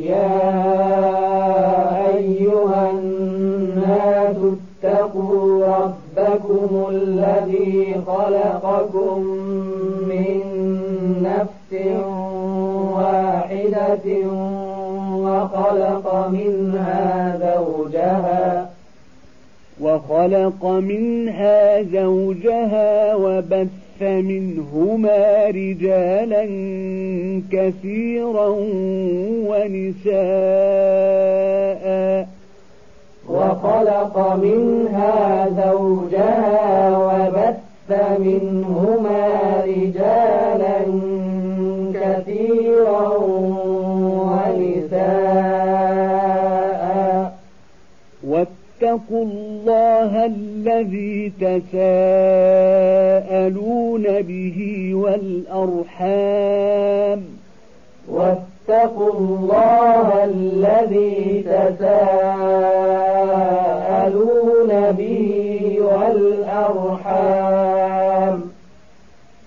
يا أيها الناس اتقوا ربكم الذي خلقكم من نفس واحدة وخلق منها زوجها وخلق منها زوجها وبث منهما رجالا كثيرا ونساء. وخلق منها زوجها وبث منهما رجالا كثيرا ونساء. واتقوا الله الذي تساءلون به والأرحام. واتقوا الله الذي تساءلون به والأرحام.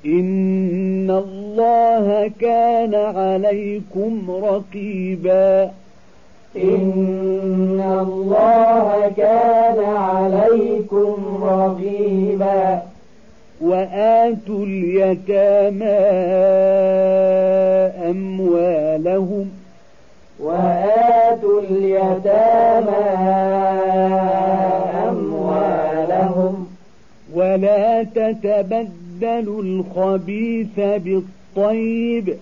إن الله كان عليكم رقيبا. إن الله كان عليكم رقيبا. وآتوا اليتامى أموالهم. وآتوا اليتامى أموالهم. ولا تتبدلوا الخبيث بالطيب.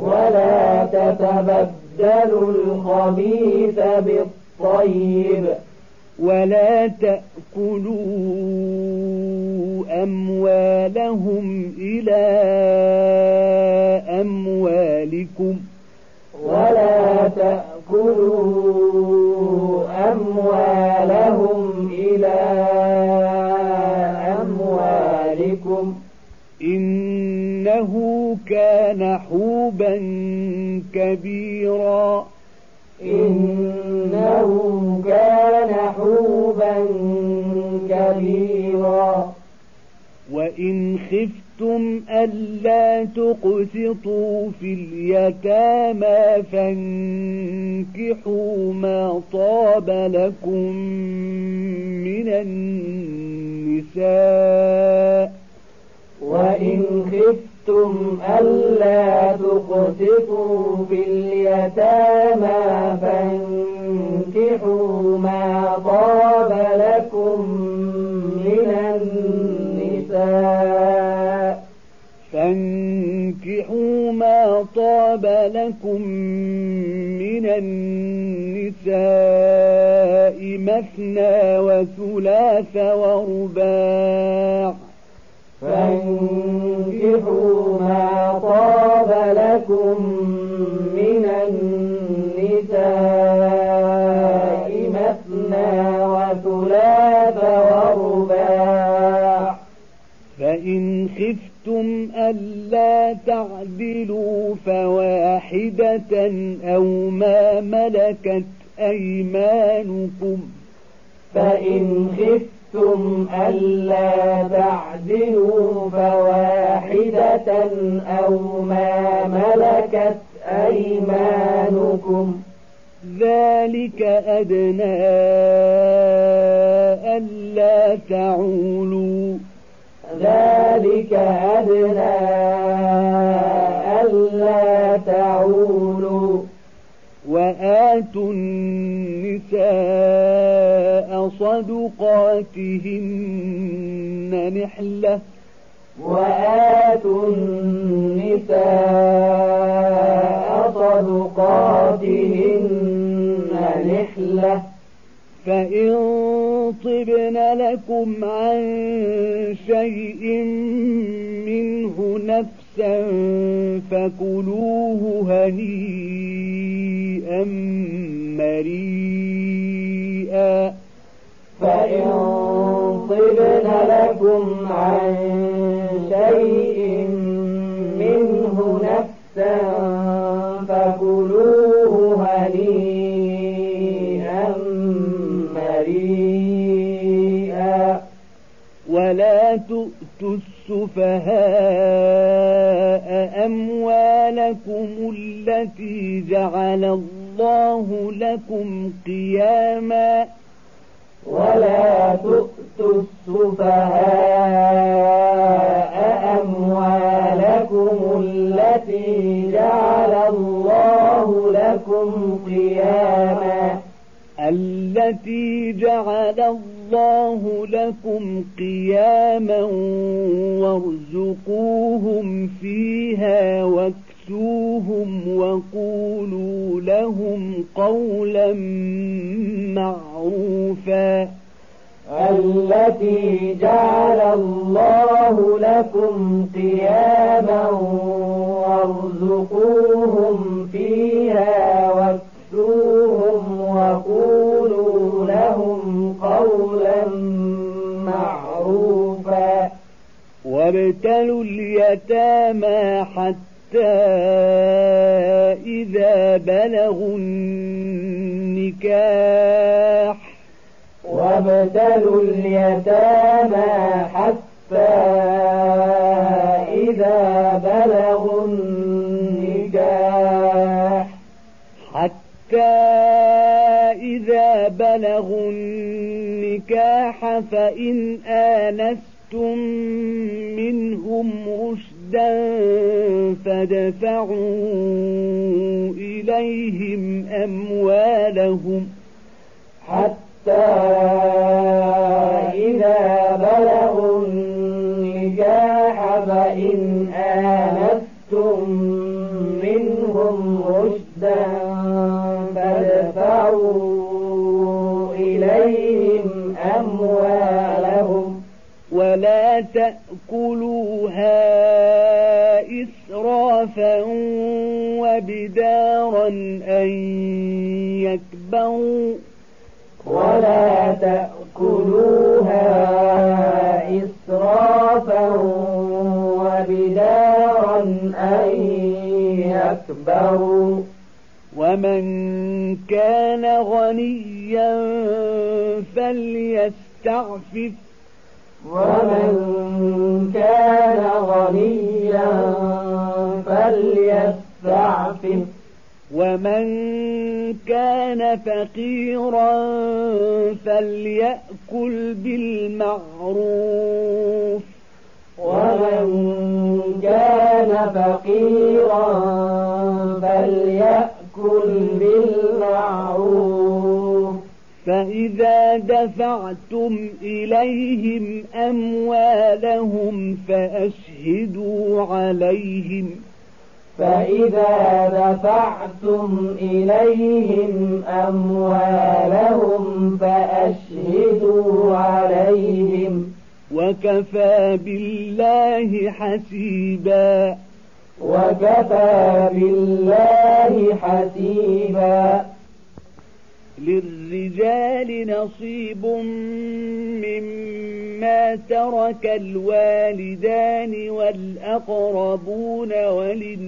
ولا تتبدلوا الخبيث بالطيب ولا تأكلوا أموالهم إلى أموالكم ولا تأكلوا أموالهم إلى أموالكم إنه كان حوبا كبيرا. إنه كان حوبا كبيرا. وإن خفتم ألا تقسطوا في اليتامى فانكحوا ما طاب لكم من النساء. وإن خفتم ألا تقسطوا في اليتامى فانكحوا ما طاب لكم من النساء فانكحوا ما طاب لكم من النساء مثنى وثلاث ورباع فانكحوا ما طاب لكم من النساء مثنى وثلاث ورباع. فإن خفتم ألا تعدلوا فواحدة أو ما ملكت أيمانكم. فإن خفتم ألا تعدلوا فواحدة أو ما ملكت أيمانكم ذلك أدنى ألا تعولوا. ذلك أدنى ألا تعولوا. وآتوا النساء صدقاتهن نحلة. وآتوا النساء صدقاتهن نحلة. فإن طبن لكم عن شيء منه نفسا فكلوه هنيئا مريئا. فإن طبن لكم عن شيء منه نفسا فكلوه هنيئا مريئا. ولا تؤتوا السفهاء أموالكم التي جعل الله لكم قياما ولا تؤتوا السفهاء أموالكم التي جعل الله لكم قياما التي جعل الله لكم قياما وارزقوهم فيها واكسوهم وقولوا لهم قولا معروفا. التي جعل الله لكم قياما وارزقوهم فيها واكسوهم وقولوا قولا معروفا. وابتلوا اليتامى حتى إذا بلغوا النكاح. وابتلوا اليتامى حتى إذا بلغوا النكاح. حتى بلغوا النكاح فإن آنستم منهم رشدا فادفعوا إليهم أموالهم حتى إذا بلغوا النكاح فإن آنستم منهم رشدا تأكلوها إسرافا وبدارا أن يكبروا. ولا تأكلوها إسرافا وبدارا أن يكبروا. ومن كان غنيا فليستعفف. ومن كان غنيا فليستعفف. ومن كان فقيرا فليأكل بالمعروف. ومن كان فقيرا فليأكل بالمعروف. فإذا دفعتم إليهم أموالهم فأشهدوا عليهم. فإذا دفعتم إليهم أموالهم فأشهدوا عليهم. وكفى بالله حسيبا. وكفى بالله حسيبا. للرجال نصيب مما ترك الوالدان والأقربون وللنساء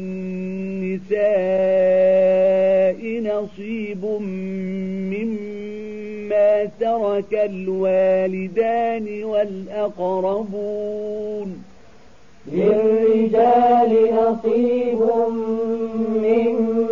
نصيب مما ترك الوالدان والأقربون. للرجال نصيب مما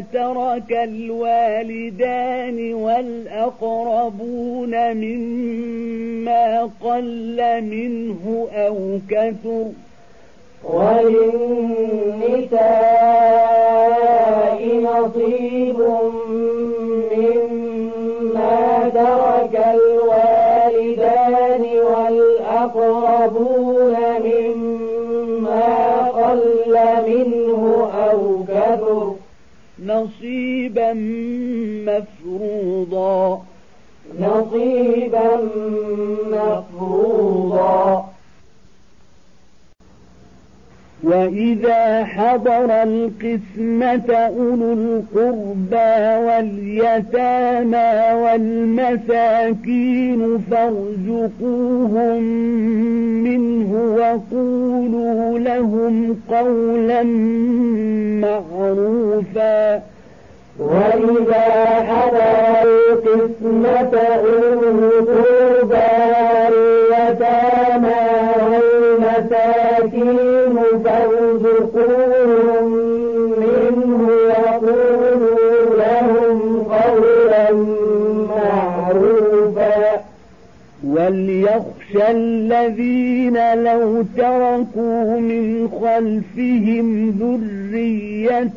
ترك الوالدان والأقربون مما قل منه أو كثر وللنساء نصيب مما ترك الوالدان والأقربون مما قل منه أو كثر نصيبا مفروضا. نصيبا مفروضا. وإذا حضر القسمة أولو القربى واليتامى والمساكين فارزقوهم منه وقولوا لهم قولا معروفا وإذا حضر القسمة أولو القربى واليتامى فارزقوهم منه وقولوا لهم قولا معروفا وليخشى الذين لو تركوا من خلفهم ذرية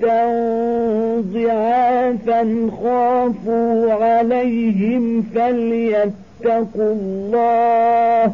ضعافا خافوا عليهم فليتقوا الله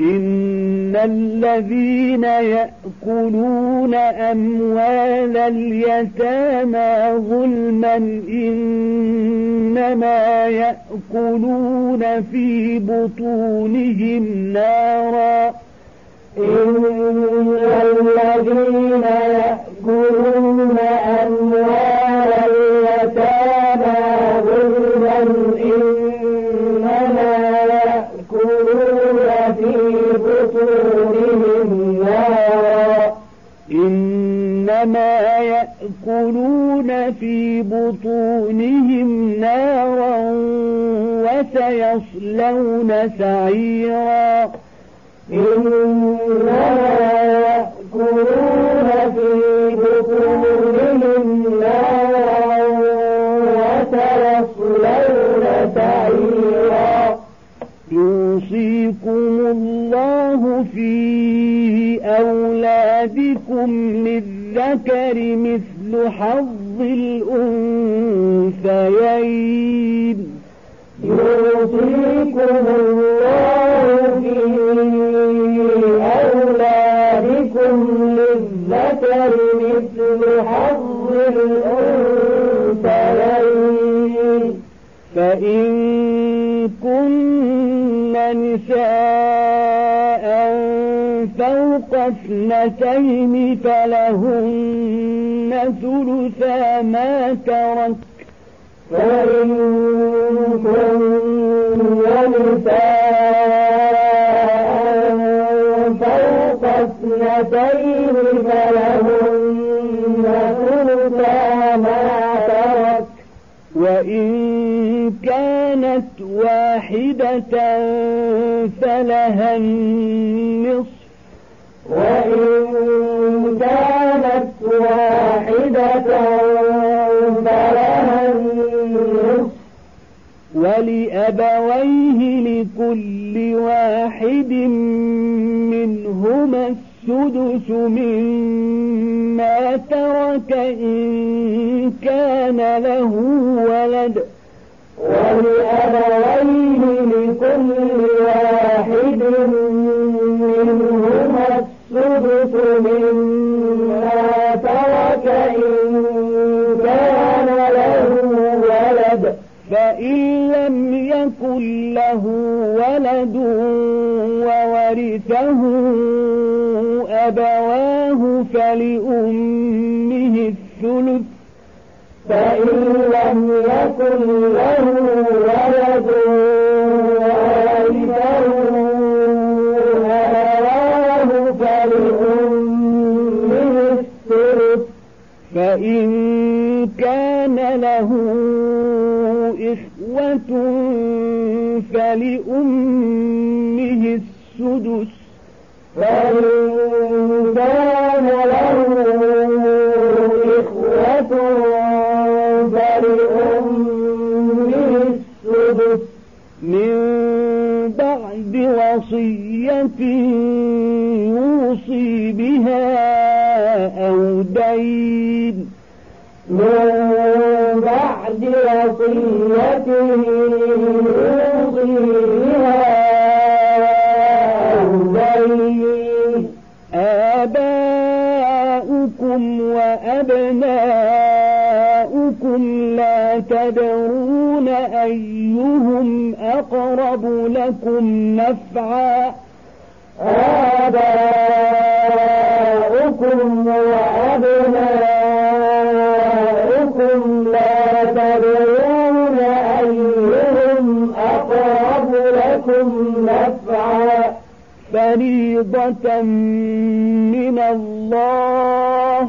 إن الذين يأكلون أموال اليتامى ظلما إنما يأكلون في بطونهم نارا. إن الذين يأكلون إنما يأكلون إنما يأكلون في بطونهم نارا وسيصلون سعيرا. إنما في نارا سعيرا يوصيكم الله في أولادكم للذكر مثل حظ الأنثيين. يوصيكم الله في للذكر مثل حظ الأنثيين. فإن كن نساء فوق اثنتين فلهن ثلثا ما ترك. فإن كن نساء اثنتين فلهن ثلثا ما ترك. وإن كانت واحدة فلها النصف. وإن كانت واحدة فلها النصف. ولأبويه لكل واحد منهما السدس مما ترك إن كان له ولد. ولأبويه لكل واحد منهما السدس مما لم يكن له ولد وورثه أبواه فلأمه الثلث فإن كان له إخوة فلأمه السدس فإن كان له إخوة من بعد وصية يوصي بها أو دين. من بعد وصية يوصي بها أو دين. آباؤكم وأبناؤكم لا تدرون أيهم أقرب لكم نفعا؟ آباؤكم وأبناؤكم لا تدرون أيهم أقرب لكم نفعا. فريضة من الله.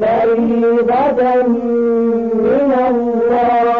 فريضة من الله.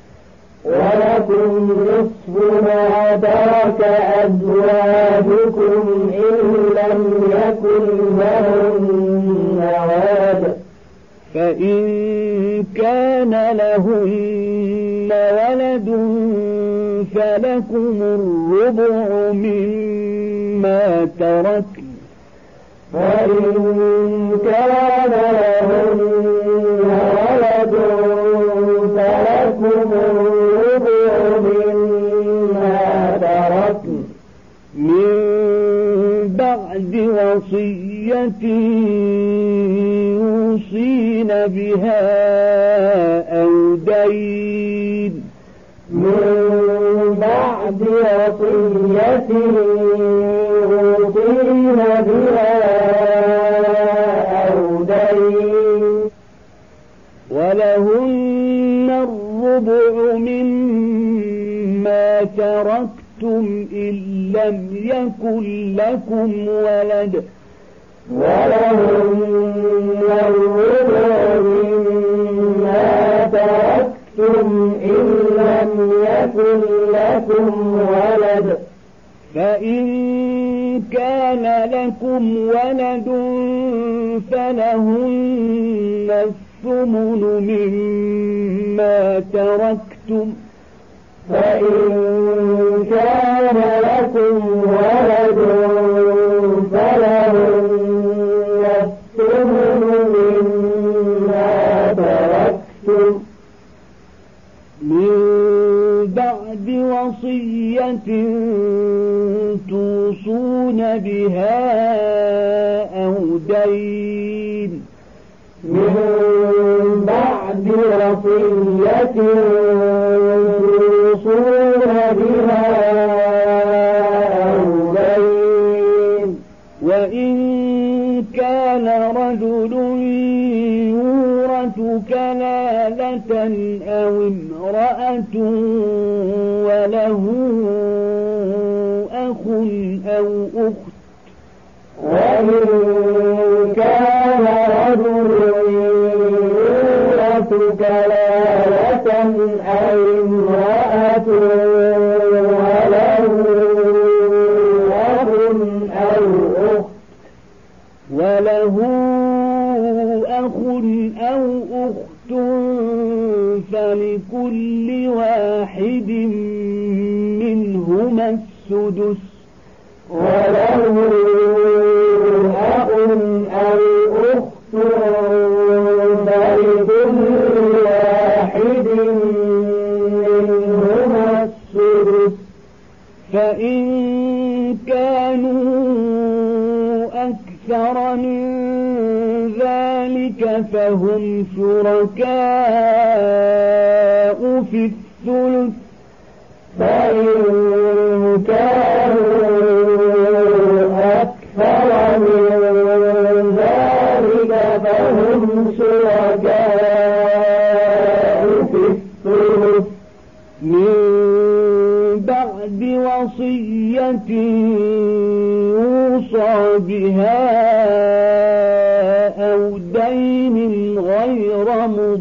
ولكم نصف ما ترك أزواجكم إن لم يكن لهن ولد. فإن كان لهن ولد فلكم الربع مما تركن فإن كان لهن وصية يوصين بها من بعد وصية يوصين بها أو دين ولهن الربع مما تركتم إن لم يكن لكم ولد. ولهن الربع مما تركتم إن لم يكن لكم ولد. فإن كان لكم ولد فلهن الثمن مما تركتم. فإن كان لكم ولد مما تركتم من بعد وصية توصون بها أو دين من بعد وصية أو امرأة وله أخ أو أخت وإن كان رجل يورث كلالة أو امرأة فلكل واحد منهما السدس. وله أخ أو أخت فلكل واحد منهما السدس. فإن كانوا أكثر من فهم شركاء في الثلث. فإن كانوا أكثر من ذلك فهم شركاء في الثلث. من بعد وصية يوصى بها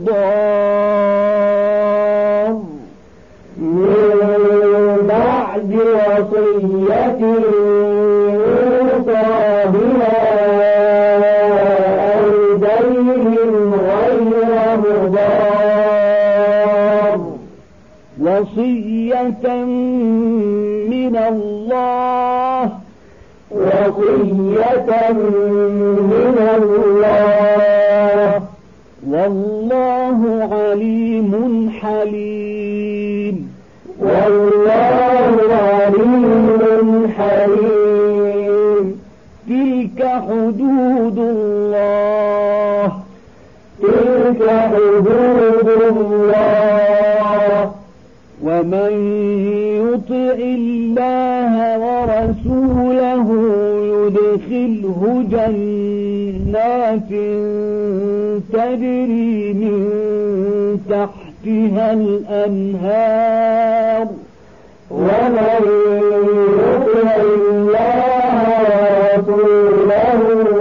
ضار من بعد وصية غير مضار. وصية من الله. وصية من الله. والله عليم حليم. والله عليم حليم. تلك حدود الله. تلك حدود الله. ومن يطع الله ورسوله يدخله جنات تجري من تحتها الأنهار. ومن يطع الله ورسوله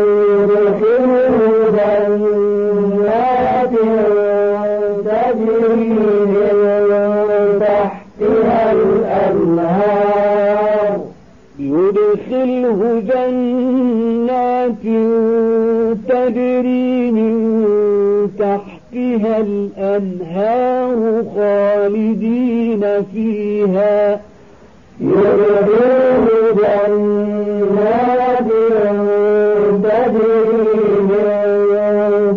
يدخله جنات تجري من تحتها الأنهار خالدين فيها. يدخله جنات تجري من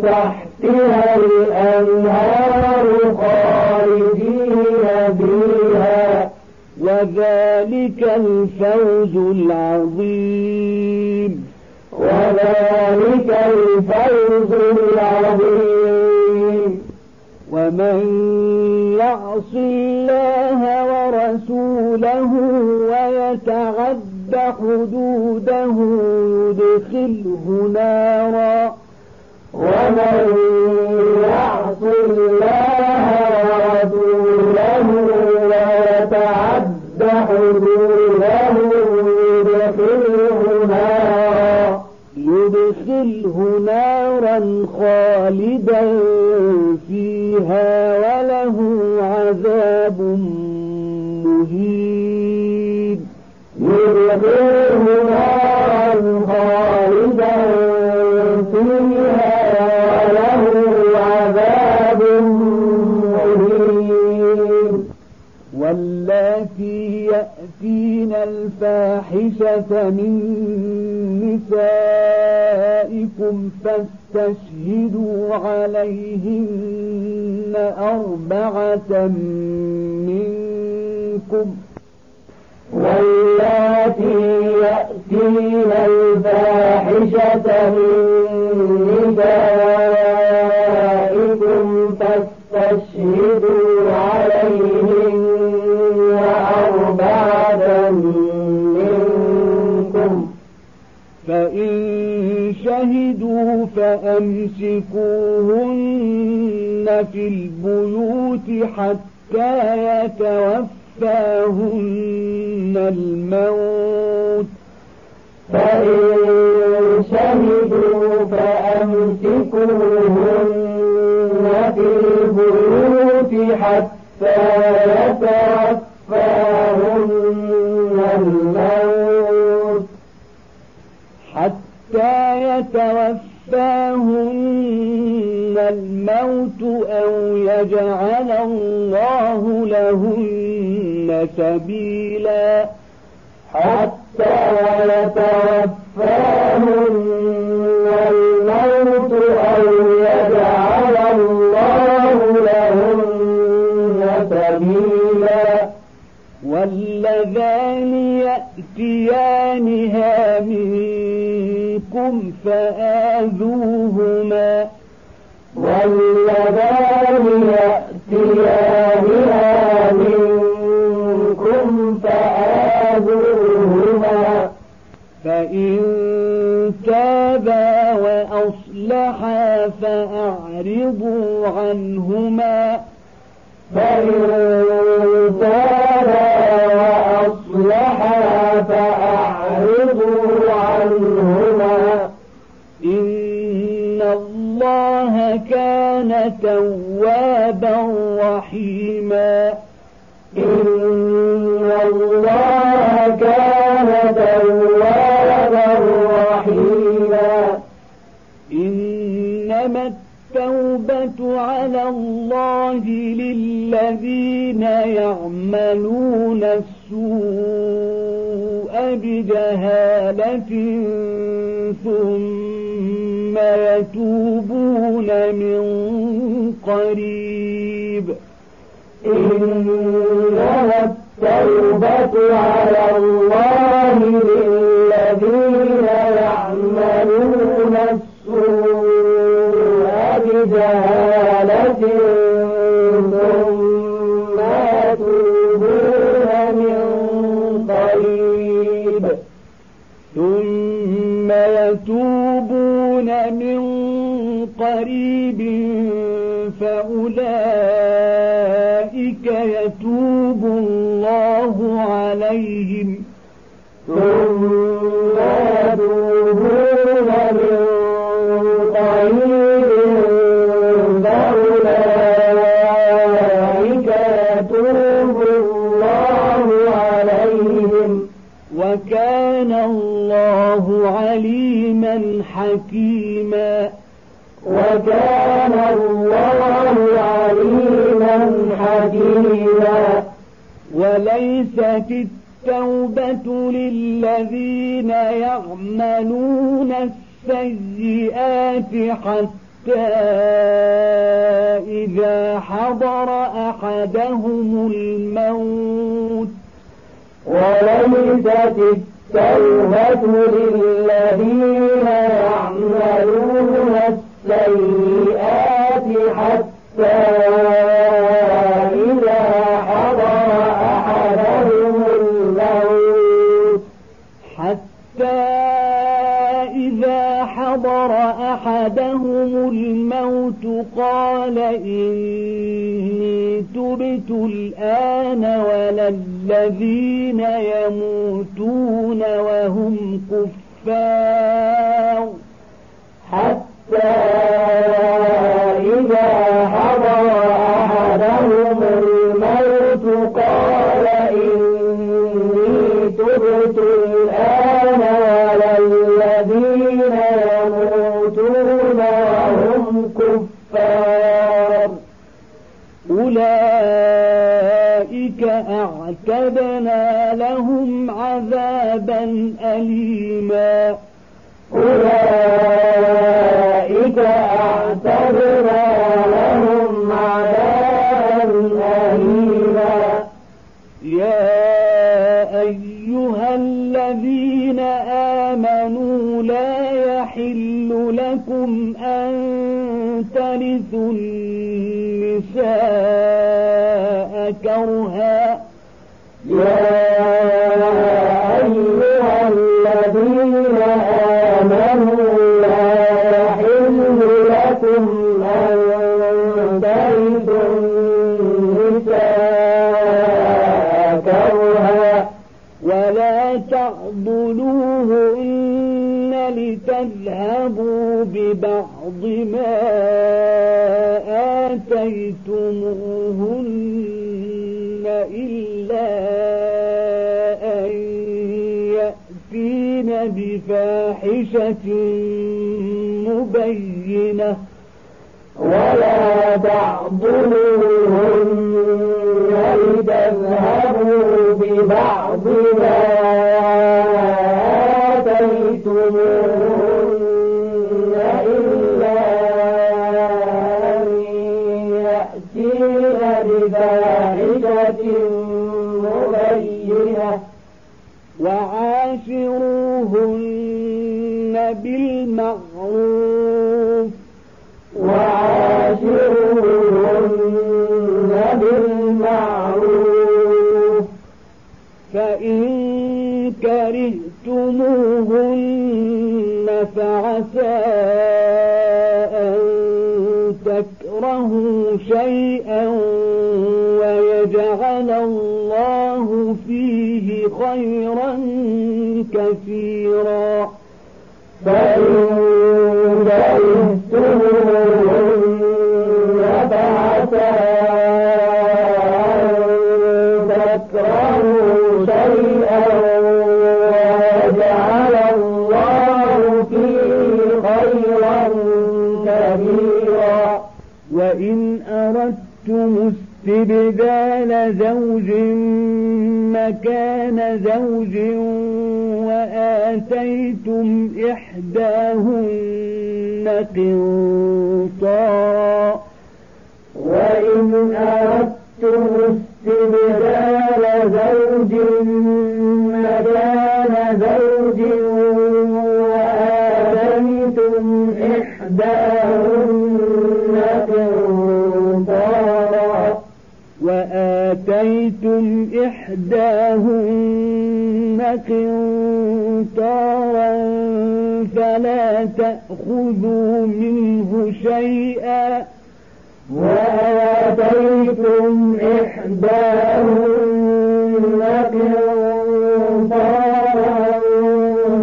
تحتها الأنهار وذلك الفوز العظيم. وذلك الفوز العظيم. ومن يعص الله ورسوله ويتعد حدوده يدخله نارا. ومن يدخله نارا خالدا فيها وله عذاب مهين. يدخله نارا خالدا فيها يأتين الفاحشة من نسائكم فاستشهدوا عليهن أربعة منكم واللاتي يأتين الفاحشة من نسائكم فاستشهدوا فإن شهدوا فأمسكوهن في البيوت حتى يتوفاهن الموت. فإن شهدوا فأمسكوهن في البيوت حتى يتوفاهن الموت. حتى يتوفاهن الموت أو يجعل الله لهن سبيلا. حتى يتوفاهن الموت أو يجعل الله لهن سبيلا. واللذان يأتيانها منكم فآذوهما. واللذان يأتيانها منكم فآذوهما. فإن تابا وأصلحا فأعرضوا عنهما. فإن تابا وأصلحا فأعرضوا الله كان توابا رحيما. إن الله كان توابا رحيما. إنما التوبة على الله للذين يعملون السوء بجهالة ثم يتوبون من قريب. إنما التوبة على الله للذين يعملون السوء بجهالة. قريب فأولئك يتوب الله عليهم. ثم يتوبون من قريب فأولئك يتوب الله عليهم وكان الله عليما حكيما. وكان الله عليما حكيما وليست التوبة للذين يعملون السيئات حتى إذا حضر أحدهم الموت. وليست التوبة للذين يعملون السيئات حتى إذا حضر أحدهم الموت. حتى إذا حضر أحدهم الموت قال إني تبت الآن ولا الذين يموتون وهم كفار. أعتدنا لهم عذابا أليما. لكم أن ترثوا النساء كرها. يا لتذهبوا ببعض ما آتيتموهن إلا أن يأتين بفاحشة مبينة. ولا تعضلوهن لتذهبوا ببعض ما آتيتموهن إلا أن يأتين بفاحشة مبينة وعاشروهن بالمعروف. وعاشروهن بالمعروف. فإن كرهتموهن فعسى أن تكرهوا شيئا ويجعل الله فيه خيرا كثيرا. فإن كرهتموهن عسى أردتم استبدال زوج مكان زوج وآتيتم إحداهن قنطارا وإن أردتم استبدال زوج وآتيتم إحداهن قنطارا فلا تأخذوا منه شيئا. وآتيتم إحداهن قنطارا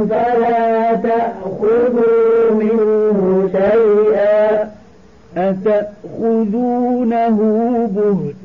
فلا تأخذوا منه شيئا. أتأخذونه بهتانا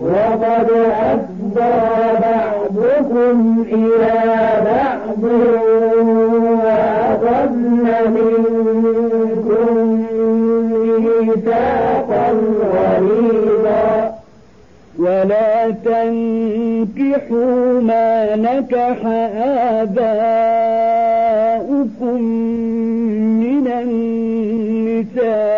وقد أفضى بعضكم إلى بعض وأخذن منكم ميثاقا غليظا. ولا تنكحوا ما نكح آباؤكم من النساء.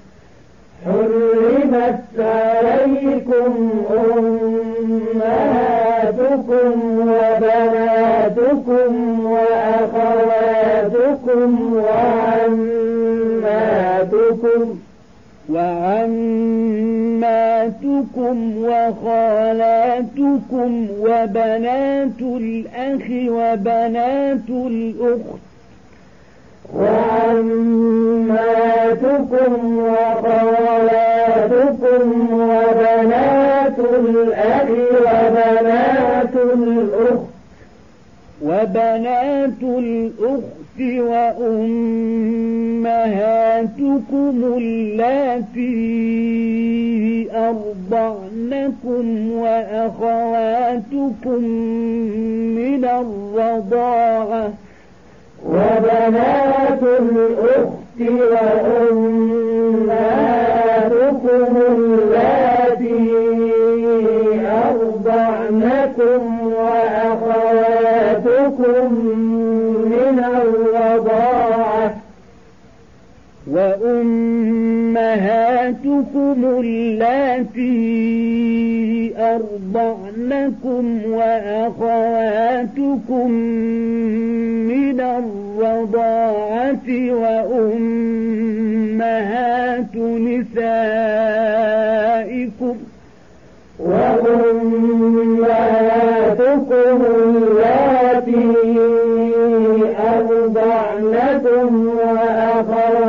حرمت عليكم أمهاتكم وبناتكم وأخواتكم وعماتكم وعماتكم وخالاتكم وبنات الأخ وبنات الأخت وعماتكم وخالاتكم وبنات الأخ وبنات الأخت وبنات الأخت وأمهاتكم اللاتي أرضعنكم وأخواتكم من الرضاعة وبنات الأخت وأمهاتكم التي أرضعنكم وأخواتكم من الرضاعة. وأمهاتكم أمهاتكم التي أرضعنكم وأخواتكم من الرضاعة وأمهات نسائكم وأمهاتكم التي أرضعنكم وأخواتكم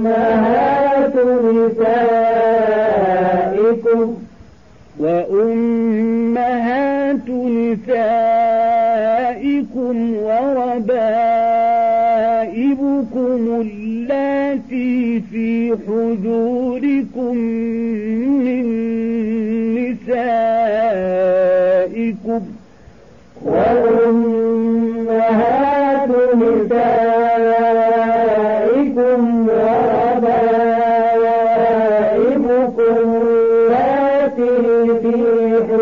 وأمهات نسائكم وأمهات نسائكم وربائبكم التي في حجوركم فيه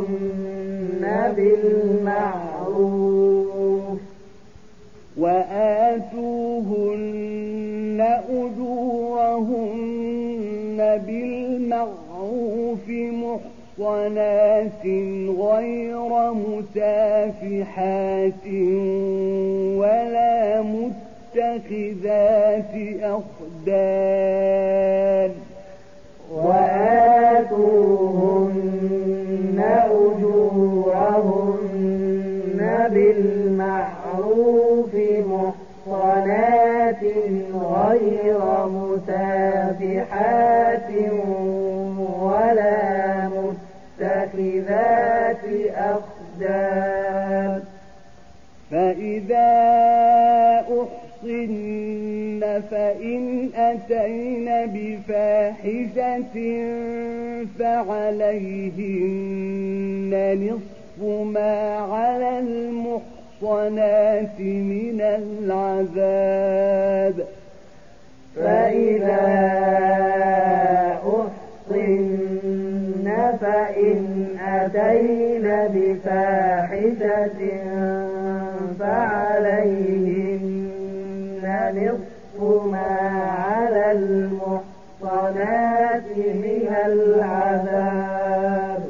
أجورهن بالمعروف وآتوهن أجورهن بالمعروف محصنات غير متافحات ولا متخذات أخدان. وآتوهن غير مسافحات ولا متخذات أخدام فإذا أحصن فإن أتين بفاحشة فعليهن نصف ما على المحصنات من العذاب. فإذا أحصن فإن أتينا بفاحشة فعليهن نصف ما على المحصنات من العذاب.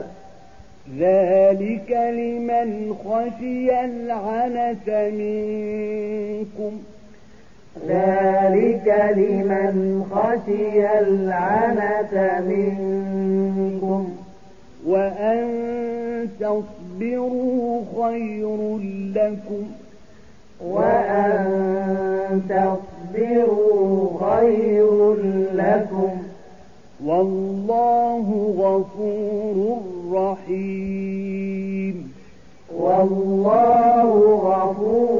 ذلك لمن خشي العنة منكم ذلك لمن خشي العنة منكم وأن تصبروا خير لكم وأن تصبروا خير لكم والله غفور رحيم والله غفور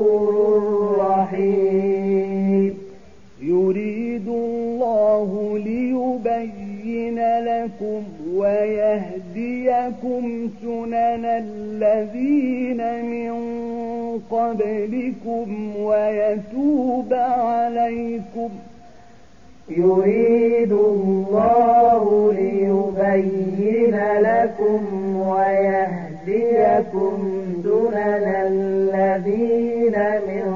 لكم ويهديكم سنن الذين من قبلكم ويتوب عليكم. يريد الله ليبين لكم ويهديكم سنن الذين من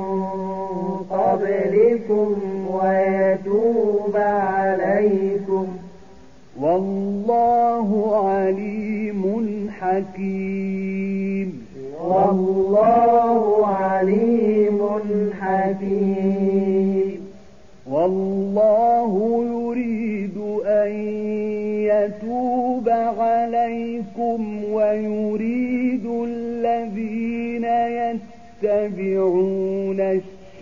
قبلكم ويتوب عليكم. والله عليم حكيم. والله عليم حكيم. والله يريد أن يتوب عليكم ويريد الذين يتبعون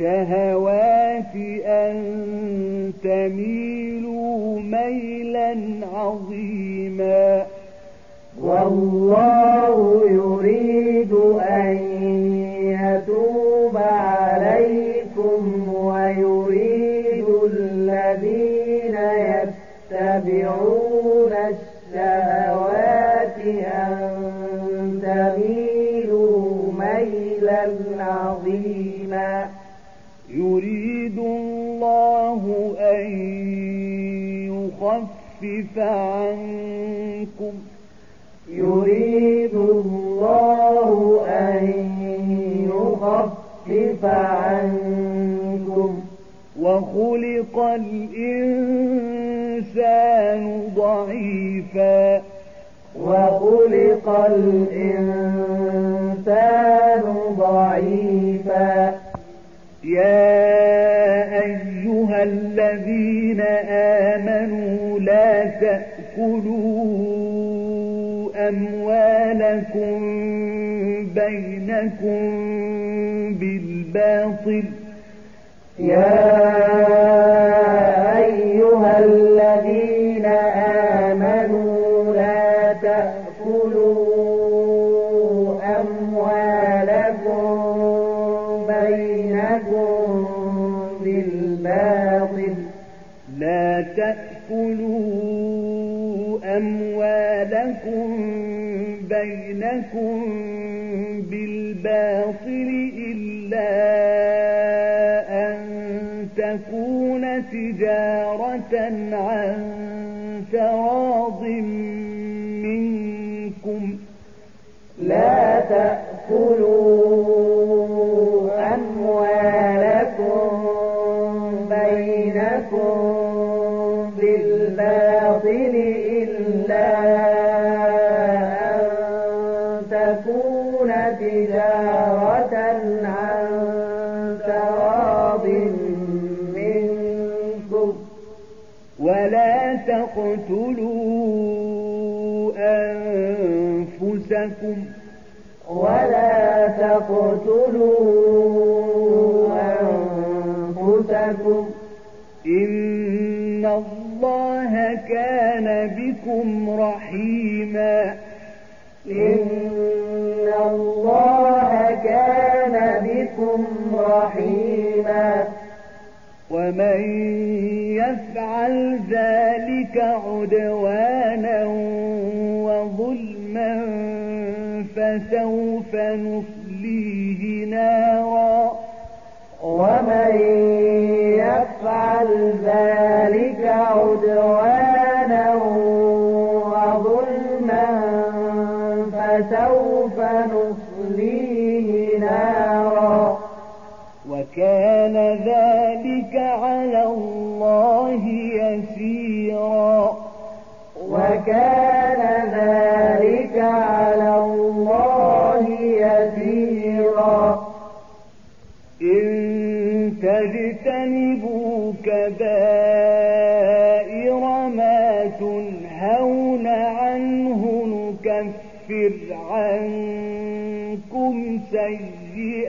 الشهوات أن تميلوا ميلا عظيما. والله يريد أن يتوب عليكم ويريد الذين يتبعون الشهوات أن تميلوا ميلا عظيما. يريد الله أن يخفف عنكم يريد الله أن يخفف عنكم وخلق الإنسان ضعيفا وخلق الإنسان ضعيفا يا أيها الذين آمنوا لا تأكلوا أموالكم بينكم بالباطل. يا بينكم بالباطل إلا أن تكون تجارة عن تراض أنفسكم ولا تقتلوا أنفسكم إن الله كان بكم رحيما إن الله كان بكم رحيما ومن يفعل ذلك عدوانا فسوف نصليه نارا. ومن يفعل ذلك عدوانا وظلما فسوف نصليه نارا. وكان ذلك على الله يسيرا. وكان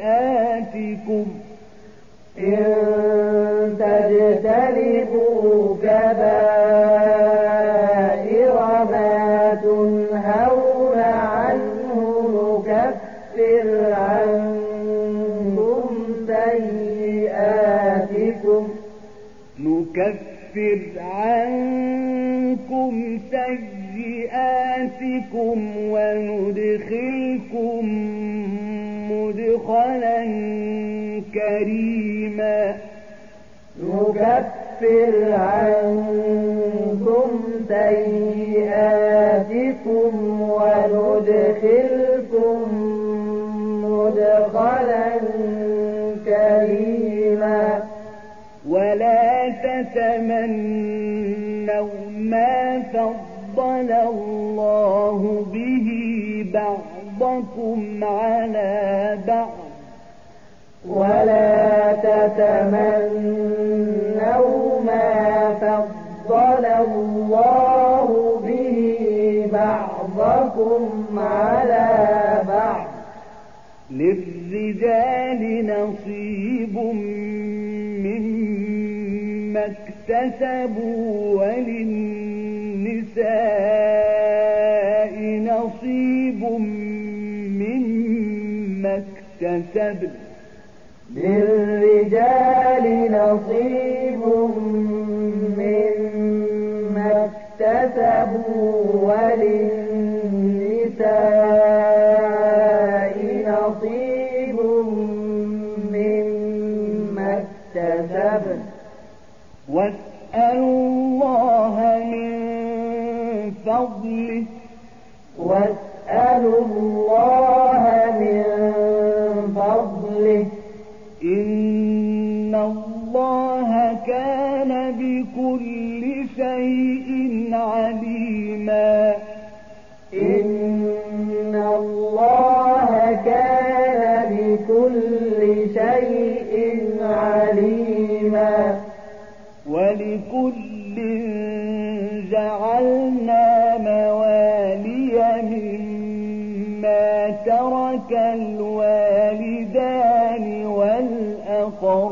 سيئاتكم إن تجتنبوا كبائر ما تنهون عنه نكفر عنكم سيئاتكم نكفر عنكم سيئاتكم وندخلكم مدخلا كريما. نكفر عنكم سيئاتكم وندخلكم مدخلا كريما. ولا تتمنوا ما فضل الله به بعضكم على بعض. ولا تتمنوا ما فضل الله به بعضكم على بعض. للرجال نصيب مما اكتسبوا وللنساء نصيب اكتسبن للرجال نصيب مما اكتسبوا وللنساء نصيب مما اكتسبن. واسألوا الله من فضله. واسألوا الله من كان بكل شيء عليما. إن الله كان بكل شيء عليما. ولكل جعلنا موالي مما ترك الوالدان والأقربون.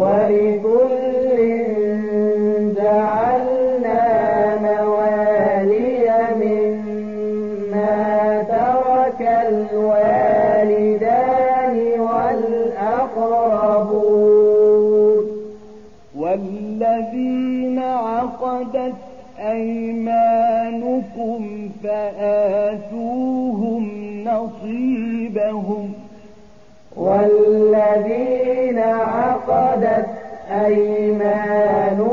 ولكل جعلنا موالي مما ترك الوالدان والأقربون. والذين عقدت أيمانكم فآتوهم نصيبهم. والذين عقدت أيمانكم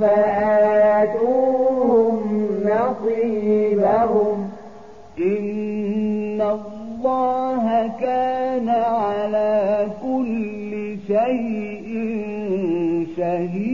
فآتوهم نصيبهم. إن الله كان على كل شيء شهيدا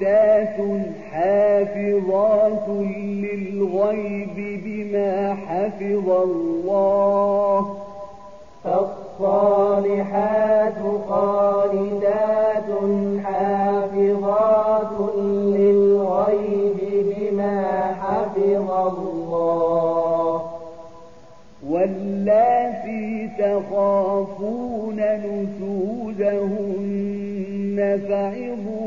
قانتات حافظات للغيب بما حفظ الله فالصالحات قانتات حافظات للغيب بما حفظ الله واللاتي تخافون نشوزهن فعظوهن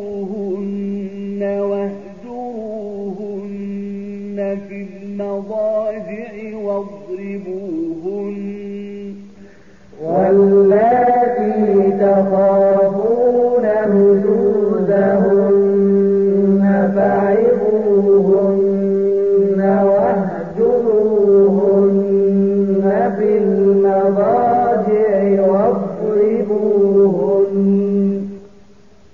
اللاتي تخافون هجودهن فعظوهن واهجروهن بالمضاجع المضاجع واضربوهن.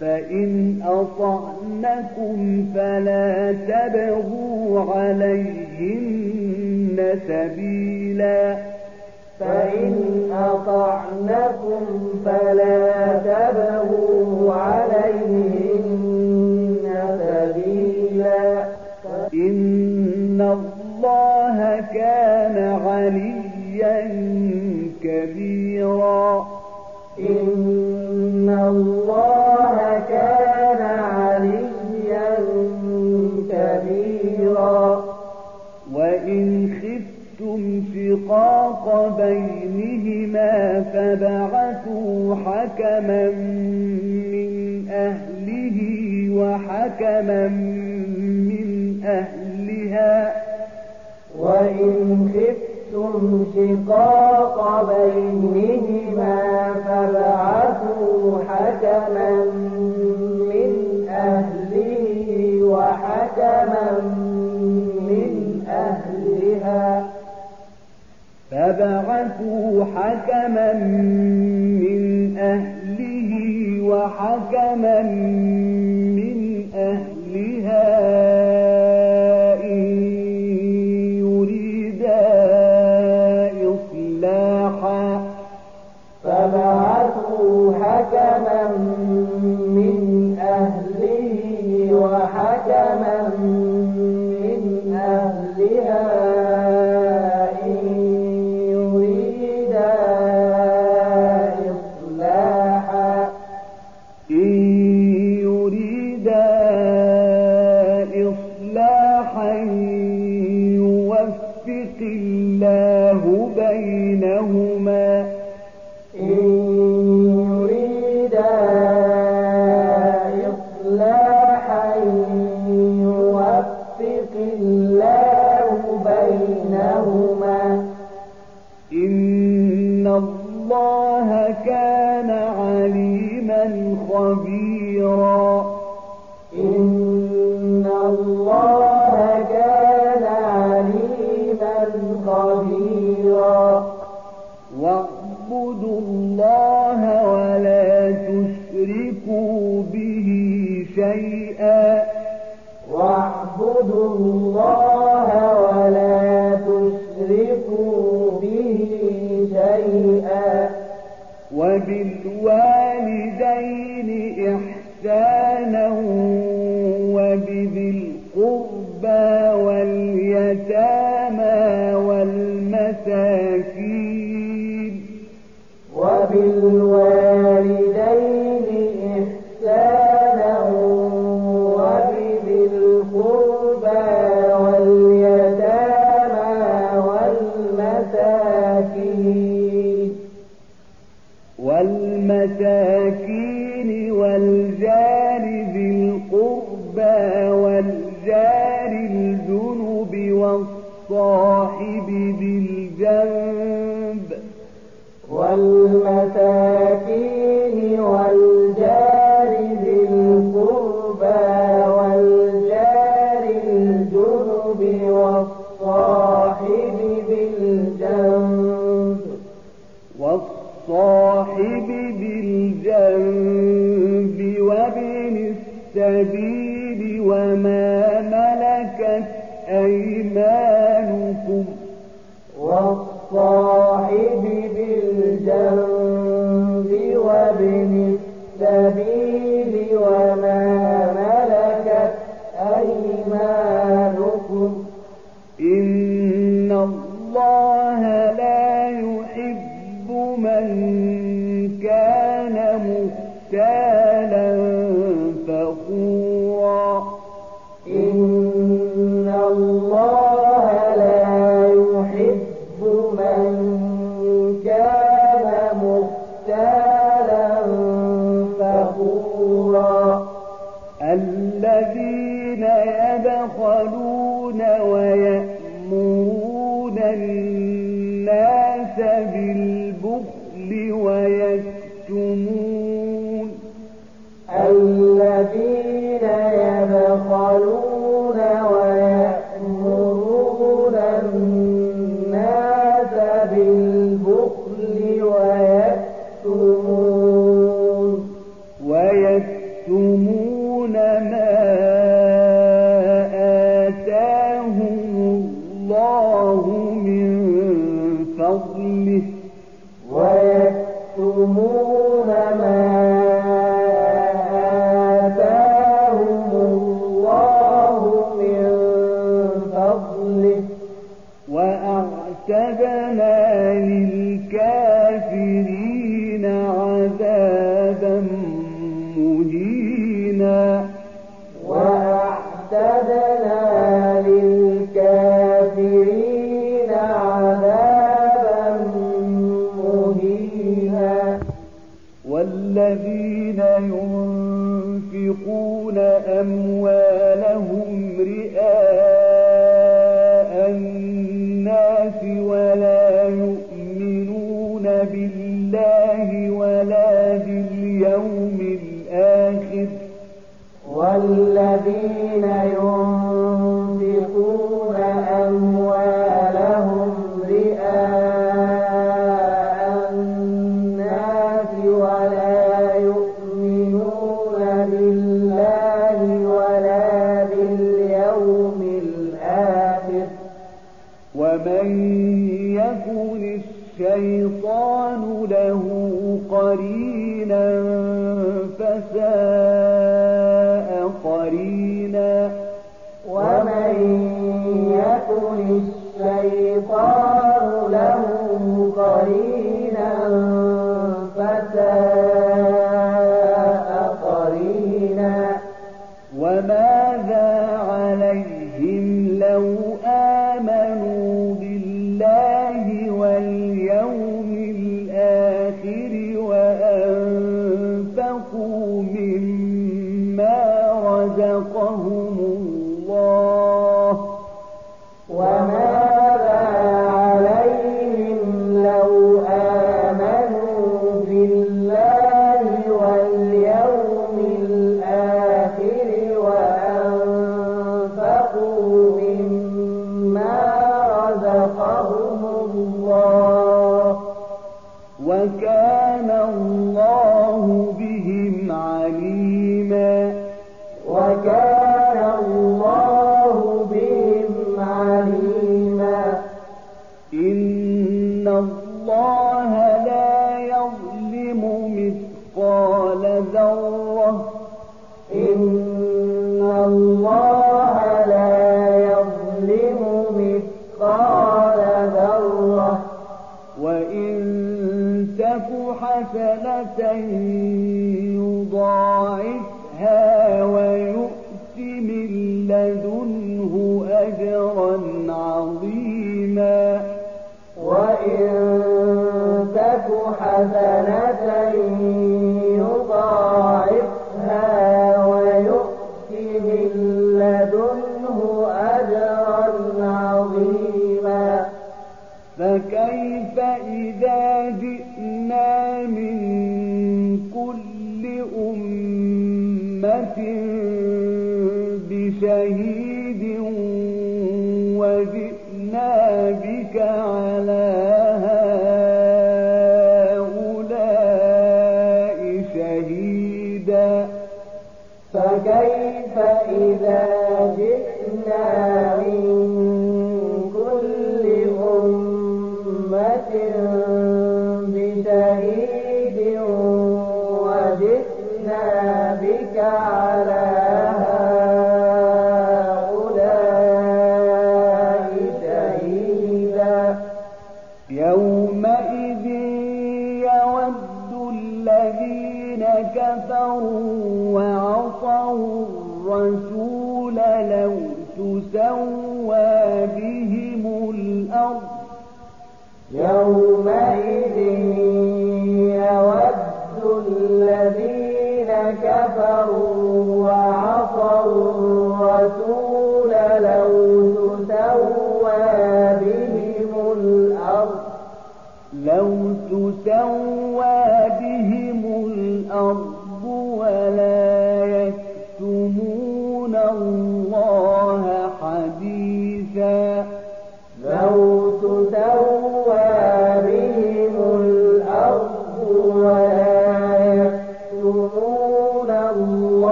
فإن أطعنكم فلا تبغوا عليهن سبيلا. أطعنكم فلا تبغوا عليهن سبيلا إن الله كان عليا كبيرا إن الله خفتم شقاق بينهما فبعثوا حكما من أهله وحكما من أهلها وإن خفتم شقاق بينهما فبعثوا حكما فبعثوا حكما من أهله وحكما من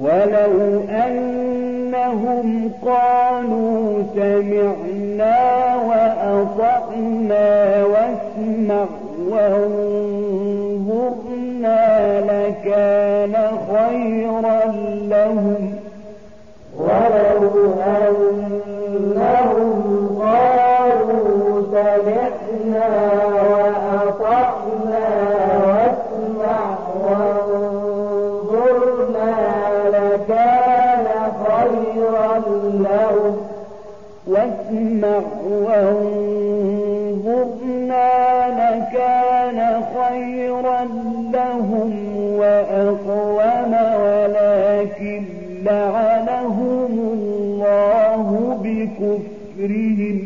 ولو أنهم قالوا سمعنا وأطعنا واسمع وانظرنا لكان خيرا لهم. ولو أنهم ذكره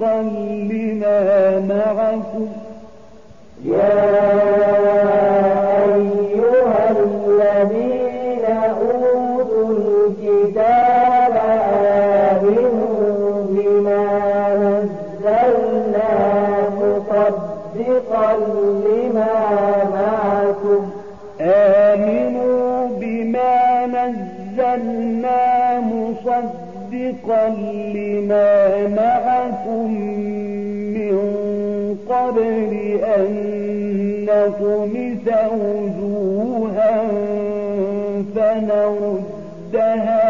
مصدقا لما معكم. يا أيها الذين أوتوا الكتاب آمنوا بما نزلنا مصدقا لما معكم. آمنوا بما نزلنا مصدقا لما معكم تطمس وجوها فنردها.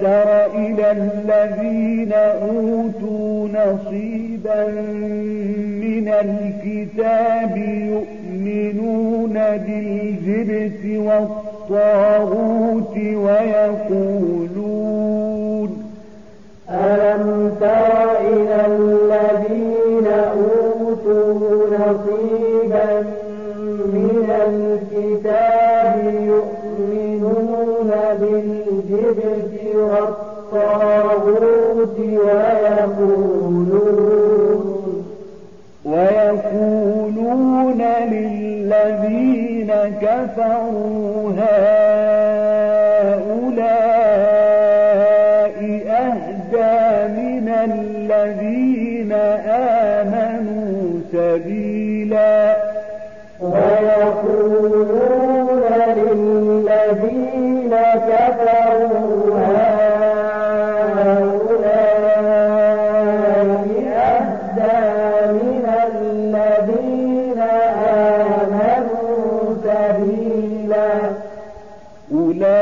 تر إلى الذين أوتوا نصيبا من الكتاب يؤمنون بالجبت والطاغوت ويقولون ألم تر إلى الذين أوتوا نصيبا من الكتاب يؤمنون بالجبت الطاغوت ويقولون ويقولون للذين كفروا أولئك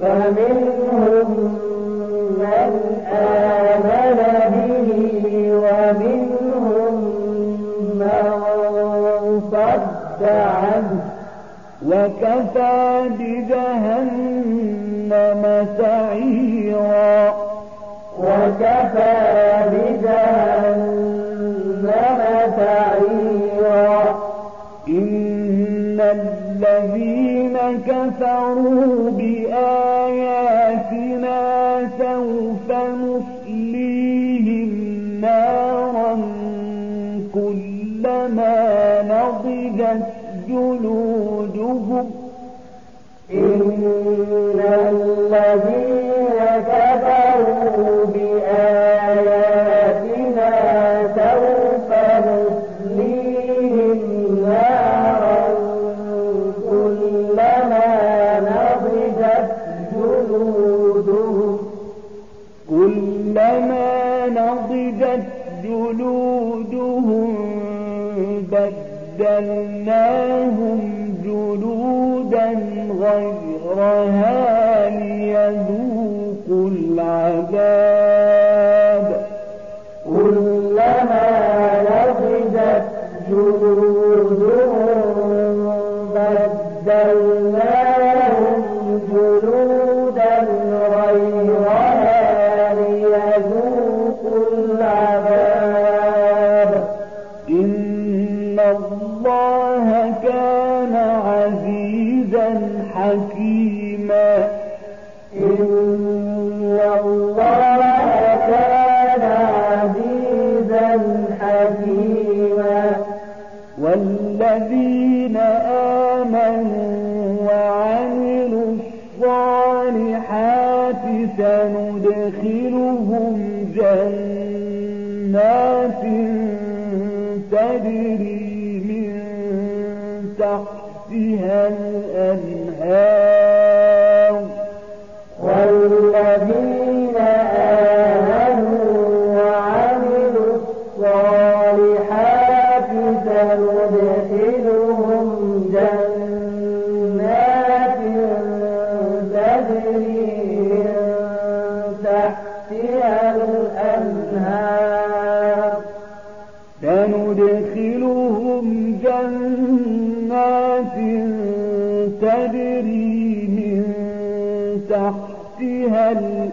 فمنهم من آمن به ومنهم من صد عنه. وكفى بجهنم سعيرا. وكفى بجهنم سعيرا. إن الذين كفروا الذين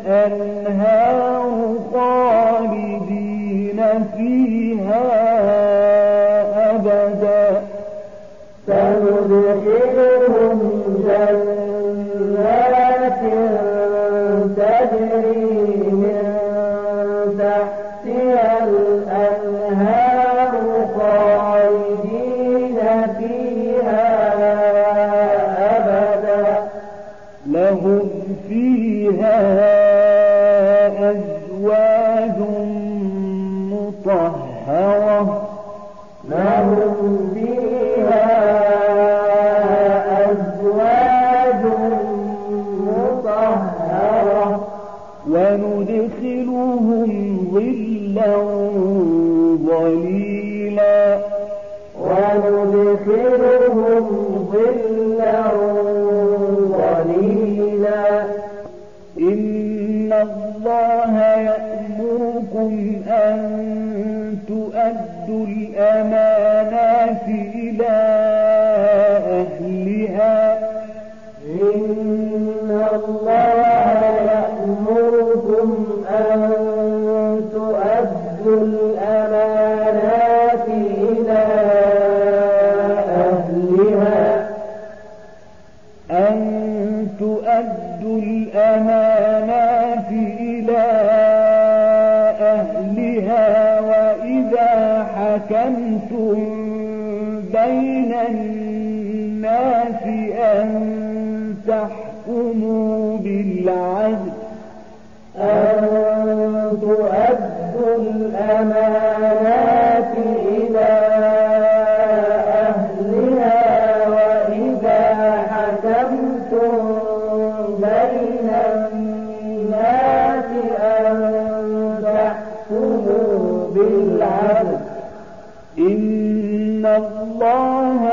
الأنهار إن الله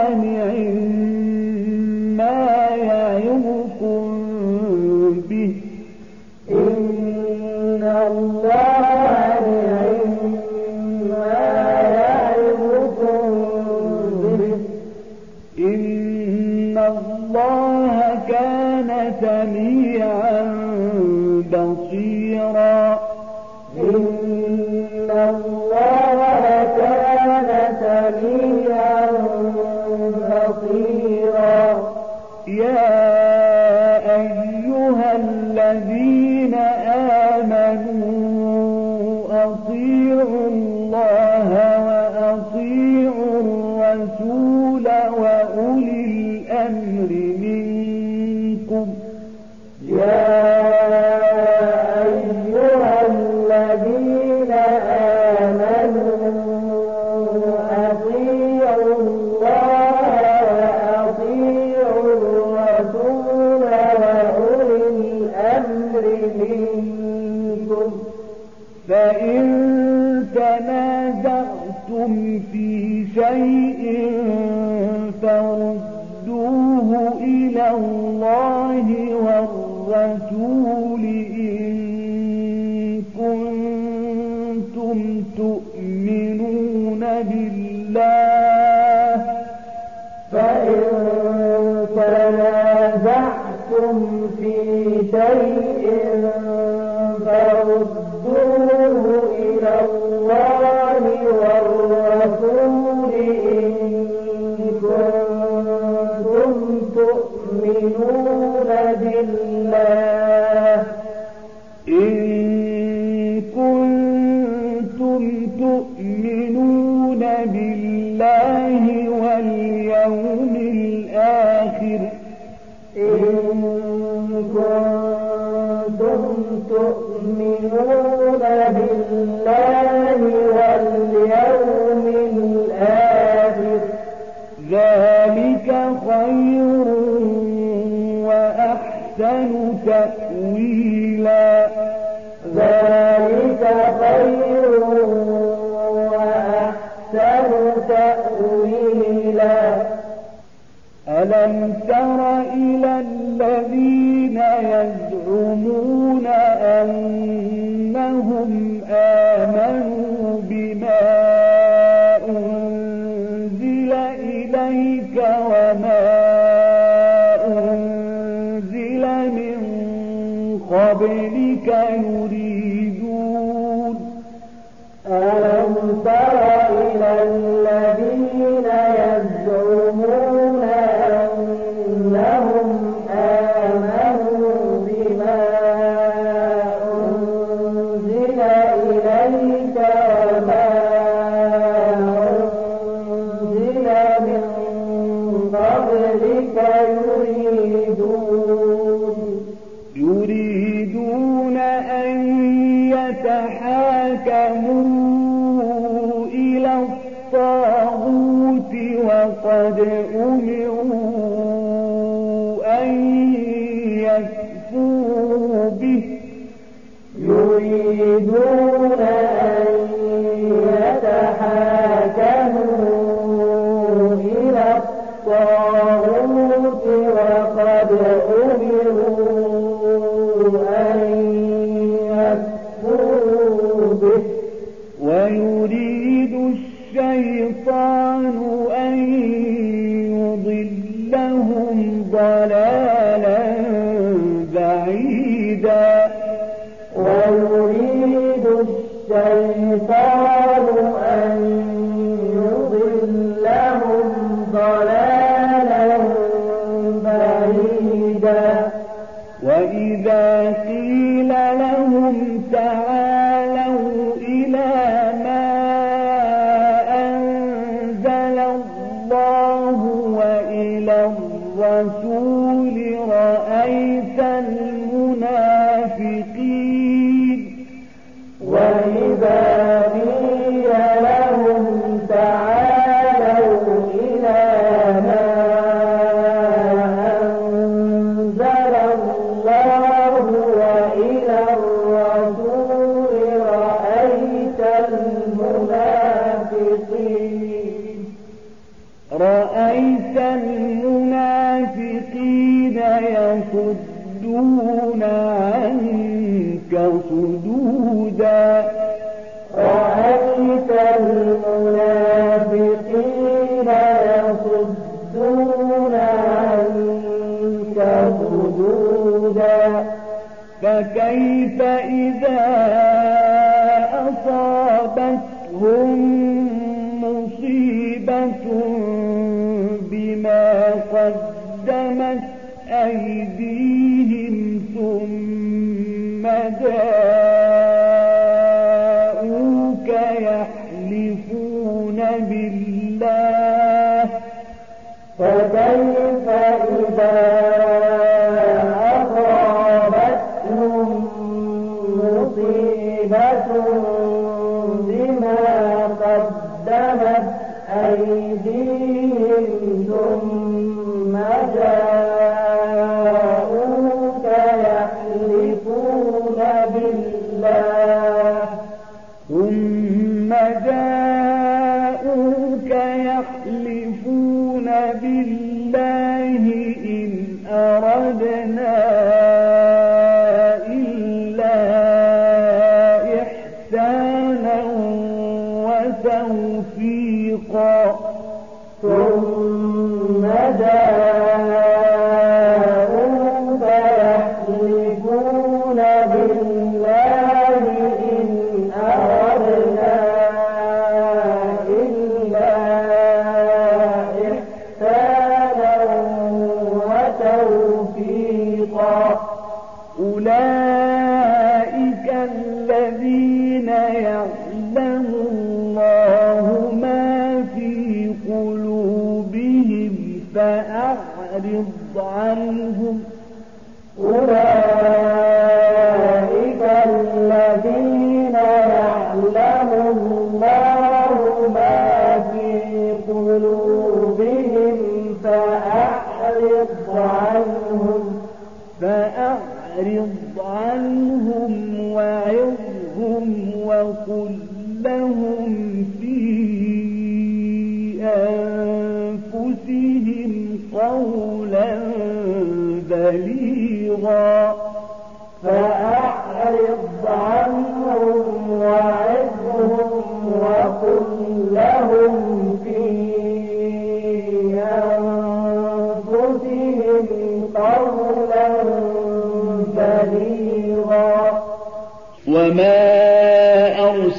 يعلم ما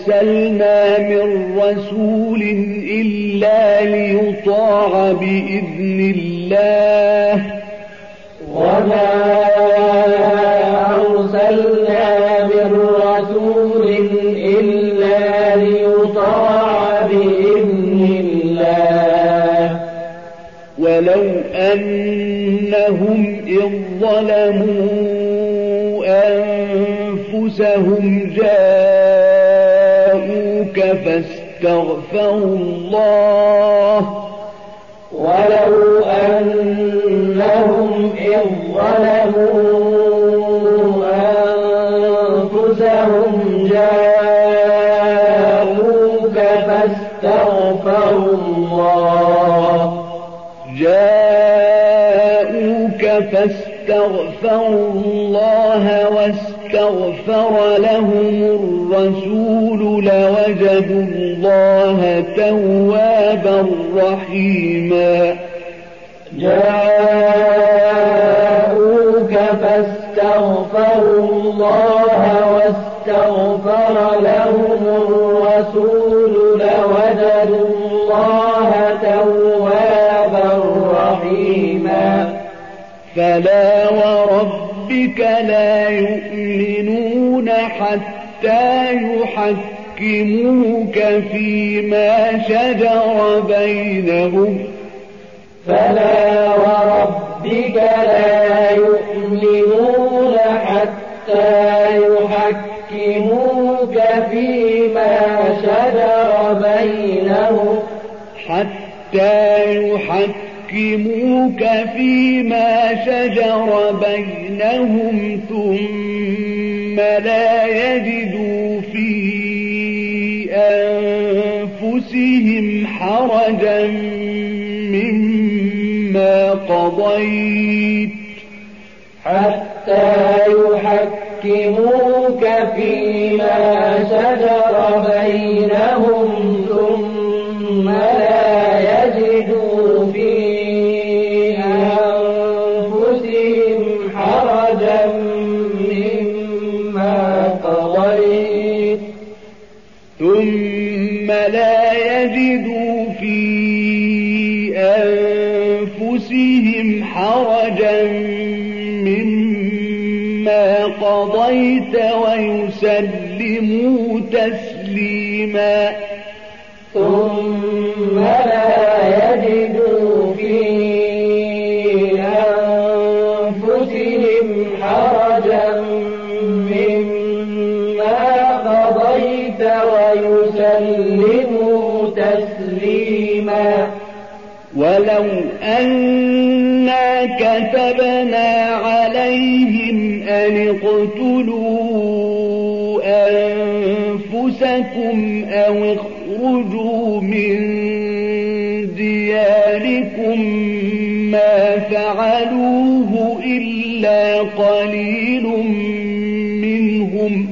أرسلنا من رسول إلا ليطاع بإذن الله. وما أرسلنا من رسول إلا ليطاع بإذن الله. ولو أنهم إذ ظلموا أنفسهم جاءوك فاستغفروا الله. ولو أنهم إذ ظلموا أنفسهم جاءوك فاستغفروا الله. جاءوك فاستغفروا الله واستغفر لهم الرسول لوجدوا الله توابا رحيما. جاءوك فاستغفروا الله واستغفر لهم الرسول لوجدوا الله توابا رحيما. فلا وربك لا يؤمنون حتى يحكموك فيما شجر بينهم. فلا وربك لا يؤمنون حتى يحكموك فيما شجر بينهم. حتى يحكموك فيما شجر بينهم ثم لا يجدوا في أنفسهم حرجا مما قضيت. حتى يحكموك فيما شجر بينهم قضيت ويسلموا تسليما. ثم لا يجدوا في أنفسهم حرجا مما قضيت ويسلموا تسليما. ولو أنا كتبنا عليهم أن اقتلوا أنفسكم أو اخرجوا من دياركم ما فعلوه إلا قليل منهم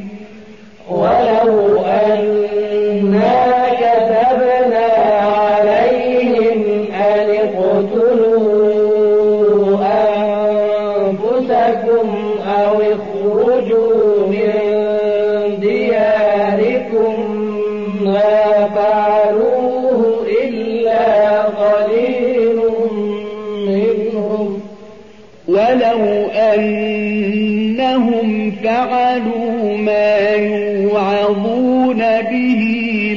ولو أنا أنهم فعلوا ما يوعظون به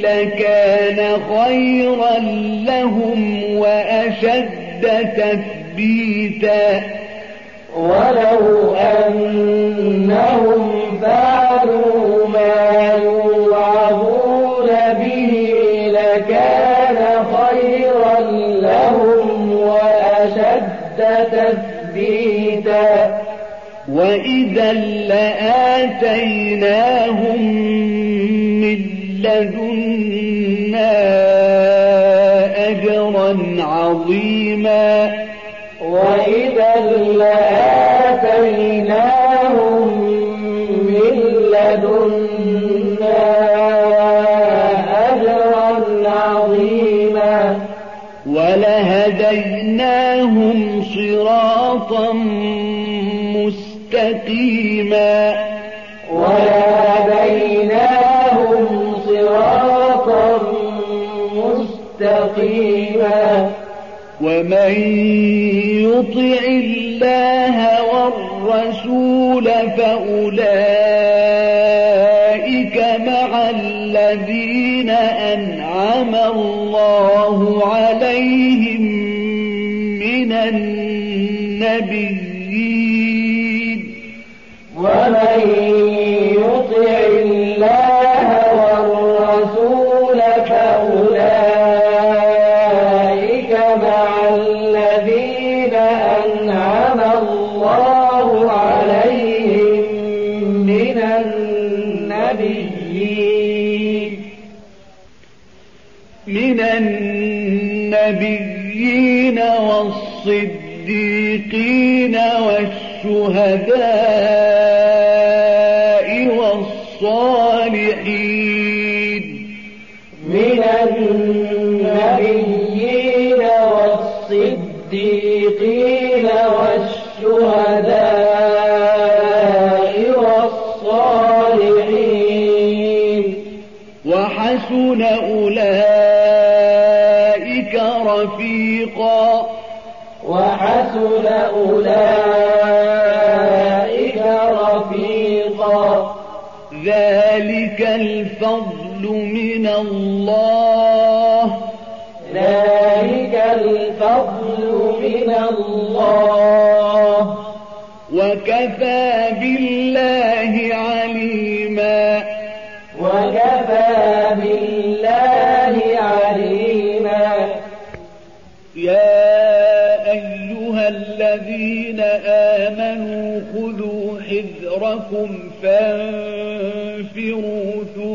لكان خيرا لهم وأشد تثبيتا ولو أنهم فعلوا ما يوعظون به لكان خيرا لهم وأشد تثبيتا وإذا لآتيناهم من لدنا أجرا عظيما وإذا لآتيناهم من لدنا أجرا عظيما ولهديناهم صراطا مستقيما ولهديناهم صراطا مستقيما ومن يطع الله والرسول فأولئك مع الذين أنعم الله عليهم من النبيين ومن يطع الله والرسول فأولئك مع الذين أنعم الله عليهم من النبيين. والصديقين والشهداء الفضل من الله. ذلك الفضل من الله. وكفى بالله عليما. وكفى بالله عليما. يا أيها الذين آمنوا خذوا حذركم فانفروا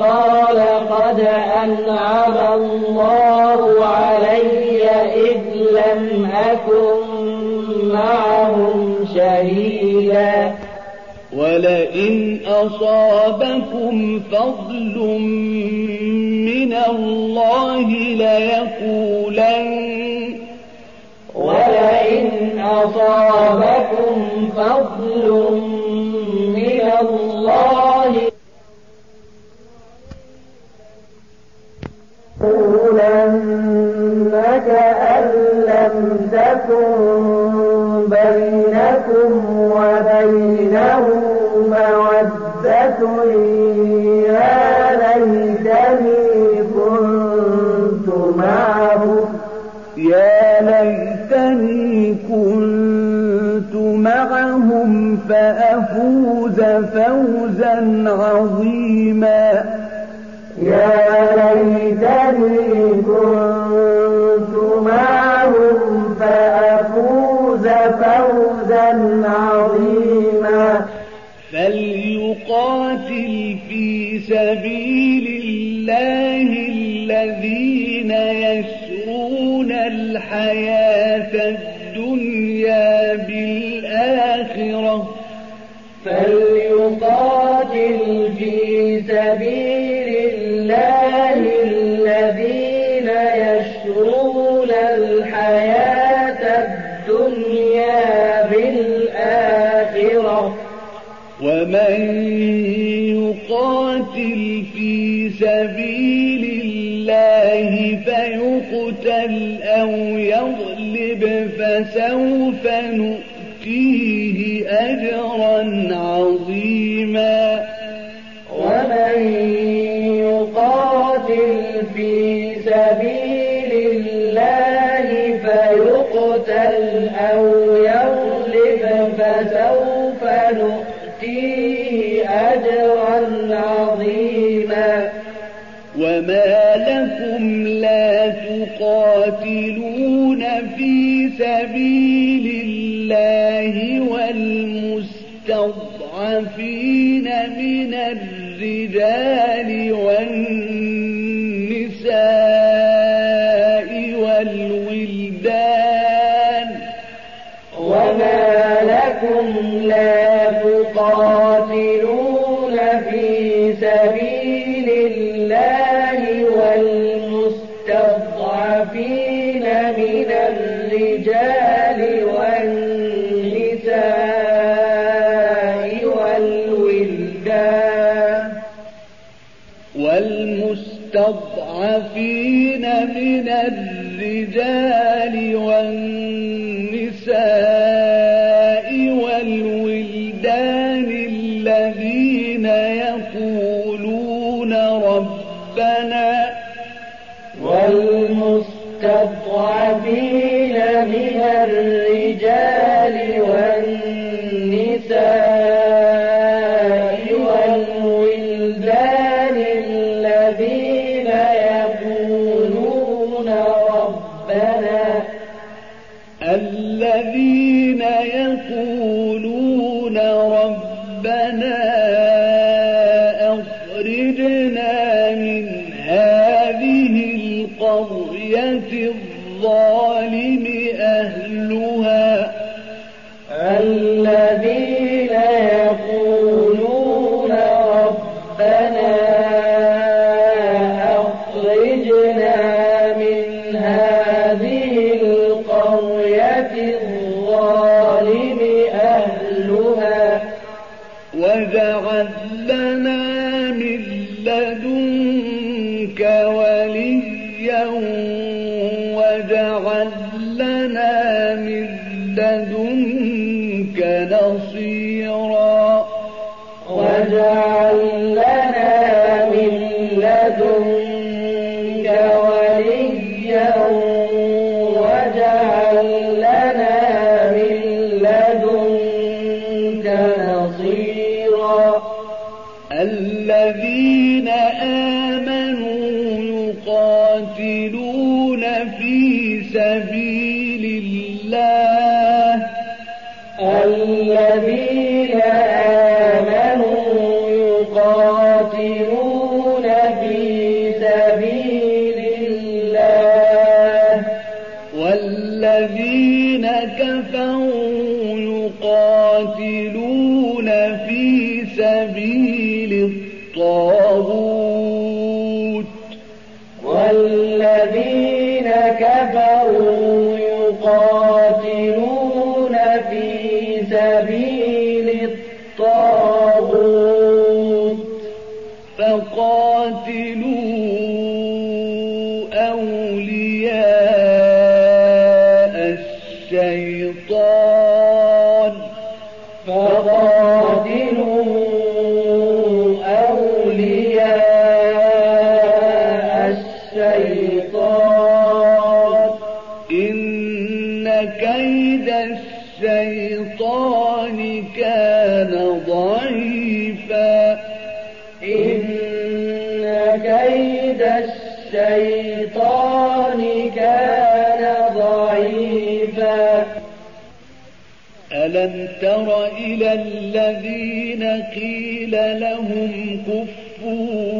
قال قد أنعم الله علي إذ لم أكن معهم شهيدا. ولئن أصابكم فضل من الله ليقولن. ولئن أصابكم فضل من الله. لنك أن لم تكن بينكم وبينه مودة فأفوز فوزا عظيما. يا ليتني كنت معهم فأفوز فوزا عظيما. فليقاتل في سبيل الله الذين يشرون الحياة الدنيا بالآخرة فليقاتل في سبيل الله الذين يشرون الحياة الدنيا بالآخرة. ومن يقاتل في سبيل الله فيقتل أو يغلب فسوف نؤتيه أجرا عظيما. ومن يقاتل في سبيل الله فيقتل أو يغلب فسوف نؤتيه أجرا عظيما. وما لكم لا تقاتلون والمستضعفين من الرجال والنساء. من الرجال والنساء والولدان الذين يقولون ربنا والمستضعفين من الرجال والنساء الشيطان. إن كيد الشيطان كان ضعيفا. إن كيد الشيطان كان ضعيفا. ألم تر إلى الذين قيل لهم كفوا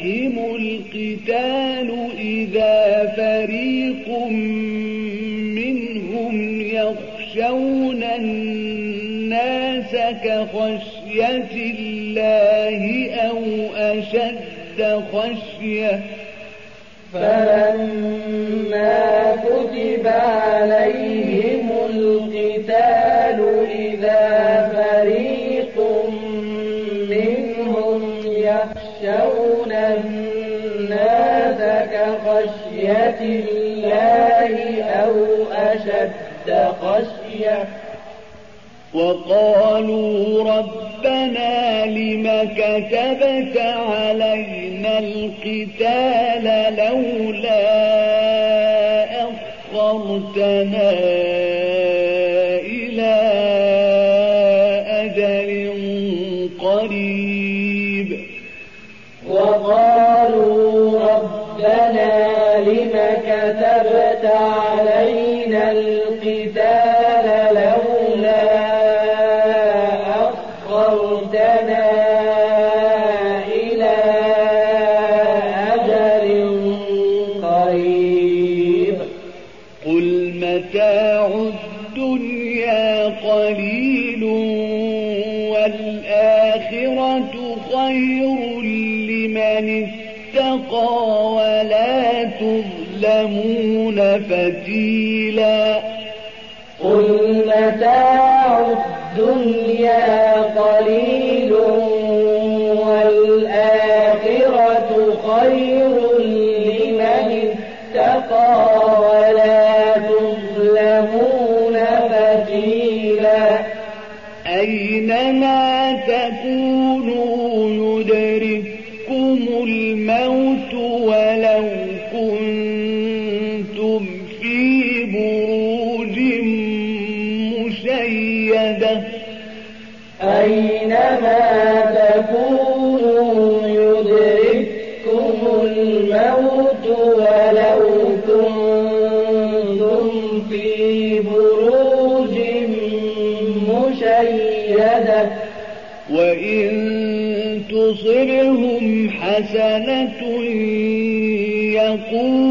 القتال إذا فريق منهم يخشون الناس كخشية الله أو أشد خشية فلما كتب عليهم كخشية الله أو أشد خشية وقالوا ربنا لم كتبت علينا القتال لولا أخرتنا فتيلا وإن تصرهم حسنة يقولوا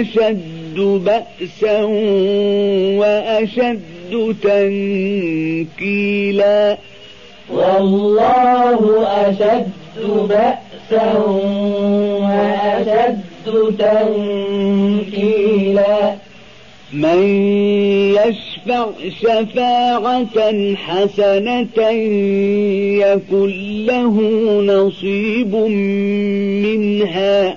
أشد بأسا وأشد تنكيلا. والله أشد بأسا وأشد تنكيلا. من يشفع شفاعة حسنة يكن له نصيب منها.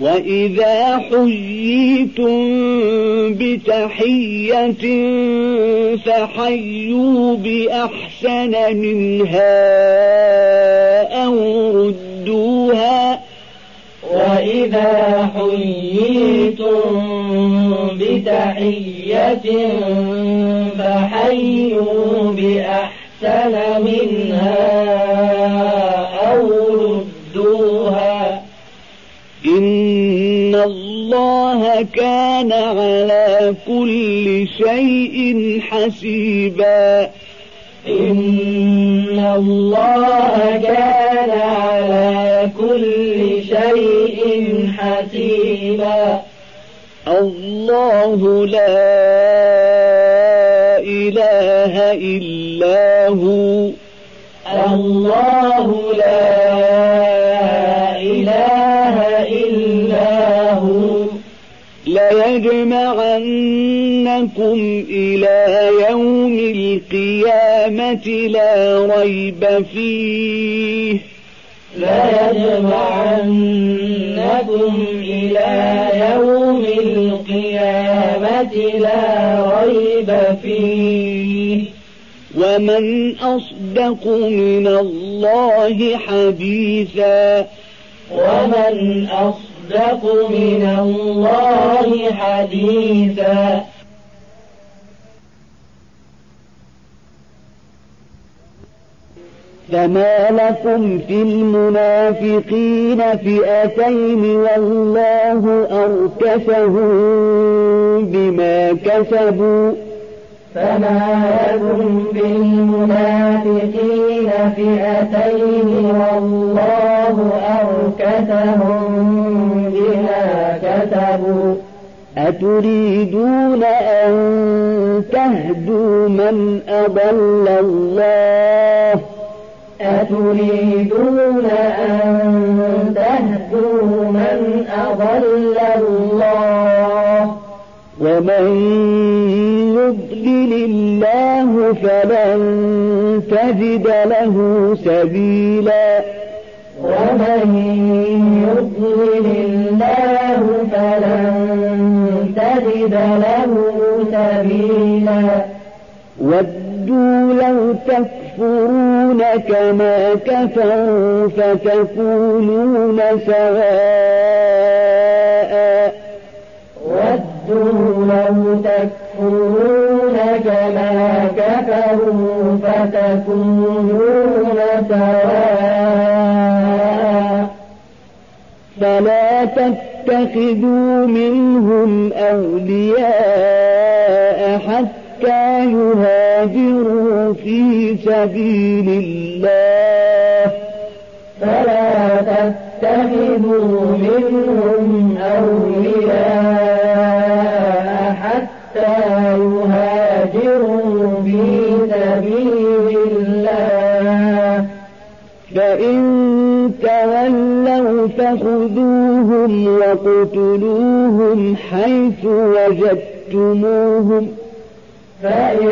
وإذا حييتم بتحية فحيوا بأحسن منها أو ردوها وإذا حييتم بتحية فحيوا بأحسن منها أو ردوها إن الله كان على كل شيء حسيبا. إن الله كان على كل شيء حسيبا. الله لا إله إلا هو. الله لا ليجمعنكم إلى يوم القيامة لا ريب فيه. ليجمعنكم إلى يوم القيامة لا ريب فيه. ومن أصدق من الله حديثا. ومن أصدق من الله حديثا. فما لكم في المنافقين فئتين والله أركسهم بما كسبوا. فما لكم بالمنافقين فئتين والله أركسهم بما كسبوا أتريدون أن تهدوا من أضل الله أتريدون أن تهدوا من أضل الله ومن يضلل الله فلن تجد له سبيلا. ومن يضلل الله فلن تجد له سبيلا. ودوا لو تكفرون كما كفروا فتكونون سواء تكفرون كما كفروا فتكونون سواء. فلا تتخذوا منهم أولياء حتى يهاجروا في سبيل الله. فلا تتخذوا منهم أولياء يهاجروا في سبيل الله فإن تولوا فخذوهم وقتلوهم حيث وجدتموهم. فإن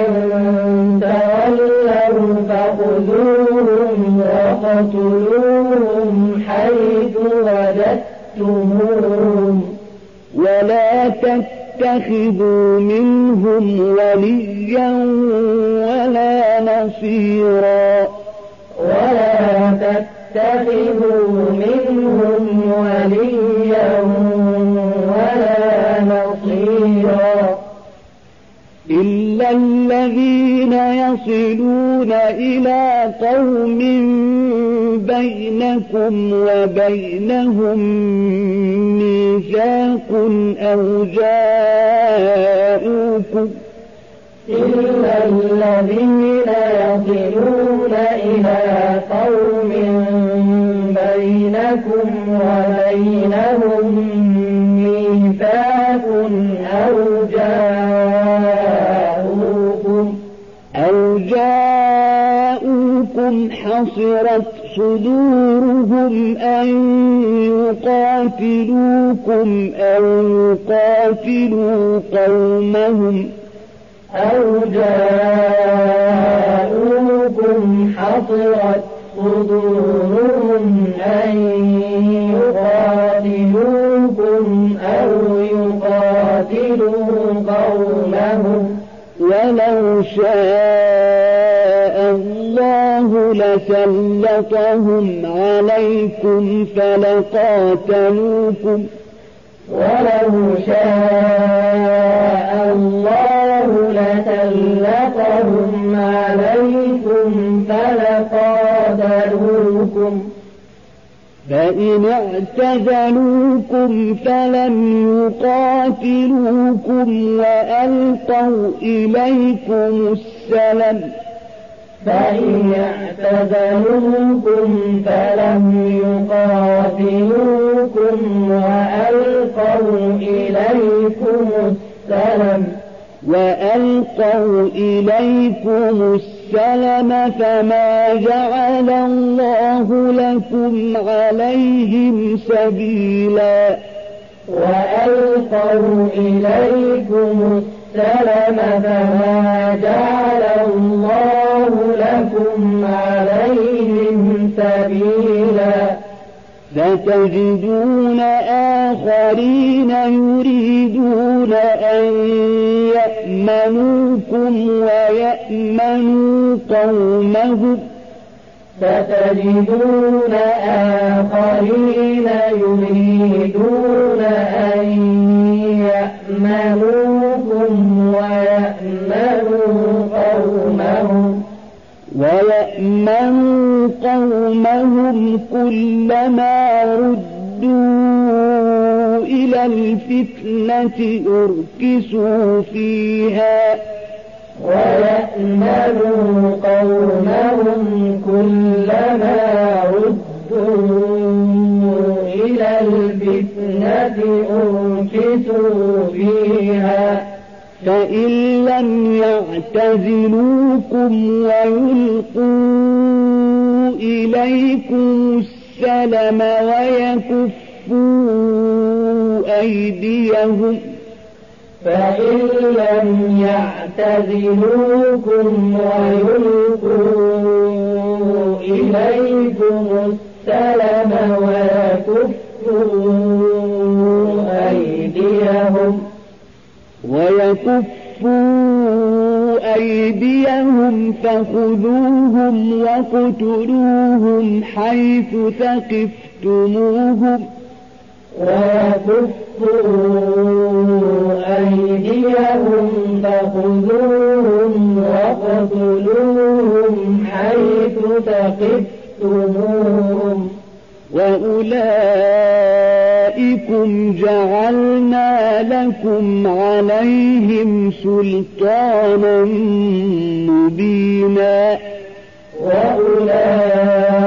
تولوا فخذوهم وقتلوهم حيث وجدتموهم. ولا تتخذوا منهم وليا ولا نصيرا. ولا تتخذوا منهم وليا الذين يصلون إلى قوم بينكم وبينهم ميثاق أو جاءوكم إلا الذين يصلون إلى قوم بينكم وبينهم ميثاق أو حصرت صدورهم أن يقاتلوكم أو يقاتلوا قومهم أو جاءوكم حصرت صدورهم أن يقاتلوكم أو يقاتلوا قومهم ولو شاء الله لسلطهم عليكم فلقاتلوكم ولو شاء الله لسلطهم عليكم فلقاتلوكم. فإن اعتزلوكم فلم يقاتلوكم وألقوا إليكم السلم. فإن اعتزلوكم فلم يقاتلوكم وألقوا إليكم السلم وألقوا إليكم السلم فما جعل الله لكم عليهم سبيلا. وألقوا إليكم السلم فما جعل الله لكم عليهم سبيلا. ستجدون آخرين يريدون أن يأمنوكم ويأمنوا قومهم ستجدون آخرين يريدون أن يأمنوكم ويأمنوا قومهم. ويأمنوا قومهم كلما ردوا إلى الفتنة أركسوا فيها. ويأمنوا قومهم كلما ردوا إلى الفتنة أركسوا فيها فإن لم يعتزلوكم ويلقوا إليكم السلم ويكفوا أيديهم فإن لم يعتزلوكم ويلقوا إليكم السلم ويكفوا أيديهم ويكفوا أيديهم فخذوهم وقتلوهم حيث ثقفتموهم أيديهم فخذوهم وقتلوهم حيث وأولئكم جعلنا لكم عليهم سلطانا مبينا وأولئكم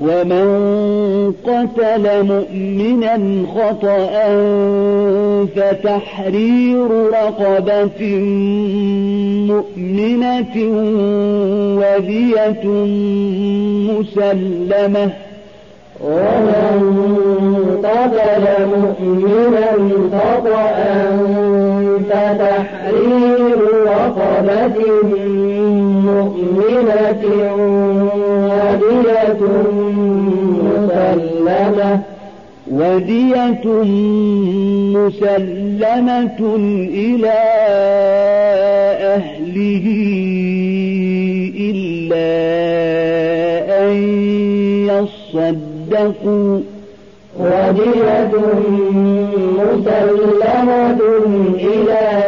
ومن قتل مؤمنا خطأ فتحرير رقبة مؤمنة ودية مسلمة ومن قتل مؤمنا خطأ فتحرير رقبة مؤمنة ودية مسلمة ودية مسلمة إلى أهله إلا أن يصدقوا. ودية مسلمة إلى أهله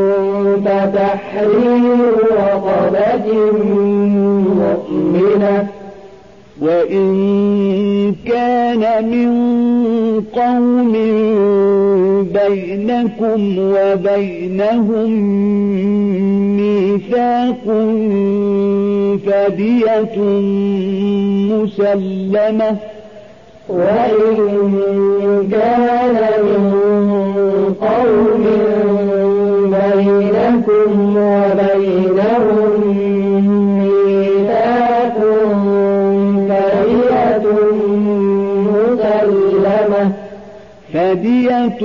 فتحرير رقبة مؤمنة. وإن كان من قوم بينكم وبينهم ميثاق فدية مسلمة. وإن كان من قوم بينكم وبينهم ميثاق فدية مسلمة. فدية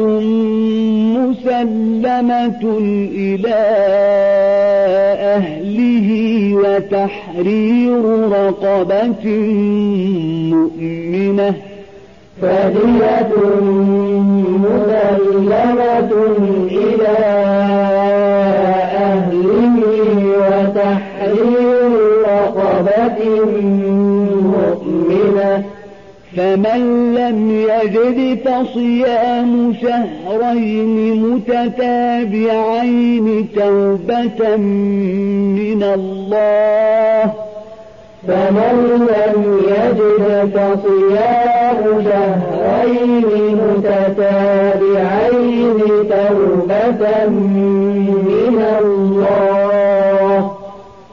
مسلمة إلى أهله وتحرير رقبة مؤمنة. فدية مسلمة إلى أهله وتحرير رقبة مؤمنة. فمن لم يجد فصيام شهرين متتابعين توبة من الله. فمن لم يجد فصيام شهرين متتابعين توبة من الله.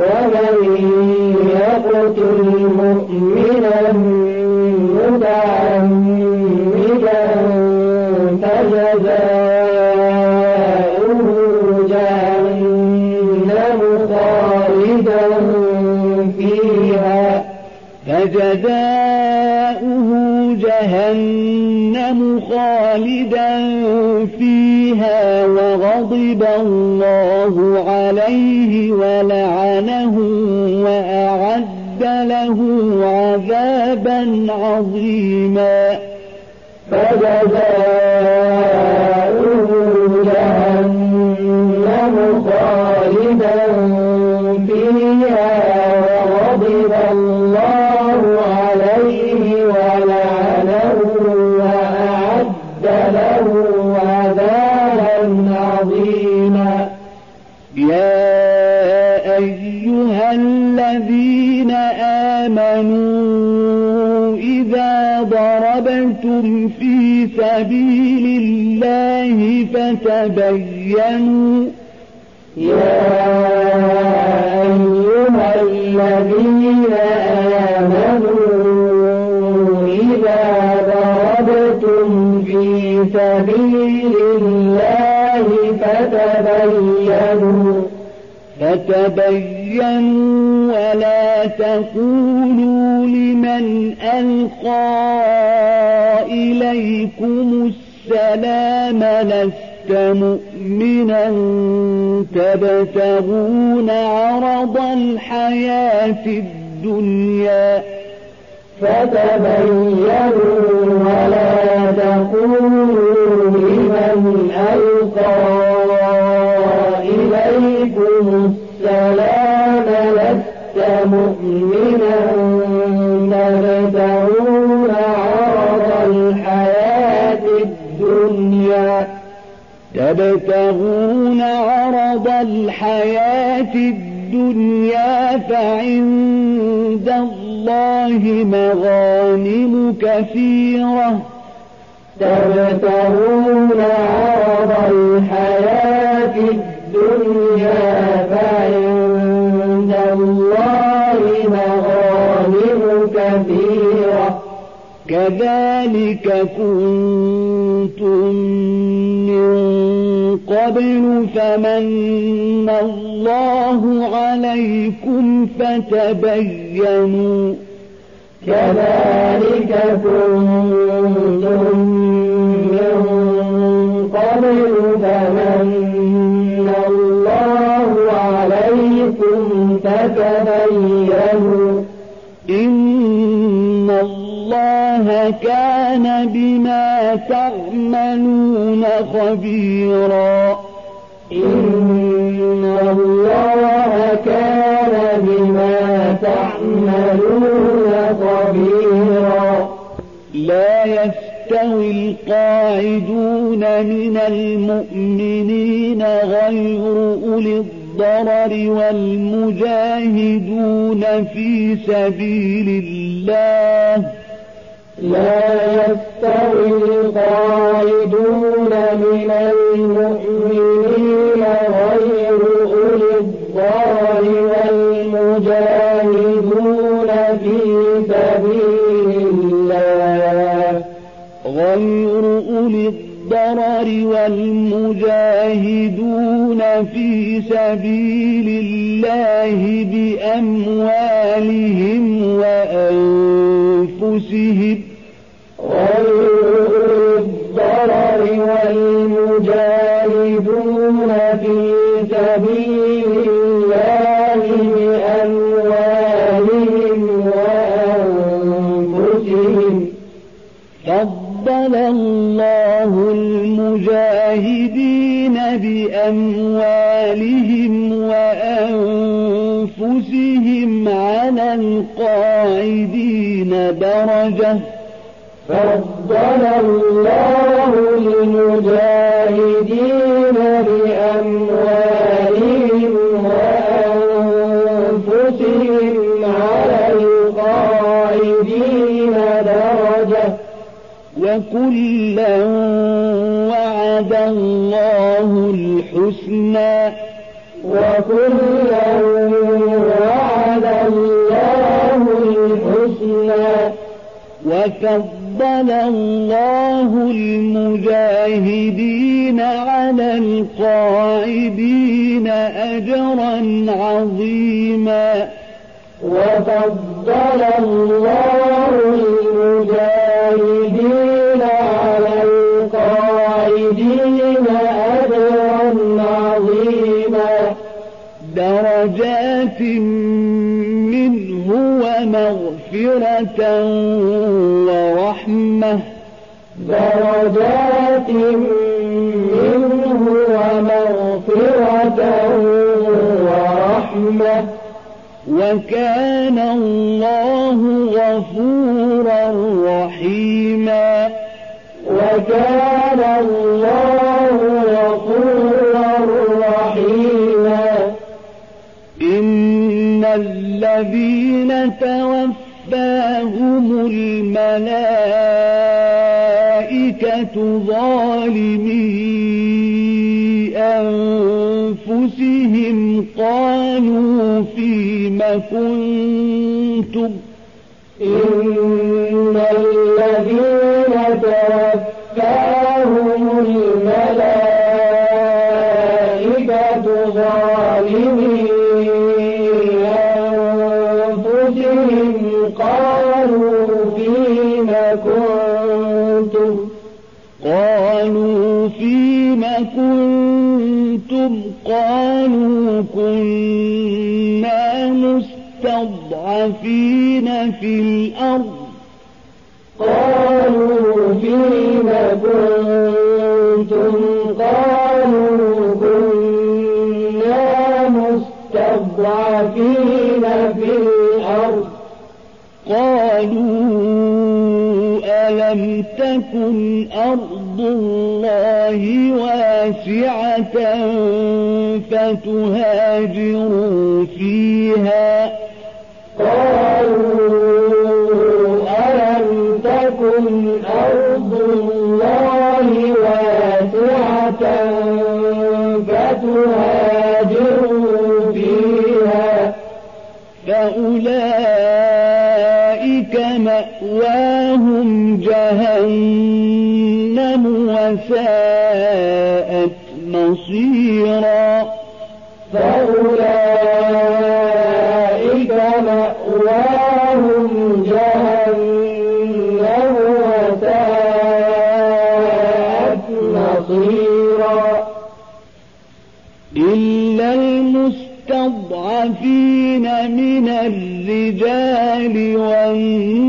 ومن يقتل مؤمنا متعمدا جهنم خالدا فيها جهنم خالدا فيها وغضب الله عليه ولعنه وأعد له عذابا عظيما. فجزاؤه ضربتم في سبيل الله فتبينوا يا أيها الذين آمنوا إذا ضربتم في سبيل الله فتبينوا فتبينوا ولا تقولوا لمن ألقى إليكم السلام لست مؤمنا تبتغون عرض الحياة الدنيا. فتبينوا ولا تقولوا لمن ألقى إليكم السلام لست مؤمنا تبتغون عرض الحياة الدنيا فعند الله مغانم كثيرة. تبتغون عرض الحياة الدنيا فعند الله مغانم كثيرة. كذلك كنتم من قبل فمن الله عليكم فتبينوا. كذلك كنتم من قبل فمن الله عليكم فتبينوا. إن الله كان بما تعملون خبيرا. إن الله كان بما تعملون خبيرا. لا يستوي القاعدون من المؤمنين غير أولي الضرر والمجاهدون في سبيل الله. لا يستوي القاعدون من المؤمنين غير أولي الضرر والمجاهدون في سبيل الله. غير أولي الضرر والمجاهدون في سبيل الله بأموالهم وأنفسهم. الضرر والمجاهدون في سبيل الله بأموالهم وأنفسهم. فضل الله المجاهدين بأموالهم وأنفسهم على القاعدين درجة فضل الله المجاهدين بأموالهم وأنفسهم على القاعدين درجة. وكلا وعد الله الحسنى. وكلا وعد الله الحسنى. وفضل الله المجاهدين على القاعدين أجرا عظيما. وفضل الله المجاهدين ومغفرة ورحمة. درجات منه ومغفرة ورحمة. وكان الله غفورا رحيما. وكان الله غفورا رحيما. إن الذين توفاهم الملائكة ظالمي أنفسهم قالوا فيم كنتم؟ إن الذين توفاهم كنتم قالوا كنا مستضعفين في الأرض. قالوا فيم كنتم؟ قالوا كنا مستضعفين في الأرض. قالوا ألم تكن أرض الله واسعة فتهاجروا فيها. وساءت مصيرا. فأولئك مأواهم جهنم وساءت مصيرا. إلا المستضعفين من الرجال والنساء.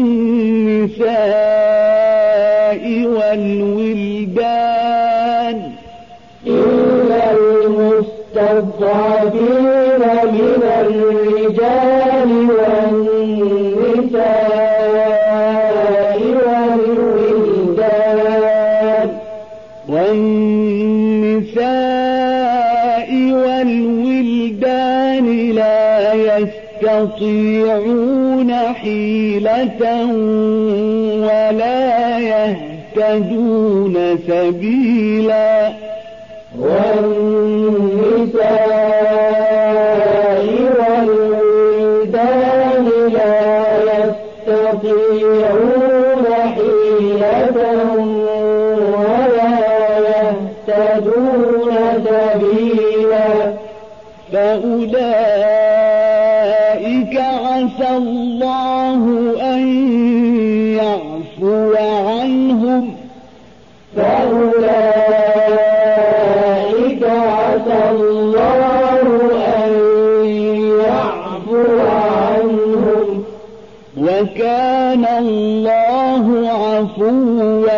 يستطيعون حيلة ولا يهتدون سبيلا. والنساء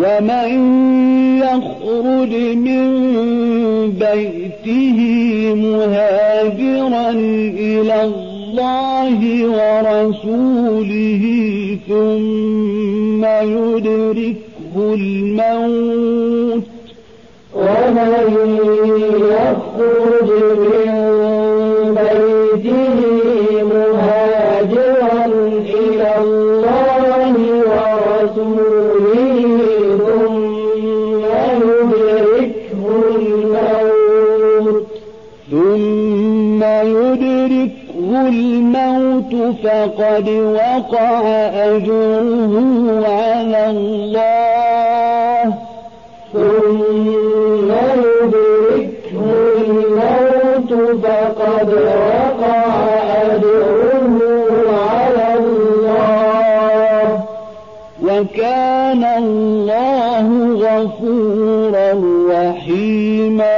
ومن يخرج من بيته مهاجرا إلى الله ورسوله ثم يدركه الموت الموت فقد وقع أجره على الله. ثم يدركه الموت فقد وقع أجره على الله. وكان الله غفورا رحيما.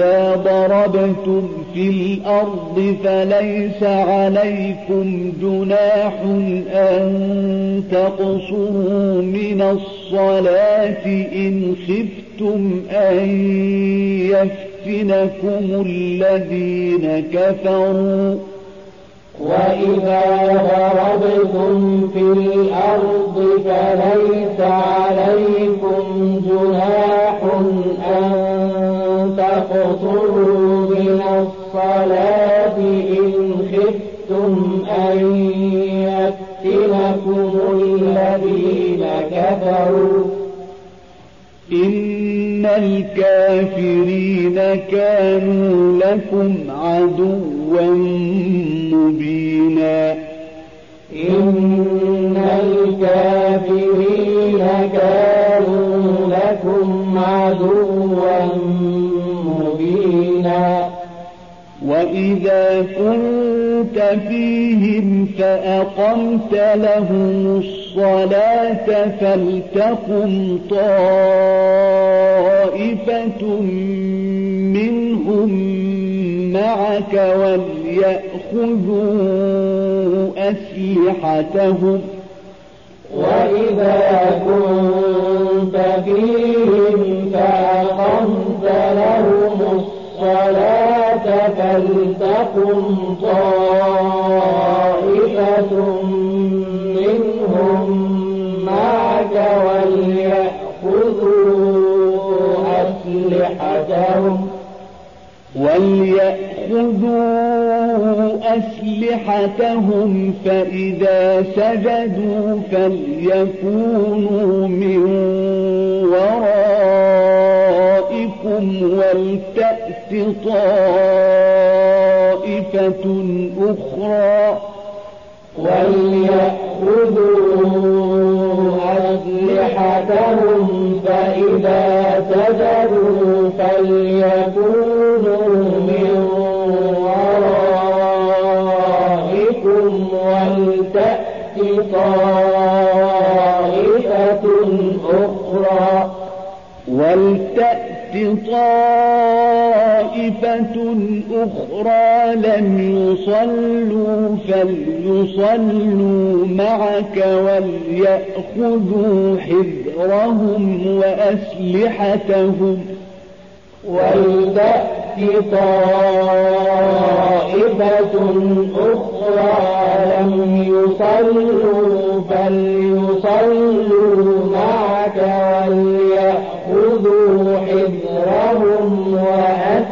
وإذا ضربتم في الأرض فليس عليكم جناح أن تقصروا من الصلاة إن خفتم أن يفتنكم الذين كفروا وإذا ضربتم في الأرض فليس عليكم جناح يفتنكم الذين كفروا. إن الكافرين كانوا لكم عدوا مبينا. إن الكافرين كانوا لكم عدوا مبينا. وإذا كنت فيهم فأقمت لهم الصلاة فلتقم طائفة منهم معك وليأخذوا أسلحتهم. وإذا كنت فيهم فأقمت لهم الصلاة فلتقم طائفة منهم معك وليأخذوا أسلحتهم. وليأخذوا أسلحتهم فإذا سجدوا فليكونوا من ورائكم ولتأت طائفة أخرى وليأخذوا أسلحتهم فإذا سجدوا فليكونوا من ورائكم ولتأت طائفة أخرى ولتأت طائفة لم يصلوا فليصلوا معك وليأخذوا حذرهم وأسلحتهم ولتأت طائفة أخرى لم يصلوا فليصلوا معك وليأخذوا حذرهم وأسلحتهم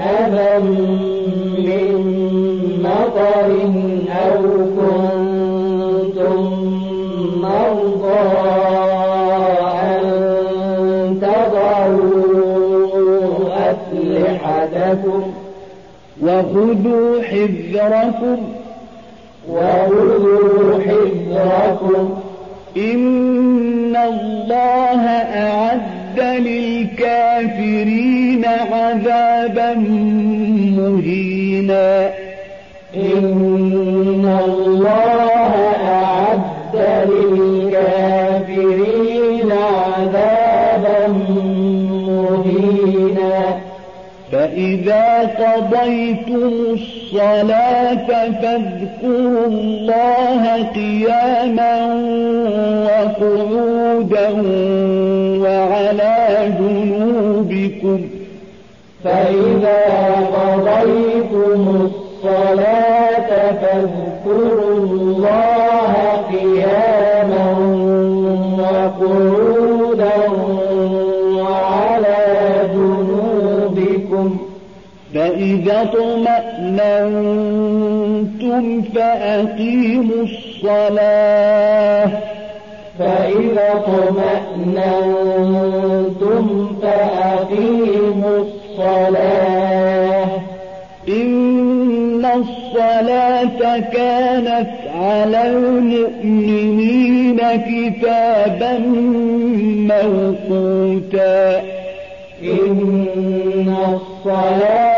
أذى من مطر أو كنتم مرضى أن تضعوا أسلحتكم وخذوا حذركم. وخذوا حذركم. إن الله للكافرين عذابا مهينا. إن الله أعد للكافرين فإذا قضيتم الصلاة فاذكروا الله قياما وقعودا وعلى جنوبكم. فإذا قضيتم الصلاة فاذكروا الله قياما وقعودا فإذا اطمأننتم فأقيموا الصلاة. فإذا طمأننتم فأقيموا الصلاة. إن الصلاة كانت على المؤمنين كتابا موقوتا. إن الصلاة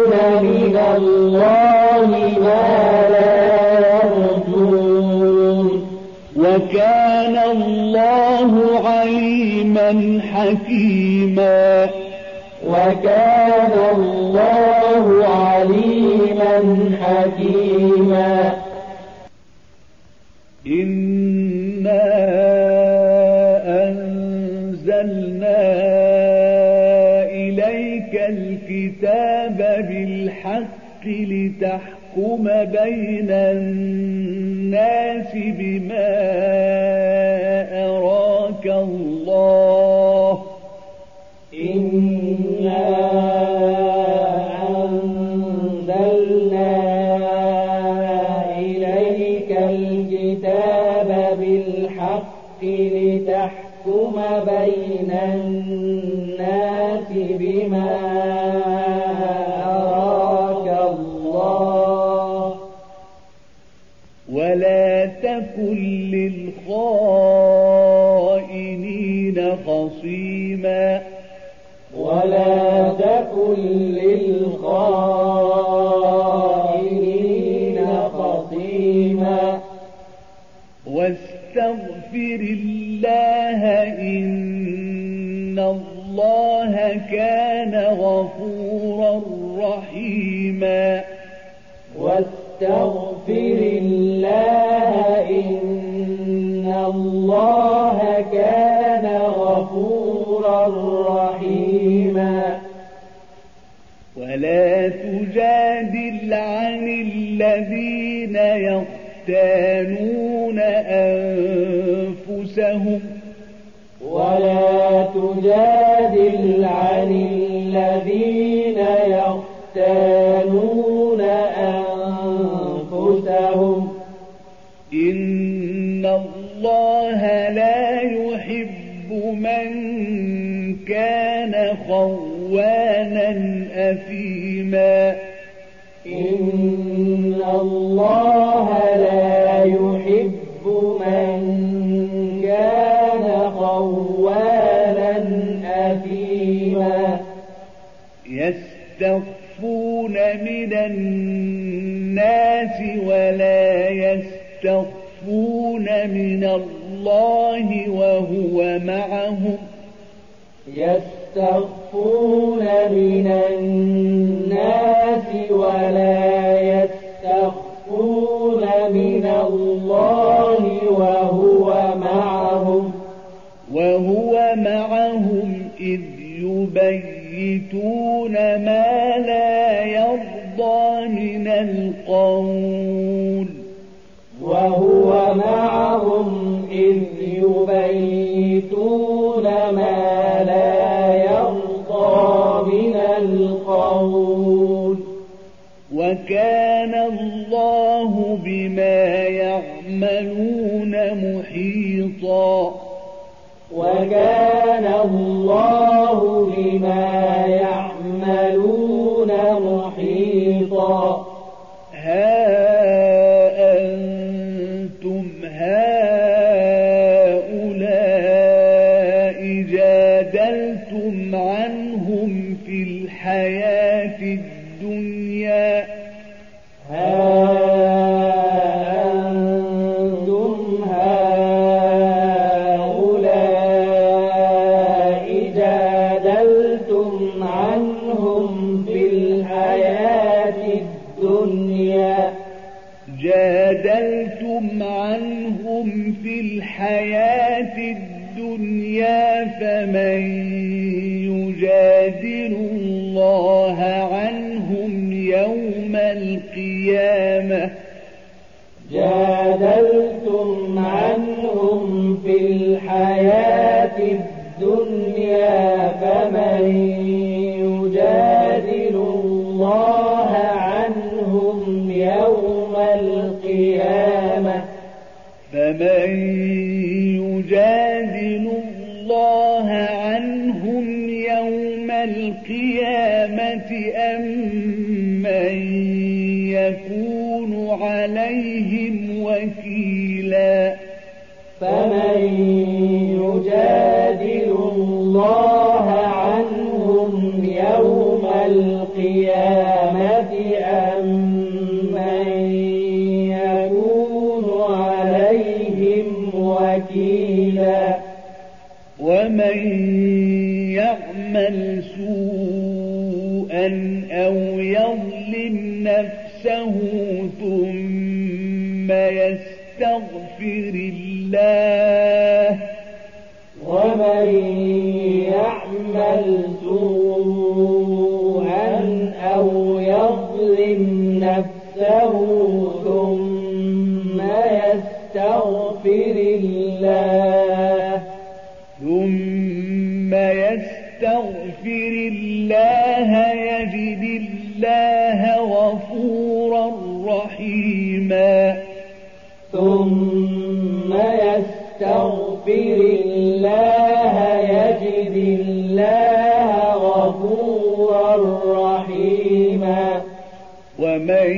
الله ما لا يرجون. وكان الله عليما حكيما. وكان الله عليما حكيما. بالحق لتحكم بين الناس بما أراك الله. إنا أنزلنا إليك الكتاب بالحق لتحكم بين الناس بما خصيما ولا تكن للخائنين خصيما. واستغفر الله إن الله كان غفورا رحيما. واستغفر الله إن الله ولا تجادل عن الذين يختانون أنفسهم. ولا تجادل عن أثيما إن الله لا يحب من كان خوانا أثيما. يستخفون من الناس ولا يستخفون من الله وهو معهم. يستخفون من الناس ولا يستخفون من الله وهو معهم وهو معهم إذ يبيتون ما لا يرضى من القول وكان الله بما الحياة الدنيا فمن يجادل يستغفر الله. ومن ومن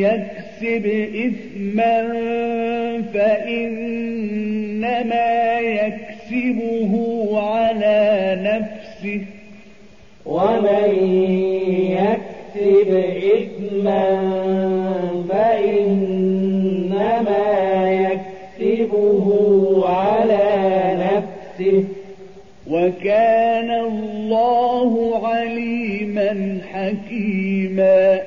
يكسب إثما فإنما يكسبه على نفسه. ومن يكسب إثما وكان الله عليما حكيما.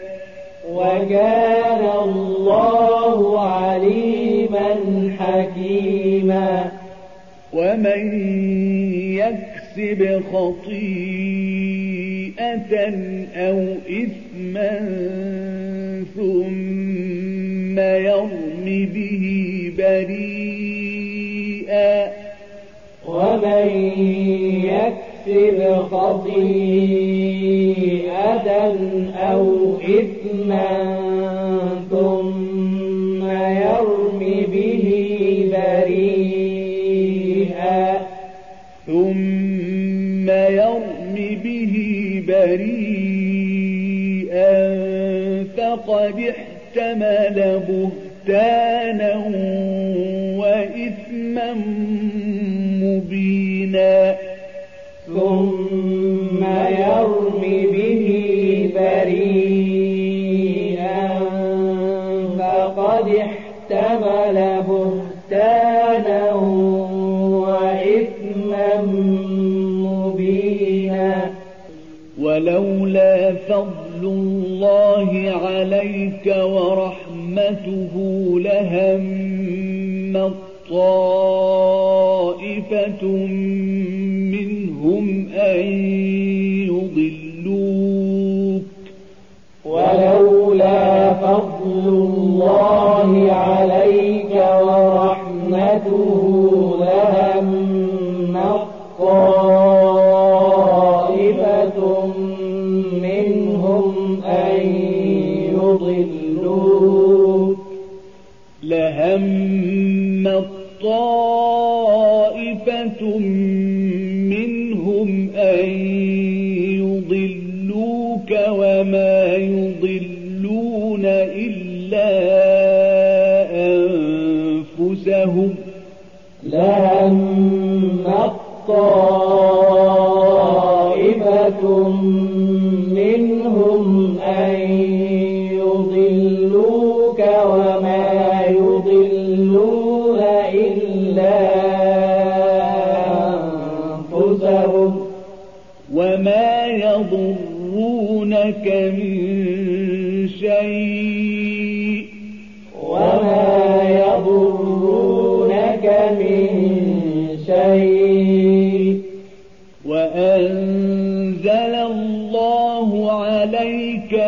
وكان الله عليما حكيما. ومن يكسب خطيئة أو إثما يكسب خطيئة أو إثما ثم يرم به بريئا. ثم يرم به بريئا. فقد احتمل بهتانا ثم يرم به بريئا. فقد احتمل بهتانا وإثما مبينا. ولولا فضل الله عليك ورحمته لهم طائفة ورحمته لهم طائفة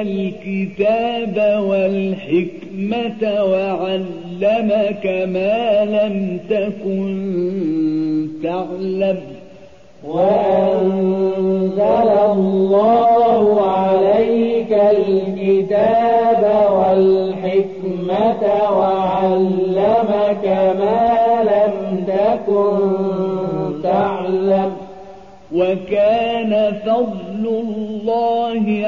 الكتاب والحكمة وعلمك ما لم تكن تعلم. وأنزل الله عليك الكتاب والحكمة وعلمك ما لم تكن تعلم. وكان فضل الله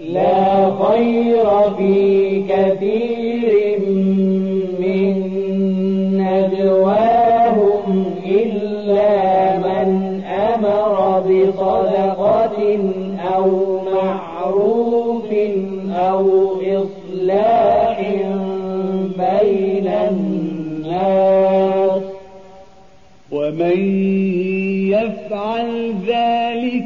لا خير في كثير من نجواهم إلا من أمر بصدقة أو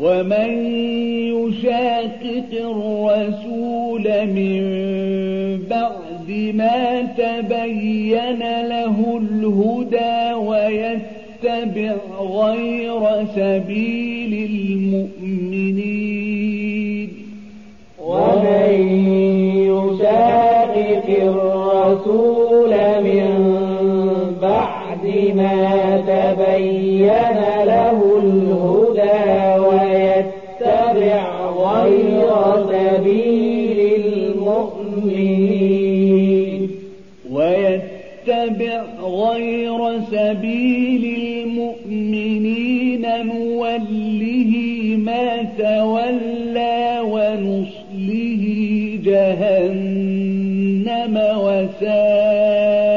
ومن يشاقق الرسول من بعد ما تبين له الهدى ويتبع غير سبيل المؤمنين ومن يشاقق الرسول من بعد ما تبين سبيل المؤمنين نوله ما تولى ونصله جهنم وساءت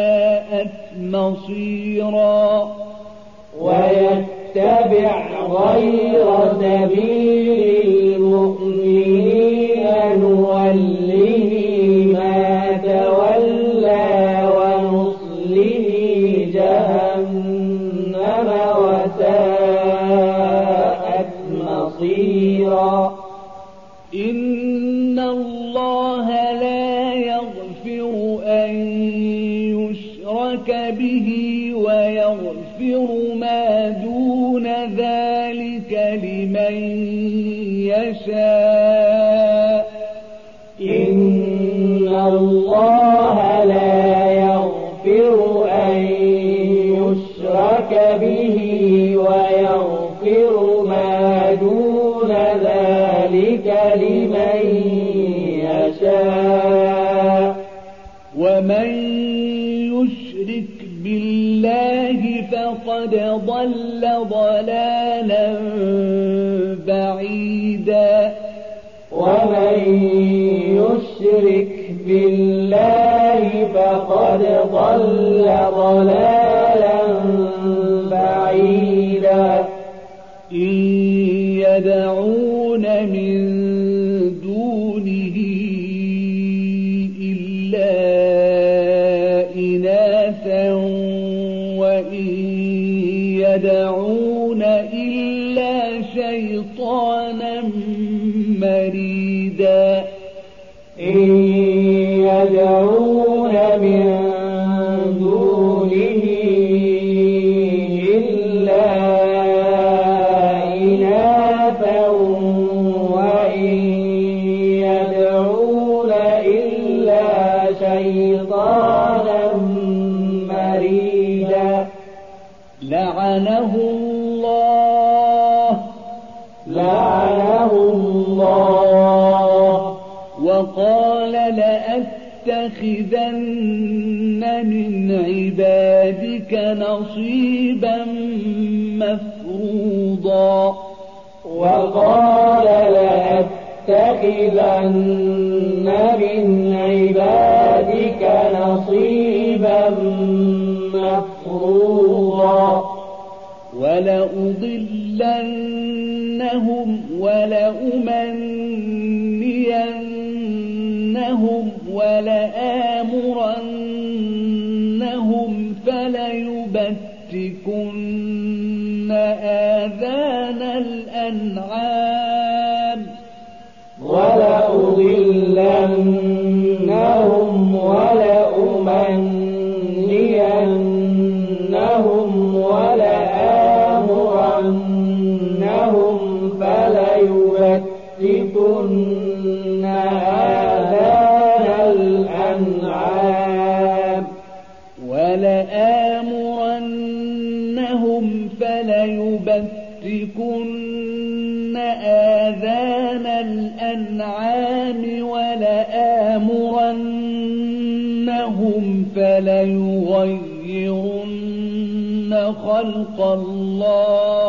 مصيرا. ويتبع غير سبيل فقد ضل ضلالا بعيدا. ومن يشرك بالله فقد ضل ضلالا بعيدا. إن يدعون مريدا وقال لأتخذن من عبادك نصيبا مفروضا. وقال لأتخذن من عبادك نصيبا مفروضا. ولأضلنهم ولأمنينهم ولآمرنهم فليبتكن آذان الأنعام الأنعام ولآمرنهم فليغيرن خلق الله.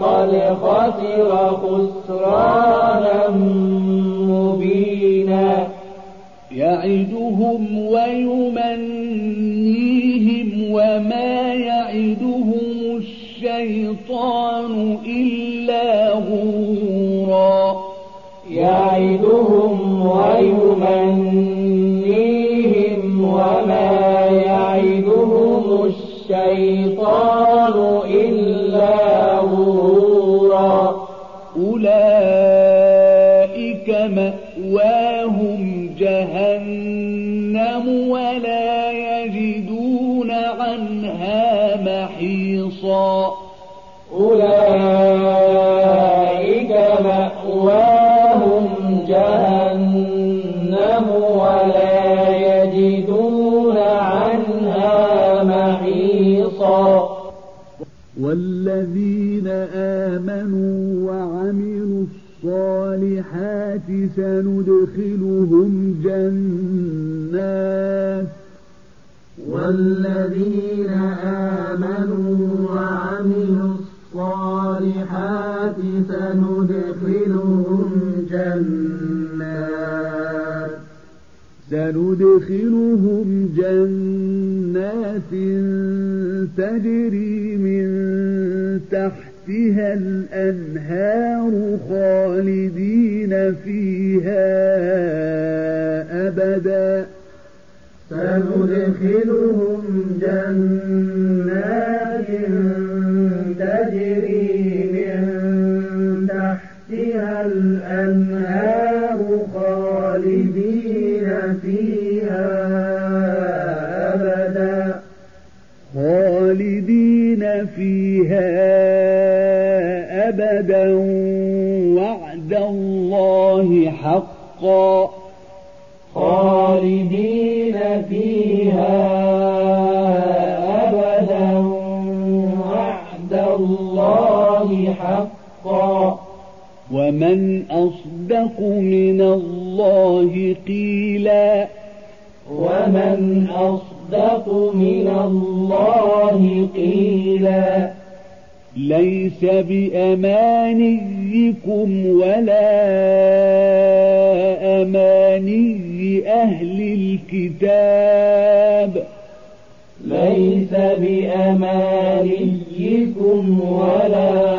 فقد خسر خسرانا مبينا. يعدهم ويمنيهم وما يعدهم الشيطان إلا غرورا يعدهم ويمنيهم أولئك مأواهم جهنم ولا يجدون عنها والذين آمنوا وعملوا الصالحات سندخلهم جنات. والذين آمنوا سندخلهم جنات. سندخلهم جنات تجري من تحتها الأنهار خالدين فيها أبدا. سندخلهم جنات فيها أبدا وعد الله حقا. خالدين فيها أبدا وعد الله حقا. ومن أصدق من الله قيلا. ومن أصدق من الله قيلا. ليس بأمانيكم ولا أماني أهل الكتاب. ليس بأمانيكم ولا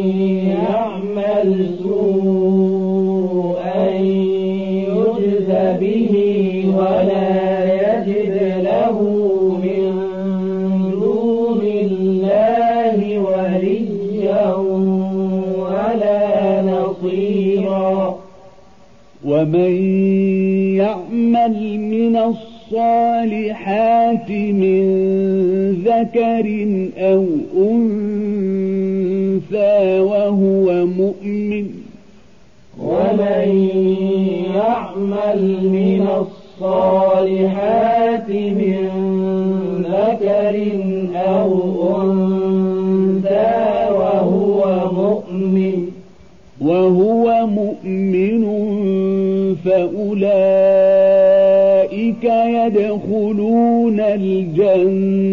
ومن يعمل من الصالحات من ذكر أو أنثى وهو مؤمن. ومن يعمل من الصالحات من ذكر أو أنثى وهو مؤمن. وهو فأولئك أولئك يدخلون الجنة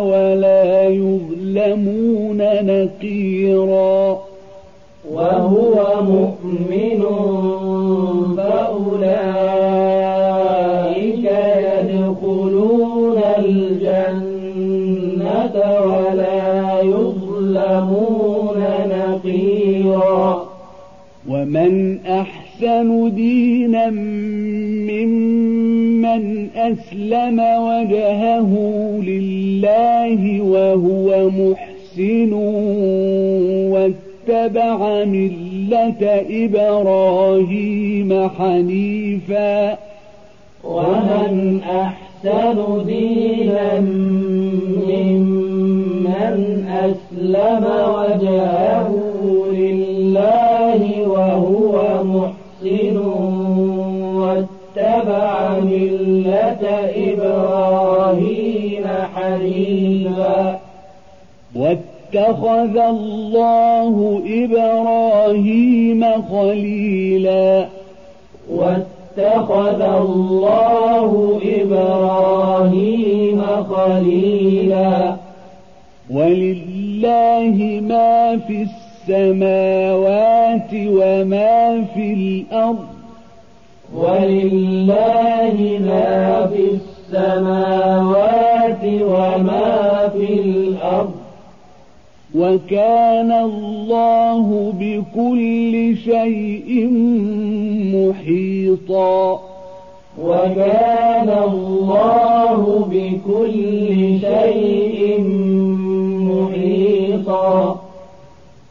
ولا يظلمون نقيرا وهو مؤمن فأولئك يدخلون الجنة ولا يظلمون نقيرا ومن أحسن دينا ممن أسلم وجهه لله وهو محسن واتبع ملة إبراهيم حنيفا. ومن أحسن دينا ممن أسلم وجهه لله وهو محسن واتبع ملة إبراهيم حنيفا. واتخذ الله إبراهيم خليلا. واتخذ الله إبراهيم خليلا. ولله ما في السماوات وما في الأرض ولله ما في السماوات وما في الأرض. وكان الله بكل شيء محيطا. وكان الله بكل شيء محيطا.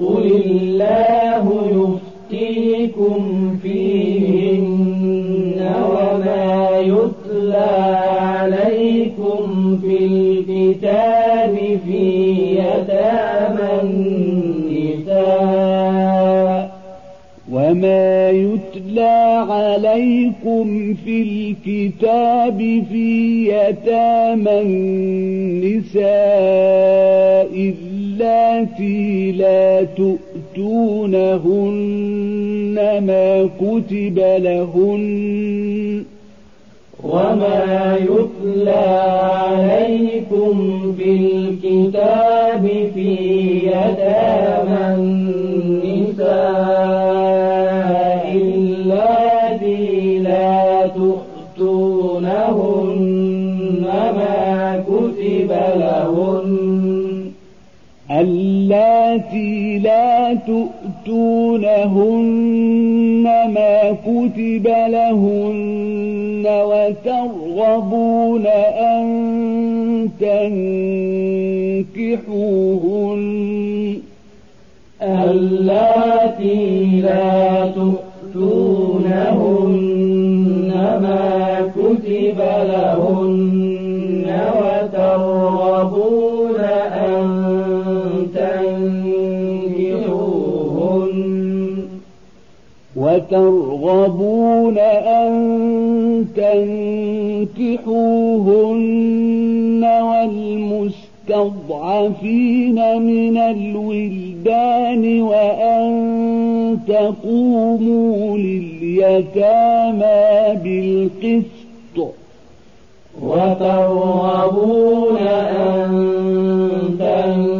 قل الله يفتيكم فيهن وما يتلى عليكم في الكتاب في يتامى النساء وما يتلى عليكم في الكتاب في يتامى النساء اللاتي لا تؤتونهن ما كتب لهن وما يتلى عليكم في الكتاب في يتامى النساء اللاتي لا تؤتونهن ما كتب لهن وترغبون أن تنكحوهن. اللاتي لا تؤتونهن وترغبون أن تنكحوهن والمستضعفين من الولدان وأن تقوموا لليتامى بالقسط وترغبون أن تنكحوهن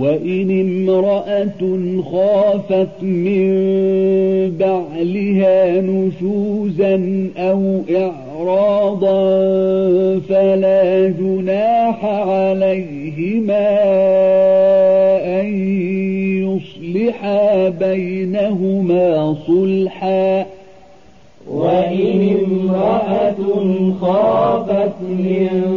وإن امرأة خافت من بعلها نشوزا أو إعراضا فلا جناح عليهما أن يصلحا بينهما صلحا. وإن امرأة خافت من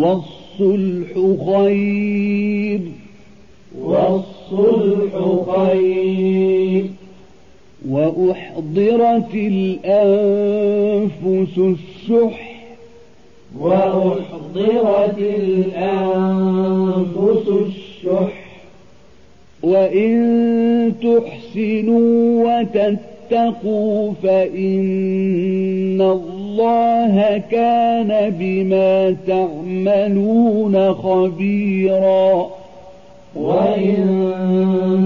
والصلح خير. والصلح خير. وأحضرت الأنفس الشح وأحضرت الأنفس الشح وإن تحسنوا وتتقوا فإن الله كان بما تعملون خبيرا. وإن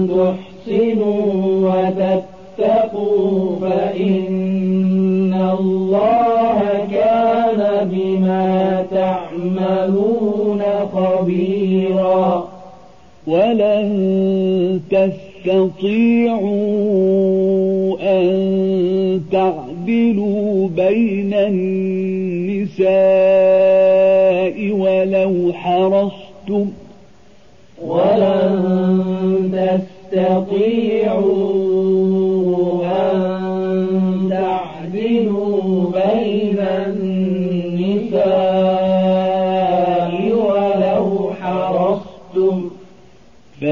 تحسنوا وتتقوا فإن الله كان بما تعملون خبيرا. ولن تستطيعوا أن تعدلوا بين النساء ولو حرصتم ولن تستطيعوا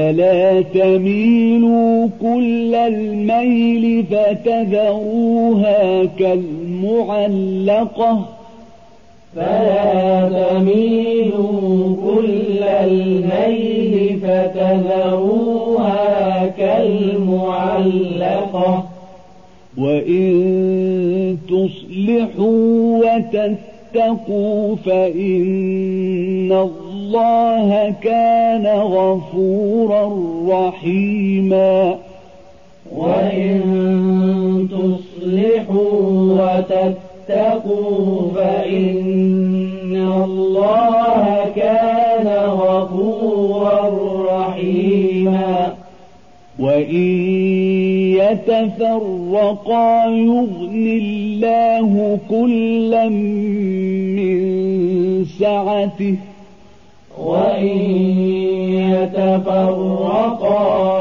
فلا تميلوا كل الميل فتذروها كالمعلقة. فلا تميلوا كل الميل فتذروها كالمعلقة. وإن تصلحوا وتتقوا فإن الله كان غفورا رحيما. وإن تصلحوا وتتقوا فإن الله كان غفورا رحيما. وإن يتفرقا يغن الله كلا من سعته وإن يتفرقا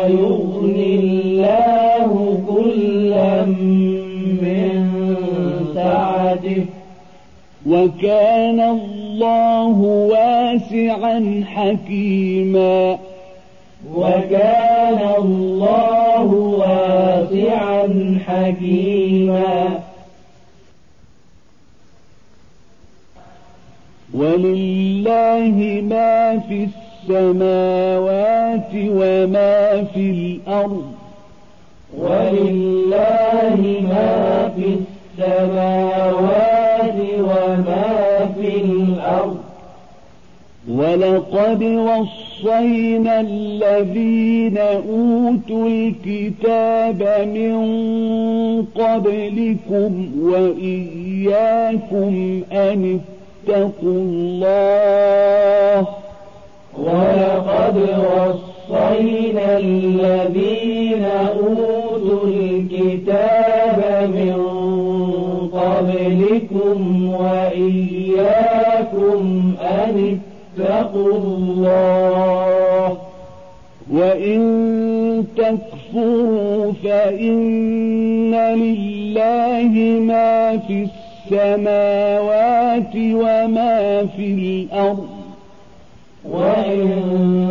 يغن الله كلا من سعته وكان الله واسعا حكيما وكان الله واسعا حكيما. ولله ما في السماوات وما في الأرض. ولله ما في السماوات وما في الأرض. ولقد وصينا الذين أوتوا الكتاب من قبلكم وإياكم أن اتقوا الله ولقد وصينا الذين أوتوا الكتاب من قبلكم وإياكم أن اتقوا الله. وإن تكفروا فإن لله ما في السماوات وما في الأرض. وإن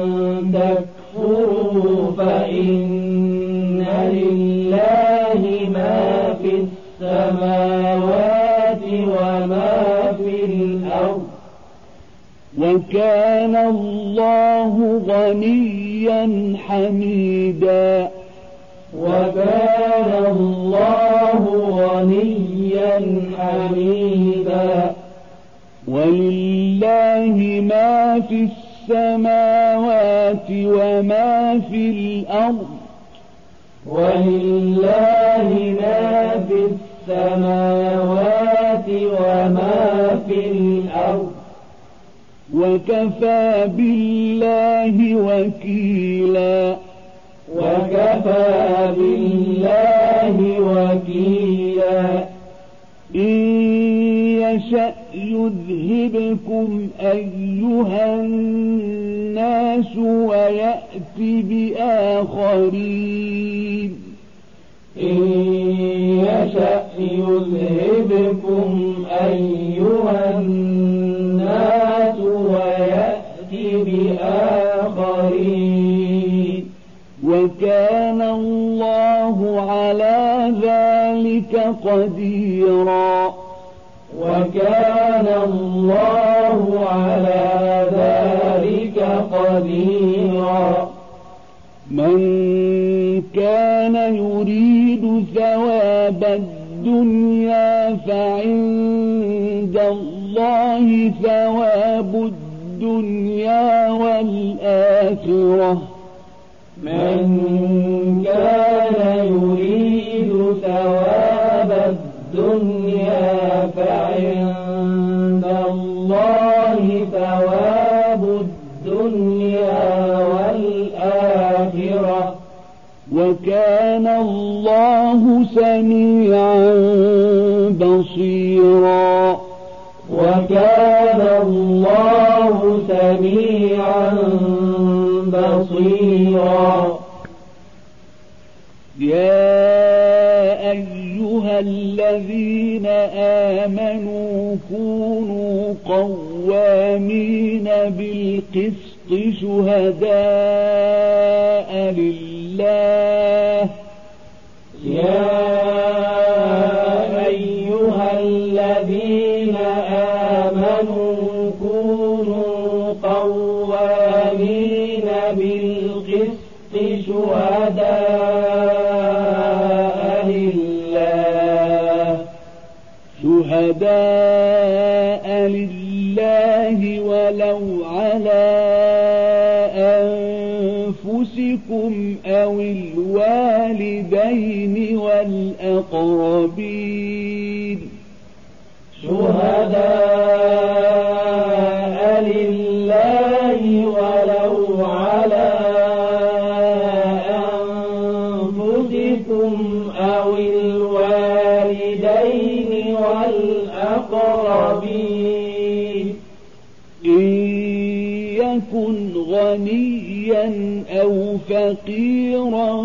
وكان الله غنيا حميدا. وكان الله غنيا حميدا. ولله ما في السماوات وما في الأرض. ولله ما في السماوات وما وكفى بالله وكيلا. وكفى بالله وكيلا. إن يشأ يذهبكم أيها الناس ويأت بآخرين. إن يشأ يذهبكم أيها الناس وكان الله على ذلك قديرا. وكان الله على ذلك قديرا. من كان يريد ثواب الدنيا فعند الله ثواب الدنيا والآخرة. من كان يريد ثواب الدنيا فعند الله ثواب الدنيا والآخرة. وكان الله سميعا بصيرا. وكان الله سميعا بصيرا. يا أيها الذين آمنوا كونوا قوامين بالقسط شهداء لله شهداء لله ولو على أنفسكم أو الوالدين والأقربين. شهداء غنيا أو فقيرا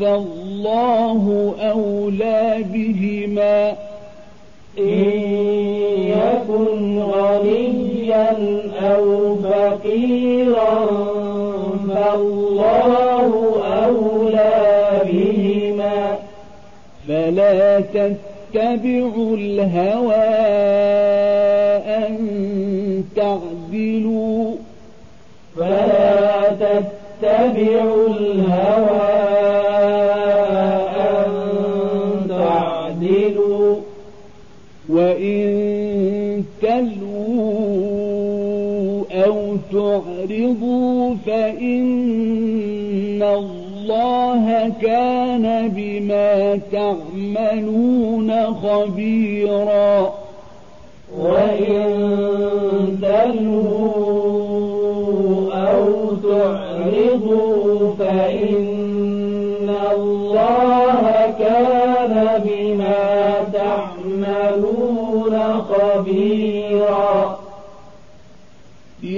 فالله أولى بهما. إن يكن غنيا أو فقيرا فالله أولى بهما. فلا تتبعوا الهوى أن تعدلوا تتبعوا الهوى أن تعدلوا. وإن تلووا أو تعرضوا فإن الله كان بما تعملون خبيرا. وإن تلووا أو تعرضوا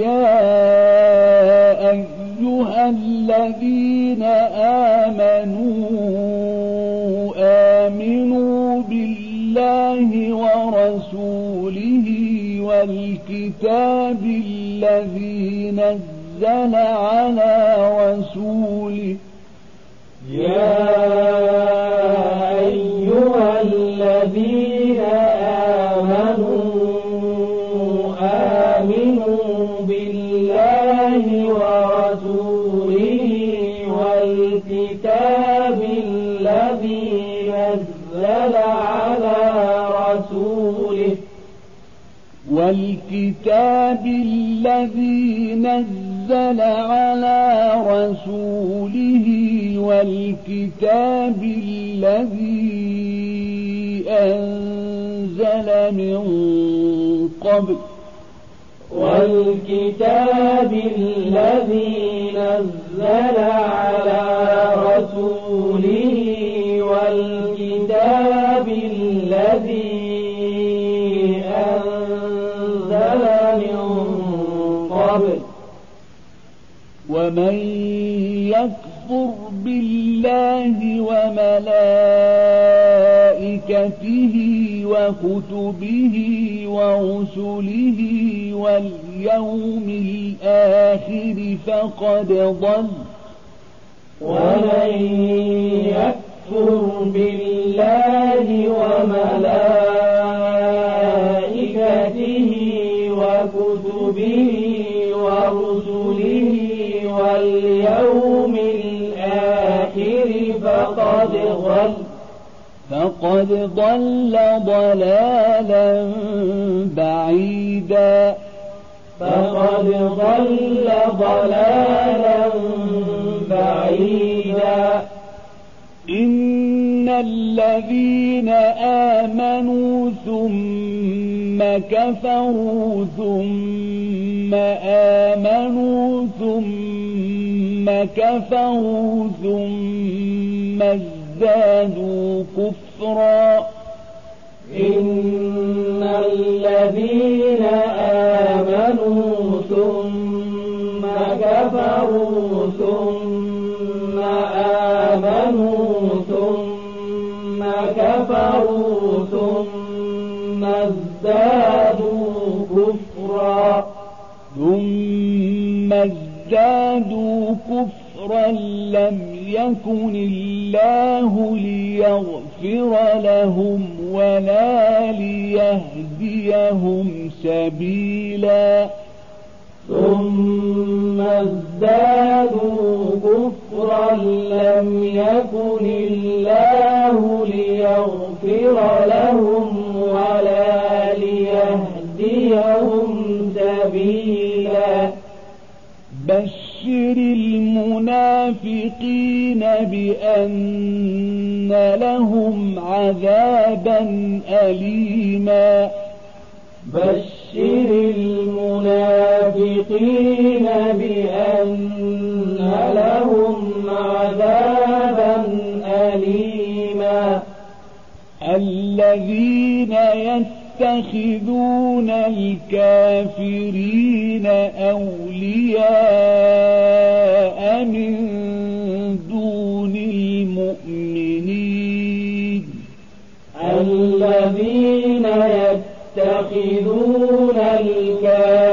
يا أيها الذين آمنوا آمنوا بالله ورسوله والكتاب الذي نزل على رسوله يا والكتاب الذي نزل على رسوله والكتاب الذي أنزل من قبل والكتاب الذي نزل على رسوله ومن يكفر بالله وملائكته وكتبه ورسله واليوم الآخر فقد ضل. ومن يكفر بالله وملائكته وكتبه ورسله فقد ضل فقد ضل ضلالا بعيدا. فقد ضل ضلالا بعيدا. إن الذين آمنوا ثم كفروا ثم آمنوا ثم كفروا ثم ازدادوا كفرا. إن الذين ازدادوا كفرا لم يكن الله ليغفر لهم ولا ليهديهم سبيلا. ثم ازدادوا كفرا لم يكن الله ليغفر لهم ولا ليهديهم بشر المنافقين بأن لهم عذابا أليما. بشر المنافقين بأن لهم عذابا أليما. الذين يتخذون الكافرين أولياء من دون المؤمنين. الذين يتخذون الكافرين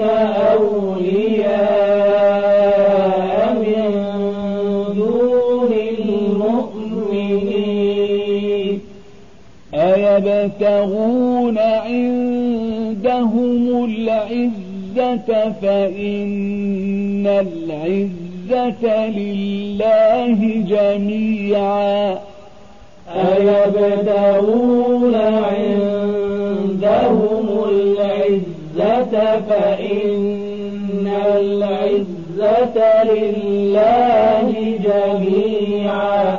أولياء أيبتغون عندهم العزة فإن العزة لله جميعا. أيبتغون عندهم العزة فإن العزة لله جميعا.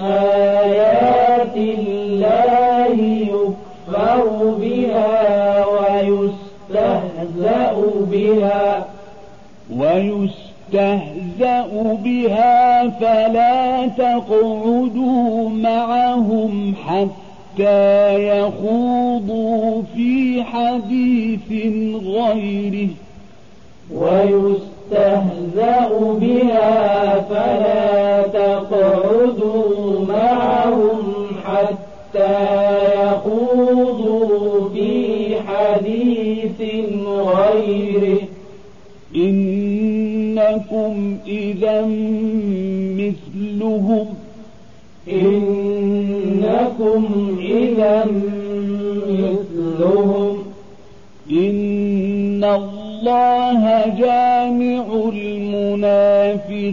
آيات الله يكفر بها ويستهزأ بها ويستهزأ بها فلا تقعدوا معهم حتى يخوضوا في حديث غيره ويستهزأ بها فلا تقعدوا معهم حتى يخوضوا في حديث غيره. إنكم إذا مثلهم. إنكم إذا مثلهم. إن الله جامع المنافقين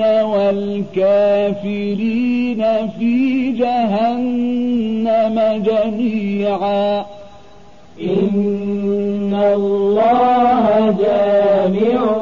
والكافرين في جهنم جميعا. إن الله جامع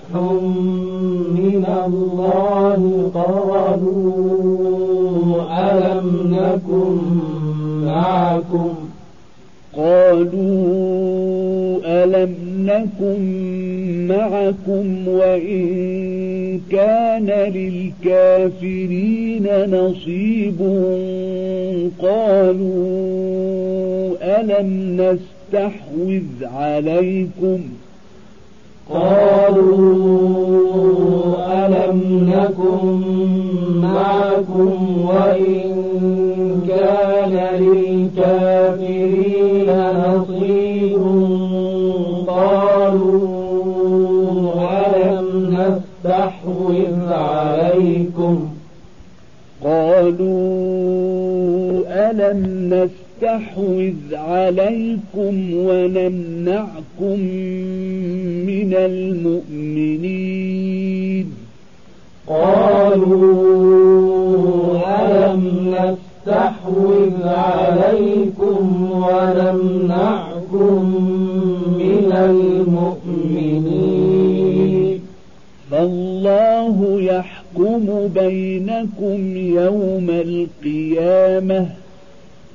من الله قالوا ألم نكن معكم؟ قالوا ألم نكن معكم وإن كان للكافرين نصيب قالوا ألم نستحوذ عليكم؟ قالوا ألم نكن معكم وإن كان للكافرين نصيب قالوا ألم نستحوذ عليكم قالوا ألم نستحوذ عليكم ونمنعكم من المؤمنين. قالوا ألم نستحوذ عليكم ونمنعكم من المؤمنين؟ فالله يحكم بينكم يوم القيامة.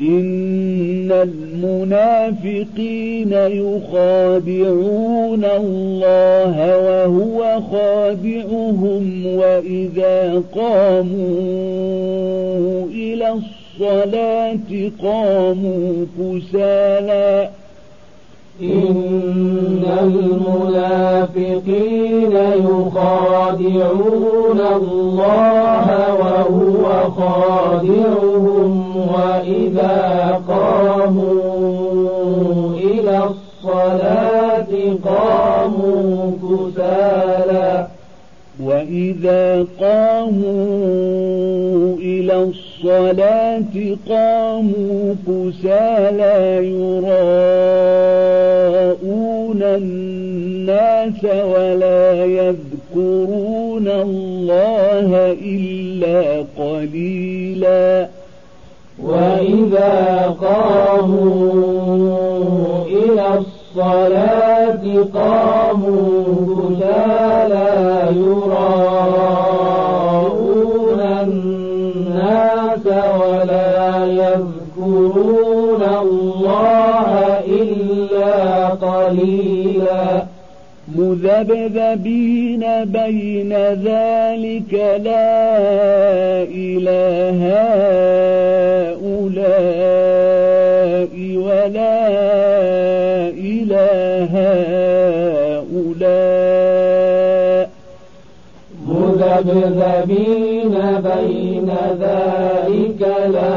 إن المنافقين يخادعون الله وهو خادعهم وإذا قاموا إلى الصلاة قاموا كسالى إن المنافقين يخادعون الله وهو خادعهم وإذا قاموا إلى الصلاة قاموا كسالى وإذا قاموا إلى الصلاة قاموا كسالى يراءون الناس ولا يذكرون الله إلا قليلا. وإذا قاموا إلى الصلاة قاموا كسالى يراءون الناس ولا يذكرون الله إلا قليلا. مذبذبين بين ذلك لا إله هؤلاء ولا إله هؤلاء. مذبذبين بين ذلك لا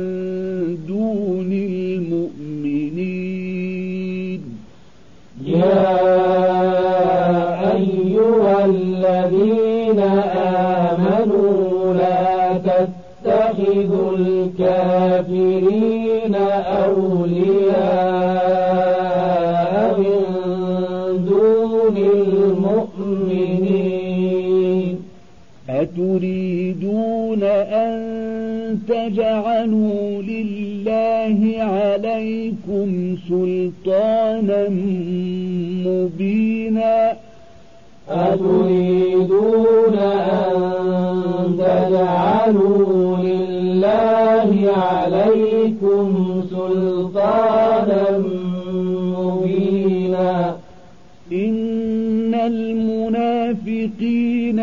الكافرين أولياء من دون المؤمنين. أتريدون أن تجعلوا لله عليكم سلطانا مبينا؟ أتريدون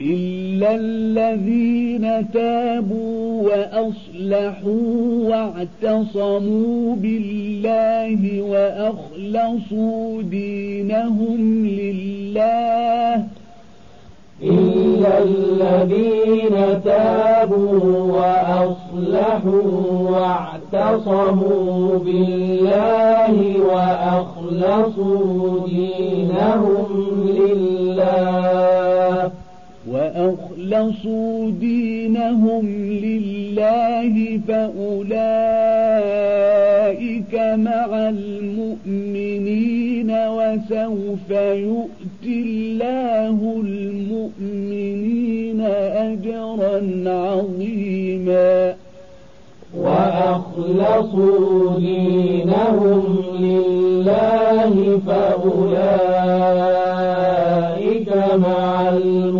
إلا الذين تابوا وأصلحوا واعتصموا بالله وأخلصوا دينهم لله إلا الذين تابوا وأصلحوا واعتصموا بالله وأخلصوا دينهم لله وأخلصوا دينهم لله فأولئك مع المؤمنين وسوف يؤتي الله المؤمنين أجرا عظيما. وأخلصوا دينهم لله فأولئك مع المؤمنين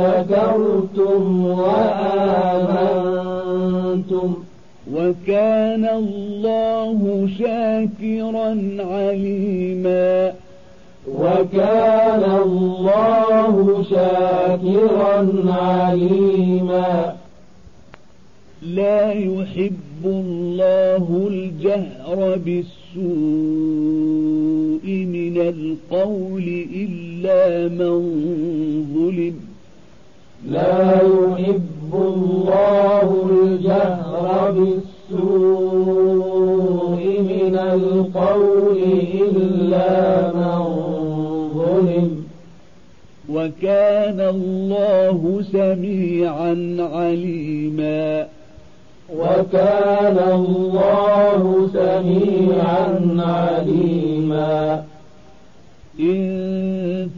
شكرتم وآمنتم. وكان الله شاكرا عليما. وكان الله شاكرا عليما. لا يحب الله الجهر بالسوء من القول إلا من ظلم. لا يحب الله الجهر بالسوء من القول إلا من ظلم. وكان الله سميعا عليما. وكان الله سميعا عليما. إن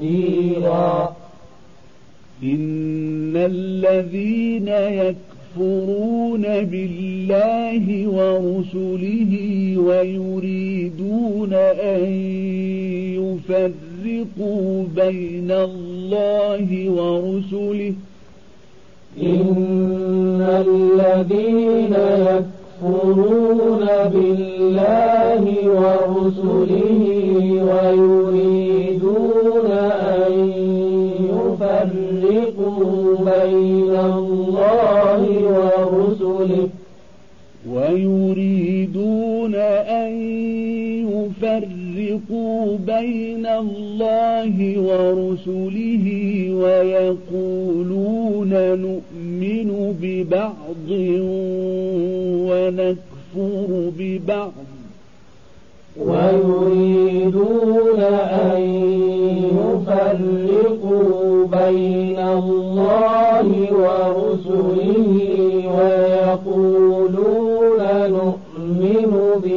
قديرا إن الذين يكفرون بالله ورسله ويريدون أن يفرقوا بين الله ورسله. إن الذين يكفرون بالله ورسله ويريدون بين الله ورسله. ويريدون أن يفرقوا بين الله ورسله ويقولون نؤمن ببعض ونكفر ببعض. ويريدون أن يفرقوا بين الله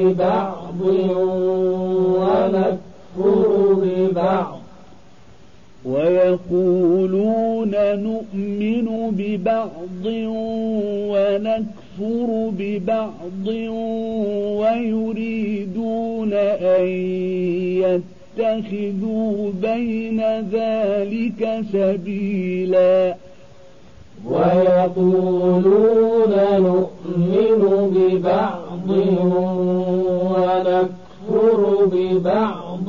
ببعض ونكفر ببعض. ويقولون نؤمن ببعض ونكفر ببعض ويريدون أن يتخذوا بين ذلك سبيلا. ويقولون نؤمن ببعض ونكفر ببعض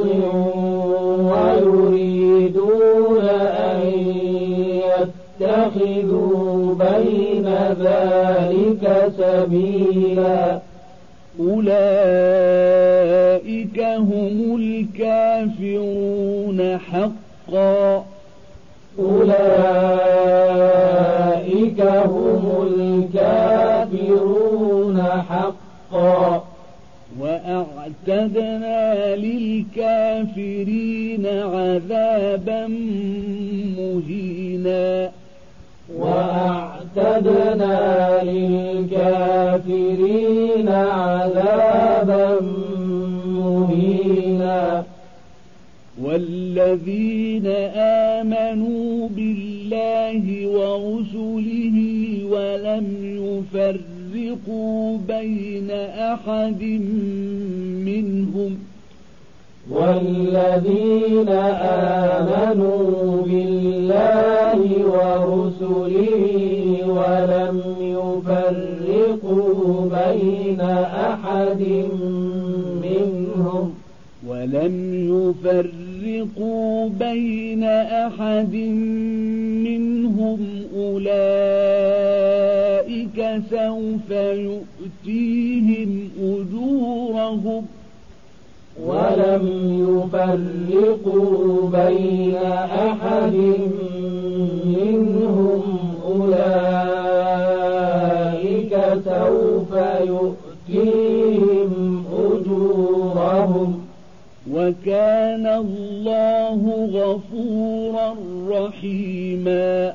ويريدون أن يتخذوا بين ذلك سبيلا. أولئك هم الكافرون حقا. أولئك هم الكافرون حقا وأعتدنا للكافرين عذابا مهينا. وأعتدنا للكافرين عذابا مهينا. والذين آمنوا بالله ورسله ولم يفرقوا بين أحد منهم والذين آمنوا بالله ورسله ولم يفرقوا بين أحد منهم ولم يفرقوا بين أحد منهم أولئك سوف يؤتيهم أجورهم ولم يفرقوا بين أحد منهم أولئك سوف يؤتيهم أجورهم. وكان الله غفورا رحيما.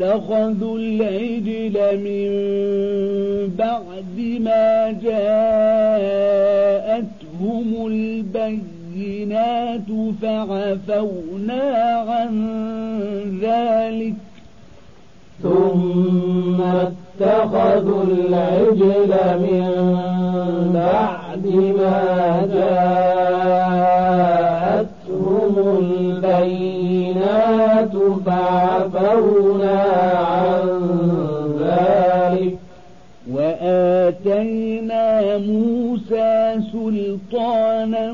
اتخذوا العجل من بعد ما جاءتهم البينات فعفونا عن ذلك. ثم اتخذوا العجل من بعد ما جاءتهم فعفونا عن ذلك. وآتينا موسى سلطانا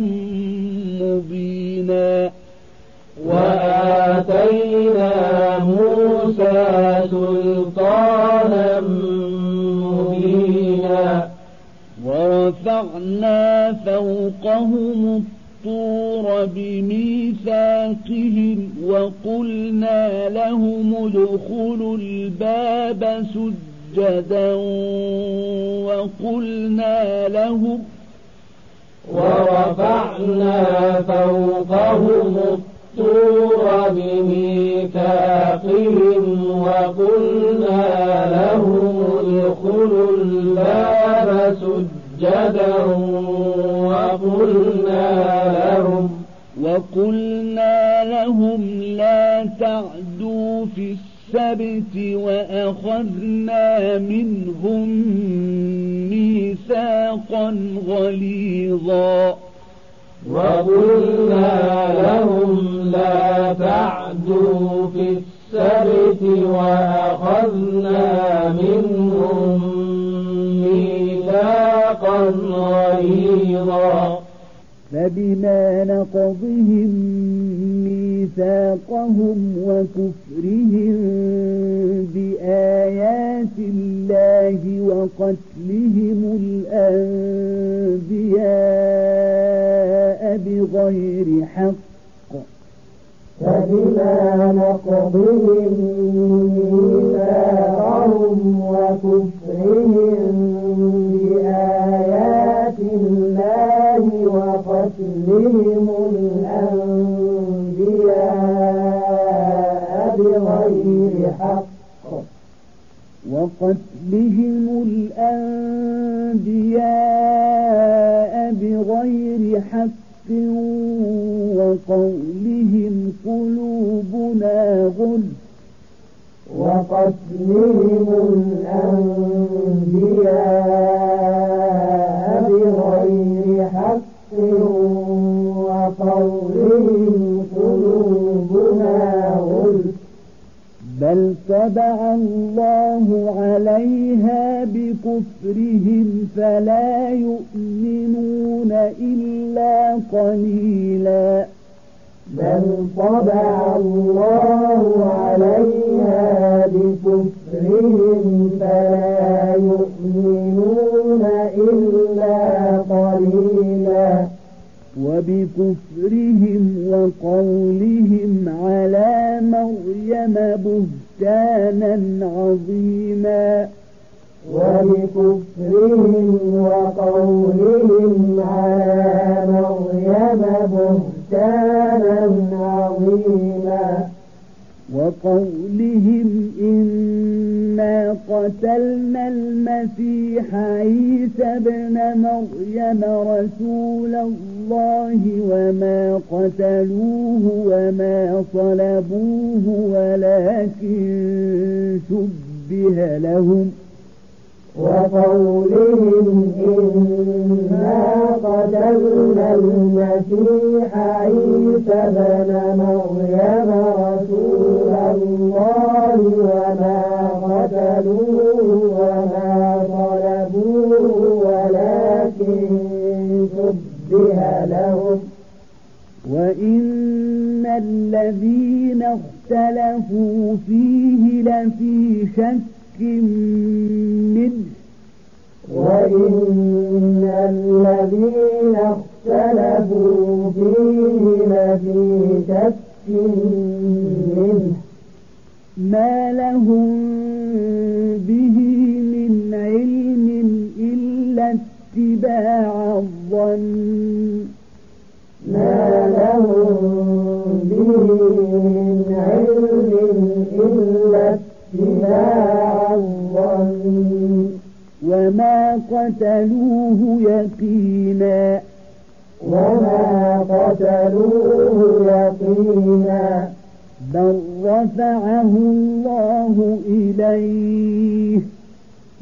مبينا. وآتينا موسى سلطانا مبينا. ورفعنا فوقهم الطور بميثاقهم وقلنا لهم ادخلوا الباب سجدا وقلنا لهم ورفعنا فوقهم الطور بميثاقهم وقلنا لهم ادخلوا الباب سجدا وقلنا لهم وقلنا لهم لا تعدوا في السبت وأخذنا منهم ميثاقا غليظا. وقلنا لهم لا تعدوا في السبت وأخذنا منهم ميثاقا غليظا. فبما نقضهم ميثاقهم وكفرهم بآيات الله وقتلهم الأنبياء بغير حق. فبما نقضهم ميثاقهم وكفرهم الله وقتلهم الأنبياء بغير حق. وقتلهم الأنبياء بغير حق وقولهم قلوبنا غلف. وقتلهم الأنبياء بل طبع الله عليها بكفرهم فلا يؤمنون إلا قليلا بل طبع الله عليها بكفرهم فلا يؤمنون إلا قليلا وبكفرهم وقولهم على مريم بهتانا عظيما. وبكفرهم وقولهم على مريم بهتانا عظيما. وقولهم إنا قتلنا المسيح عيسى ابن مريم رسول الله وما قتلوه وما صلبوه ولكن شبه لهم وقولهم إنا قتلنا المسيح عيسى بن مريم رسول الله وما قتلوه وما صلبوه ولكن شبه لهم وإن الذين اختلفوا فيه لفي شك منه وإن الذين اختلفوا فيه لفي شك منه ما لهم اتباع الظن ما لهم به من علم إلا اتباع الظن وما قتلوه يقينا وما قتلوه يقينا بل رفعه الله إليه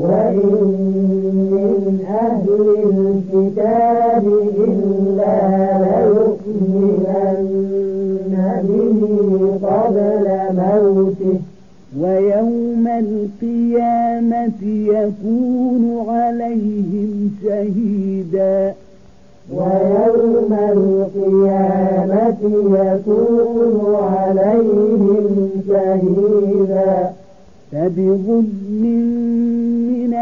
وإن من أهل الكتاب إلا ليؤمنن به قبل موته ويوم القيامة يكون عليهم شهيدا ويوم القيامة يكون عليهم شهيدا. فبظلم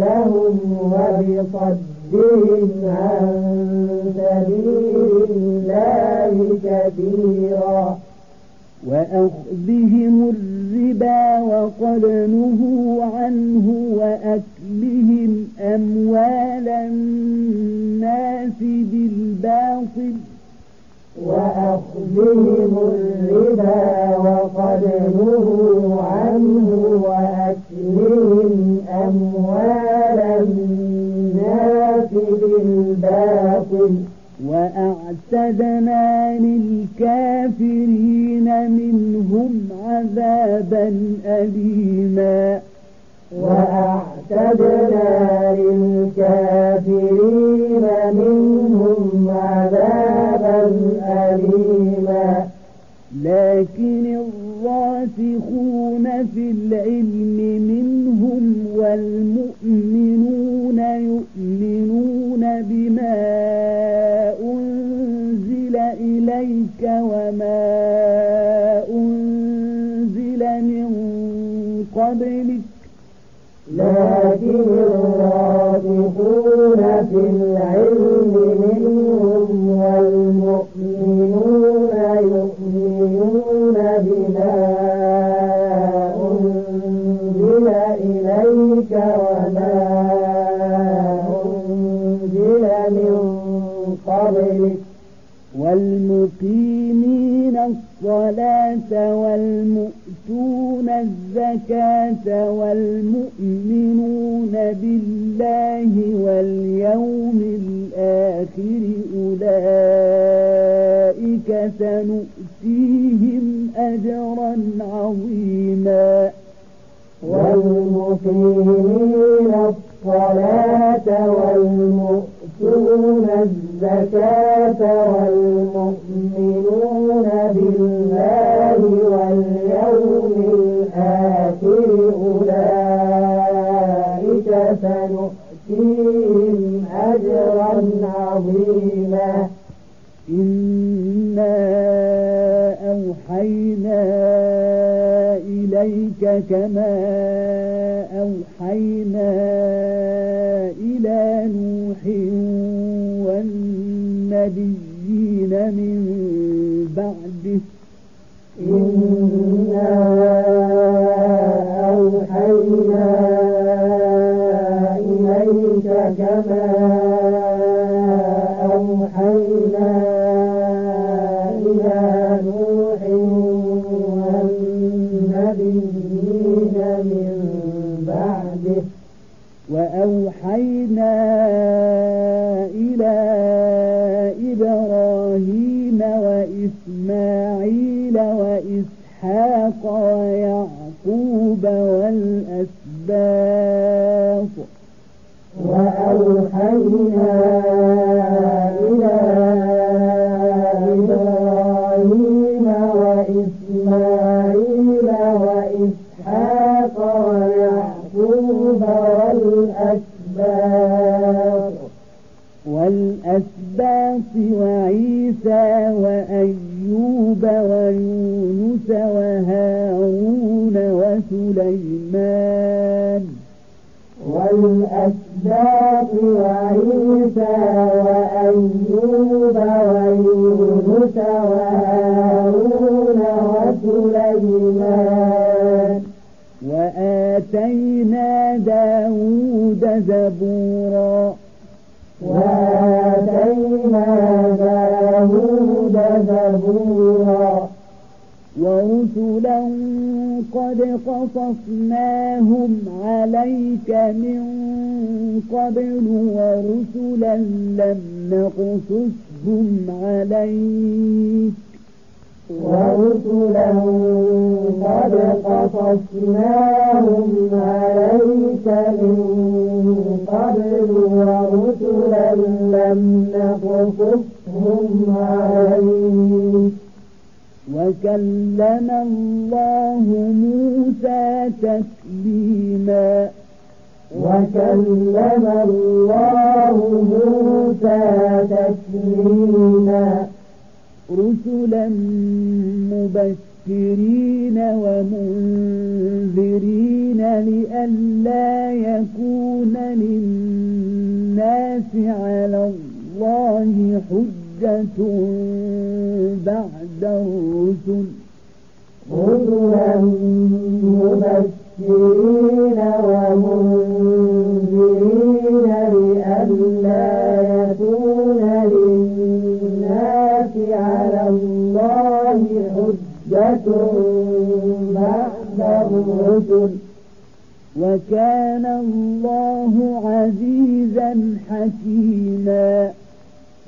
لهم وبصدهم عن سبيل الله كثيرا وأخذهم الربا وقد نهوا عنه وأكلهم أموال الناس بالباطل. وأخذهم الربا وقد نهوا عنه وأكلهم أموال الناس بالباطل. وأعتدنا للكافرين منهم عذابا أليما. وأعتدنا للكافرين منهم عذابا أليما. لكن الراسخون في العلم منهم والمؤمنون يؤمنون بما أنزل إليك وما أنزل من قبلك. لكن الراسخون في العلم منهم والمؤمنون والمقيمين الصلاة والمؤتون الزكاة والمؤمنون بالله واليوم الآخر أولئك سنؤتيهم أجرا عظيما. والمقيمين الصلاة والمؤتون الزكاة والمؤمنون بالله واليوم الآخر أولئك سنؤتيهم أجرا عظيما إنا أوحينا إليك كما أوحينا نوح والنبيين من بعده. إنا أوحينا إليك كما وأوحينا إلى إبراهيم وإسماعيل وإسحاق ويعقوب والأسباط. وأوحينا وعيسى وأيوب ويونس وهارون وسليمان والأسباب وعيسى وأيوب ويونس وهارون وسليمان وآتينا داود زبوراً قد قصصناهم عليك من قبل ورسلا لم نقصصهم عليك. ورسلا قد قصصناهم عليك من قبل ورسلا لم نقصصهم عليك. وكلم الله موسى تكليما وكلم الله موسى تكليما رسلا مبشرين ومنذرين لئلا يكون للناس على الله حجة. بعد الرسل. رسلا مبشرين ومنذرين لئلا يكون للناس على الله حجة بعد الرسل. وكان الله عزيزا حكيما.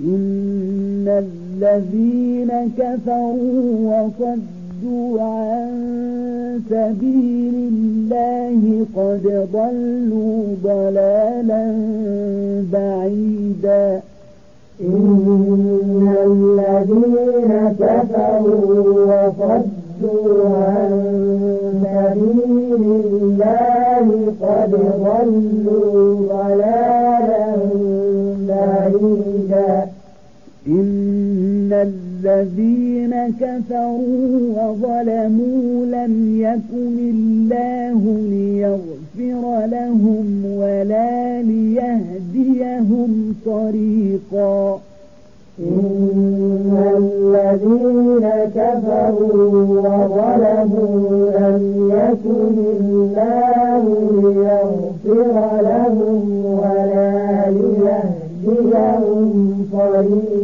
إن الذين كفروا وصدوا عن سبيل الله قد ضلوا ضلالا بعيدا إن الذين كفروا وصدوا عن سبيل الله قد ضلوا إن الذين كفروا وظلموا لم يكن الله ليغفر لهم ولا ليهديهم طريقا. إن الذين كفروا وظلموا لم يكن الله ليغفر لهم ولا ليهديهم طريقا.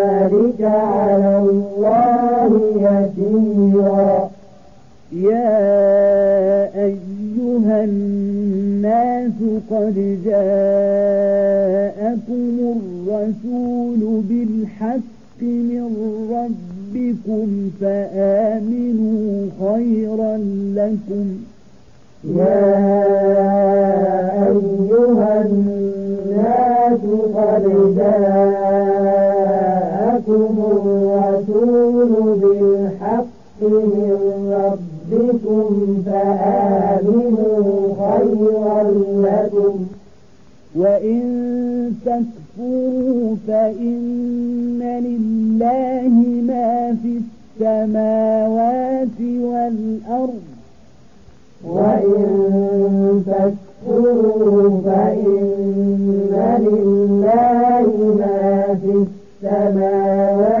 على الله يسيرا. يا أيها الناس قد جاءكم الرسول بالحق من ربكم فآمنوا خيرا لكم. يا أيها الناس قد جاءكم الرسول بالحق من ربكم فآمنوا خيرا لكم. وإن تكفروا فإن لله ما في السماوات والأرض. وإن تكفروا فإن لله ما في السماوات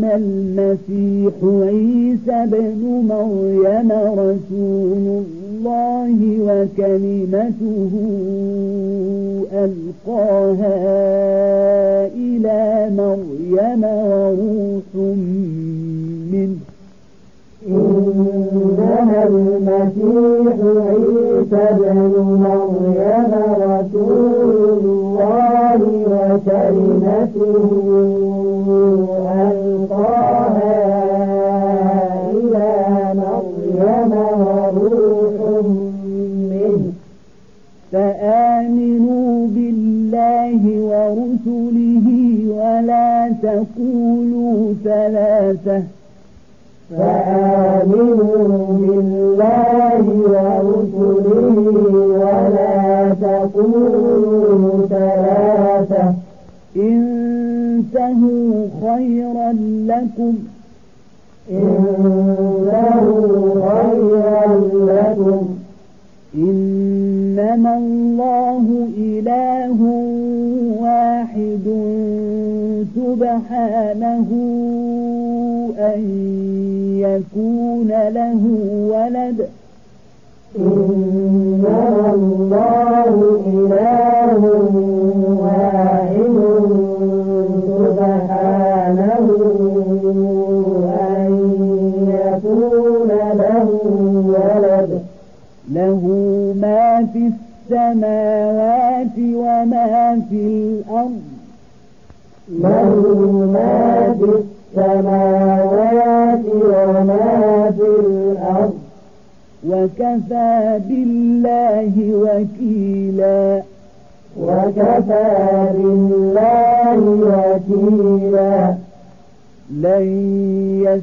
إنما المسيح عيسى بن مريم رسول الله وكلمته ألقاها إلى مريم وروح منه. إنما المسيح عيسى بن مريم رسول الله وكلمته. تقولوا ثلاثة. فآمنوا بالله ورسله ولا تقولوا ثلاثة. انتهوا خيرا لكم. إنه خيرا لكم. إنما سبحانه أن يكون له ولد. إنما الله إله واحد سبحانه أن يكون له ولد. له ما في السماوات له ما في السماوات وما في الأرض وكفى بالله وكيلا وكفى بالله وكيلا لن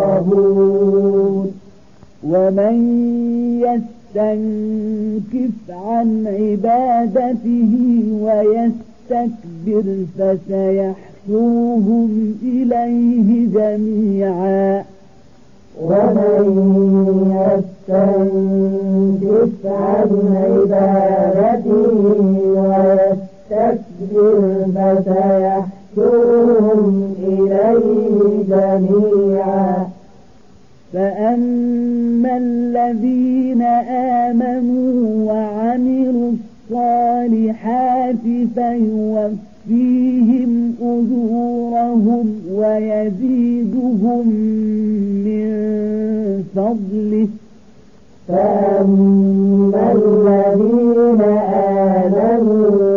المقربون ومن يستنكف عن عبادته ويستكبر فسيحشرهم إليه جميعا. ومن يستنكف عن عبادته ويستكبر فسيحشرهم إليه جميعا. فأما الذين آمنوا وعملوا الصالحات فيوفيهم أجورهم ويزيدهم من فضله. فأما الذين آمنوا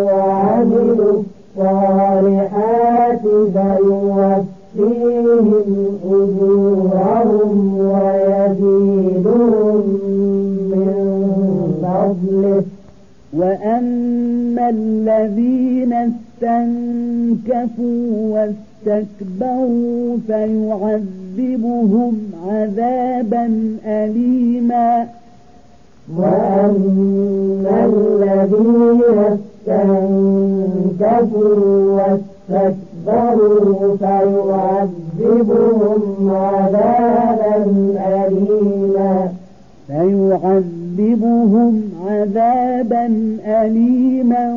فيوفيهم أجورهم ويزيدهم من فضله وأما الذين استنكفوا واستكبروا فيعذبهم عذابا أليما وأما الذين استنكفوا واستكبروا فيعذبهم عذابا أليما. فيعذبهم عذابا أليما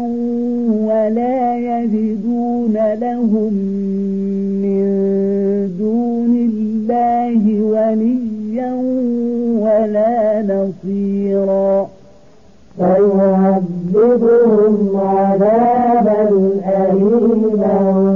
ولا يجدون لهم من دون الله وليا ولا نصيرا. فيعذبهم عذابا أليما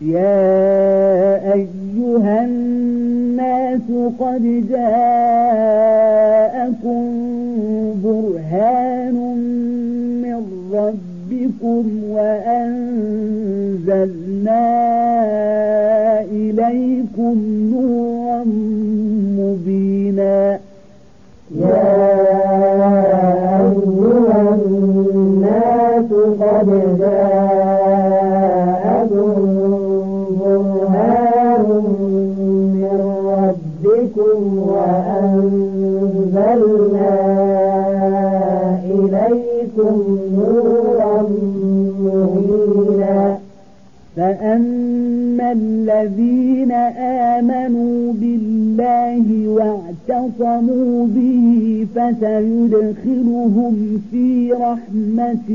يا أيها الناس قد جاءكم برهان من ربكم وأنزلنا إليكم نورا مبينا. يا أيها الناس قد جاءكم ربكم وأنزلنا إليكم نورا مبينا. فأما الذين آمنوا بالله واعتصموا به فسيدخلهم في رحمة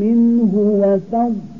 منه وفضل.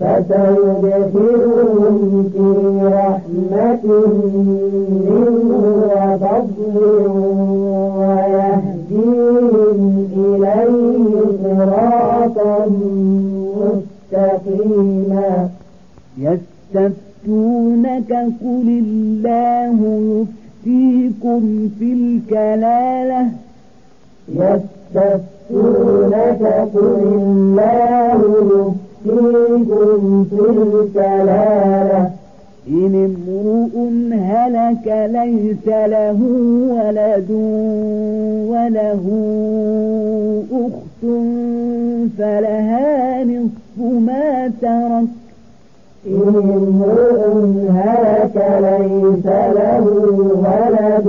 فسيدخلهم في رحمة منه وفضل ويهديهم إليه صراطا مستقيما. يستفتونك قل الله يفتيكم في الكلالة. يستفتونك قل الله يفتيكم في الكلالة إن امرؤ هلك ليس له ولد وله أخت فلها نصف ما ترك. إن امرؤ هلك ليس له ولد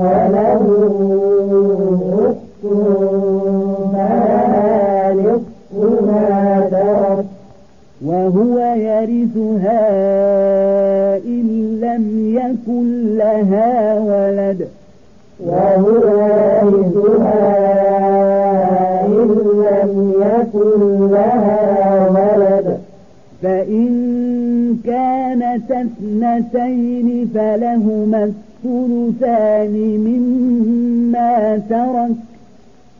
وله أخت فلها نصف ما ترك وهو يرثها إن لم يكن لها ولد. وهو يرثها إن لم يكن لها ولد. فإن كانت اثنتين فلهما الثلثان مما ترك.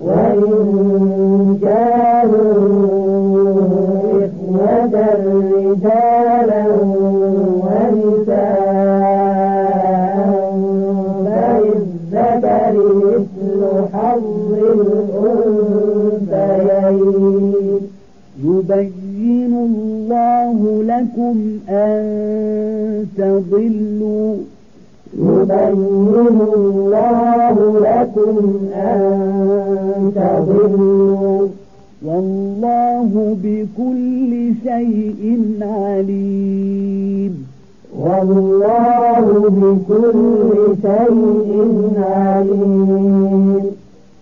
وإن كانوا إخوة رجالا ونساء فللذكر مثل حظ الأنثيين. يبين الله لكم أن تضلوا يبين الله لكم أن تضلوا. والله بكل شيء عليم. والله بكل شيء عليم.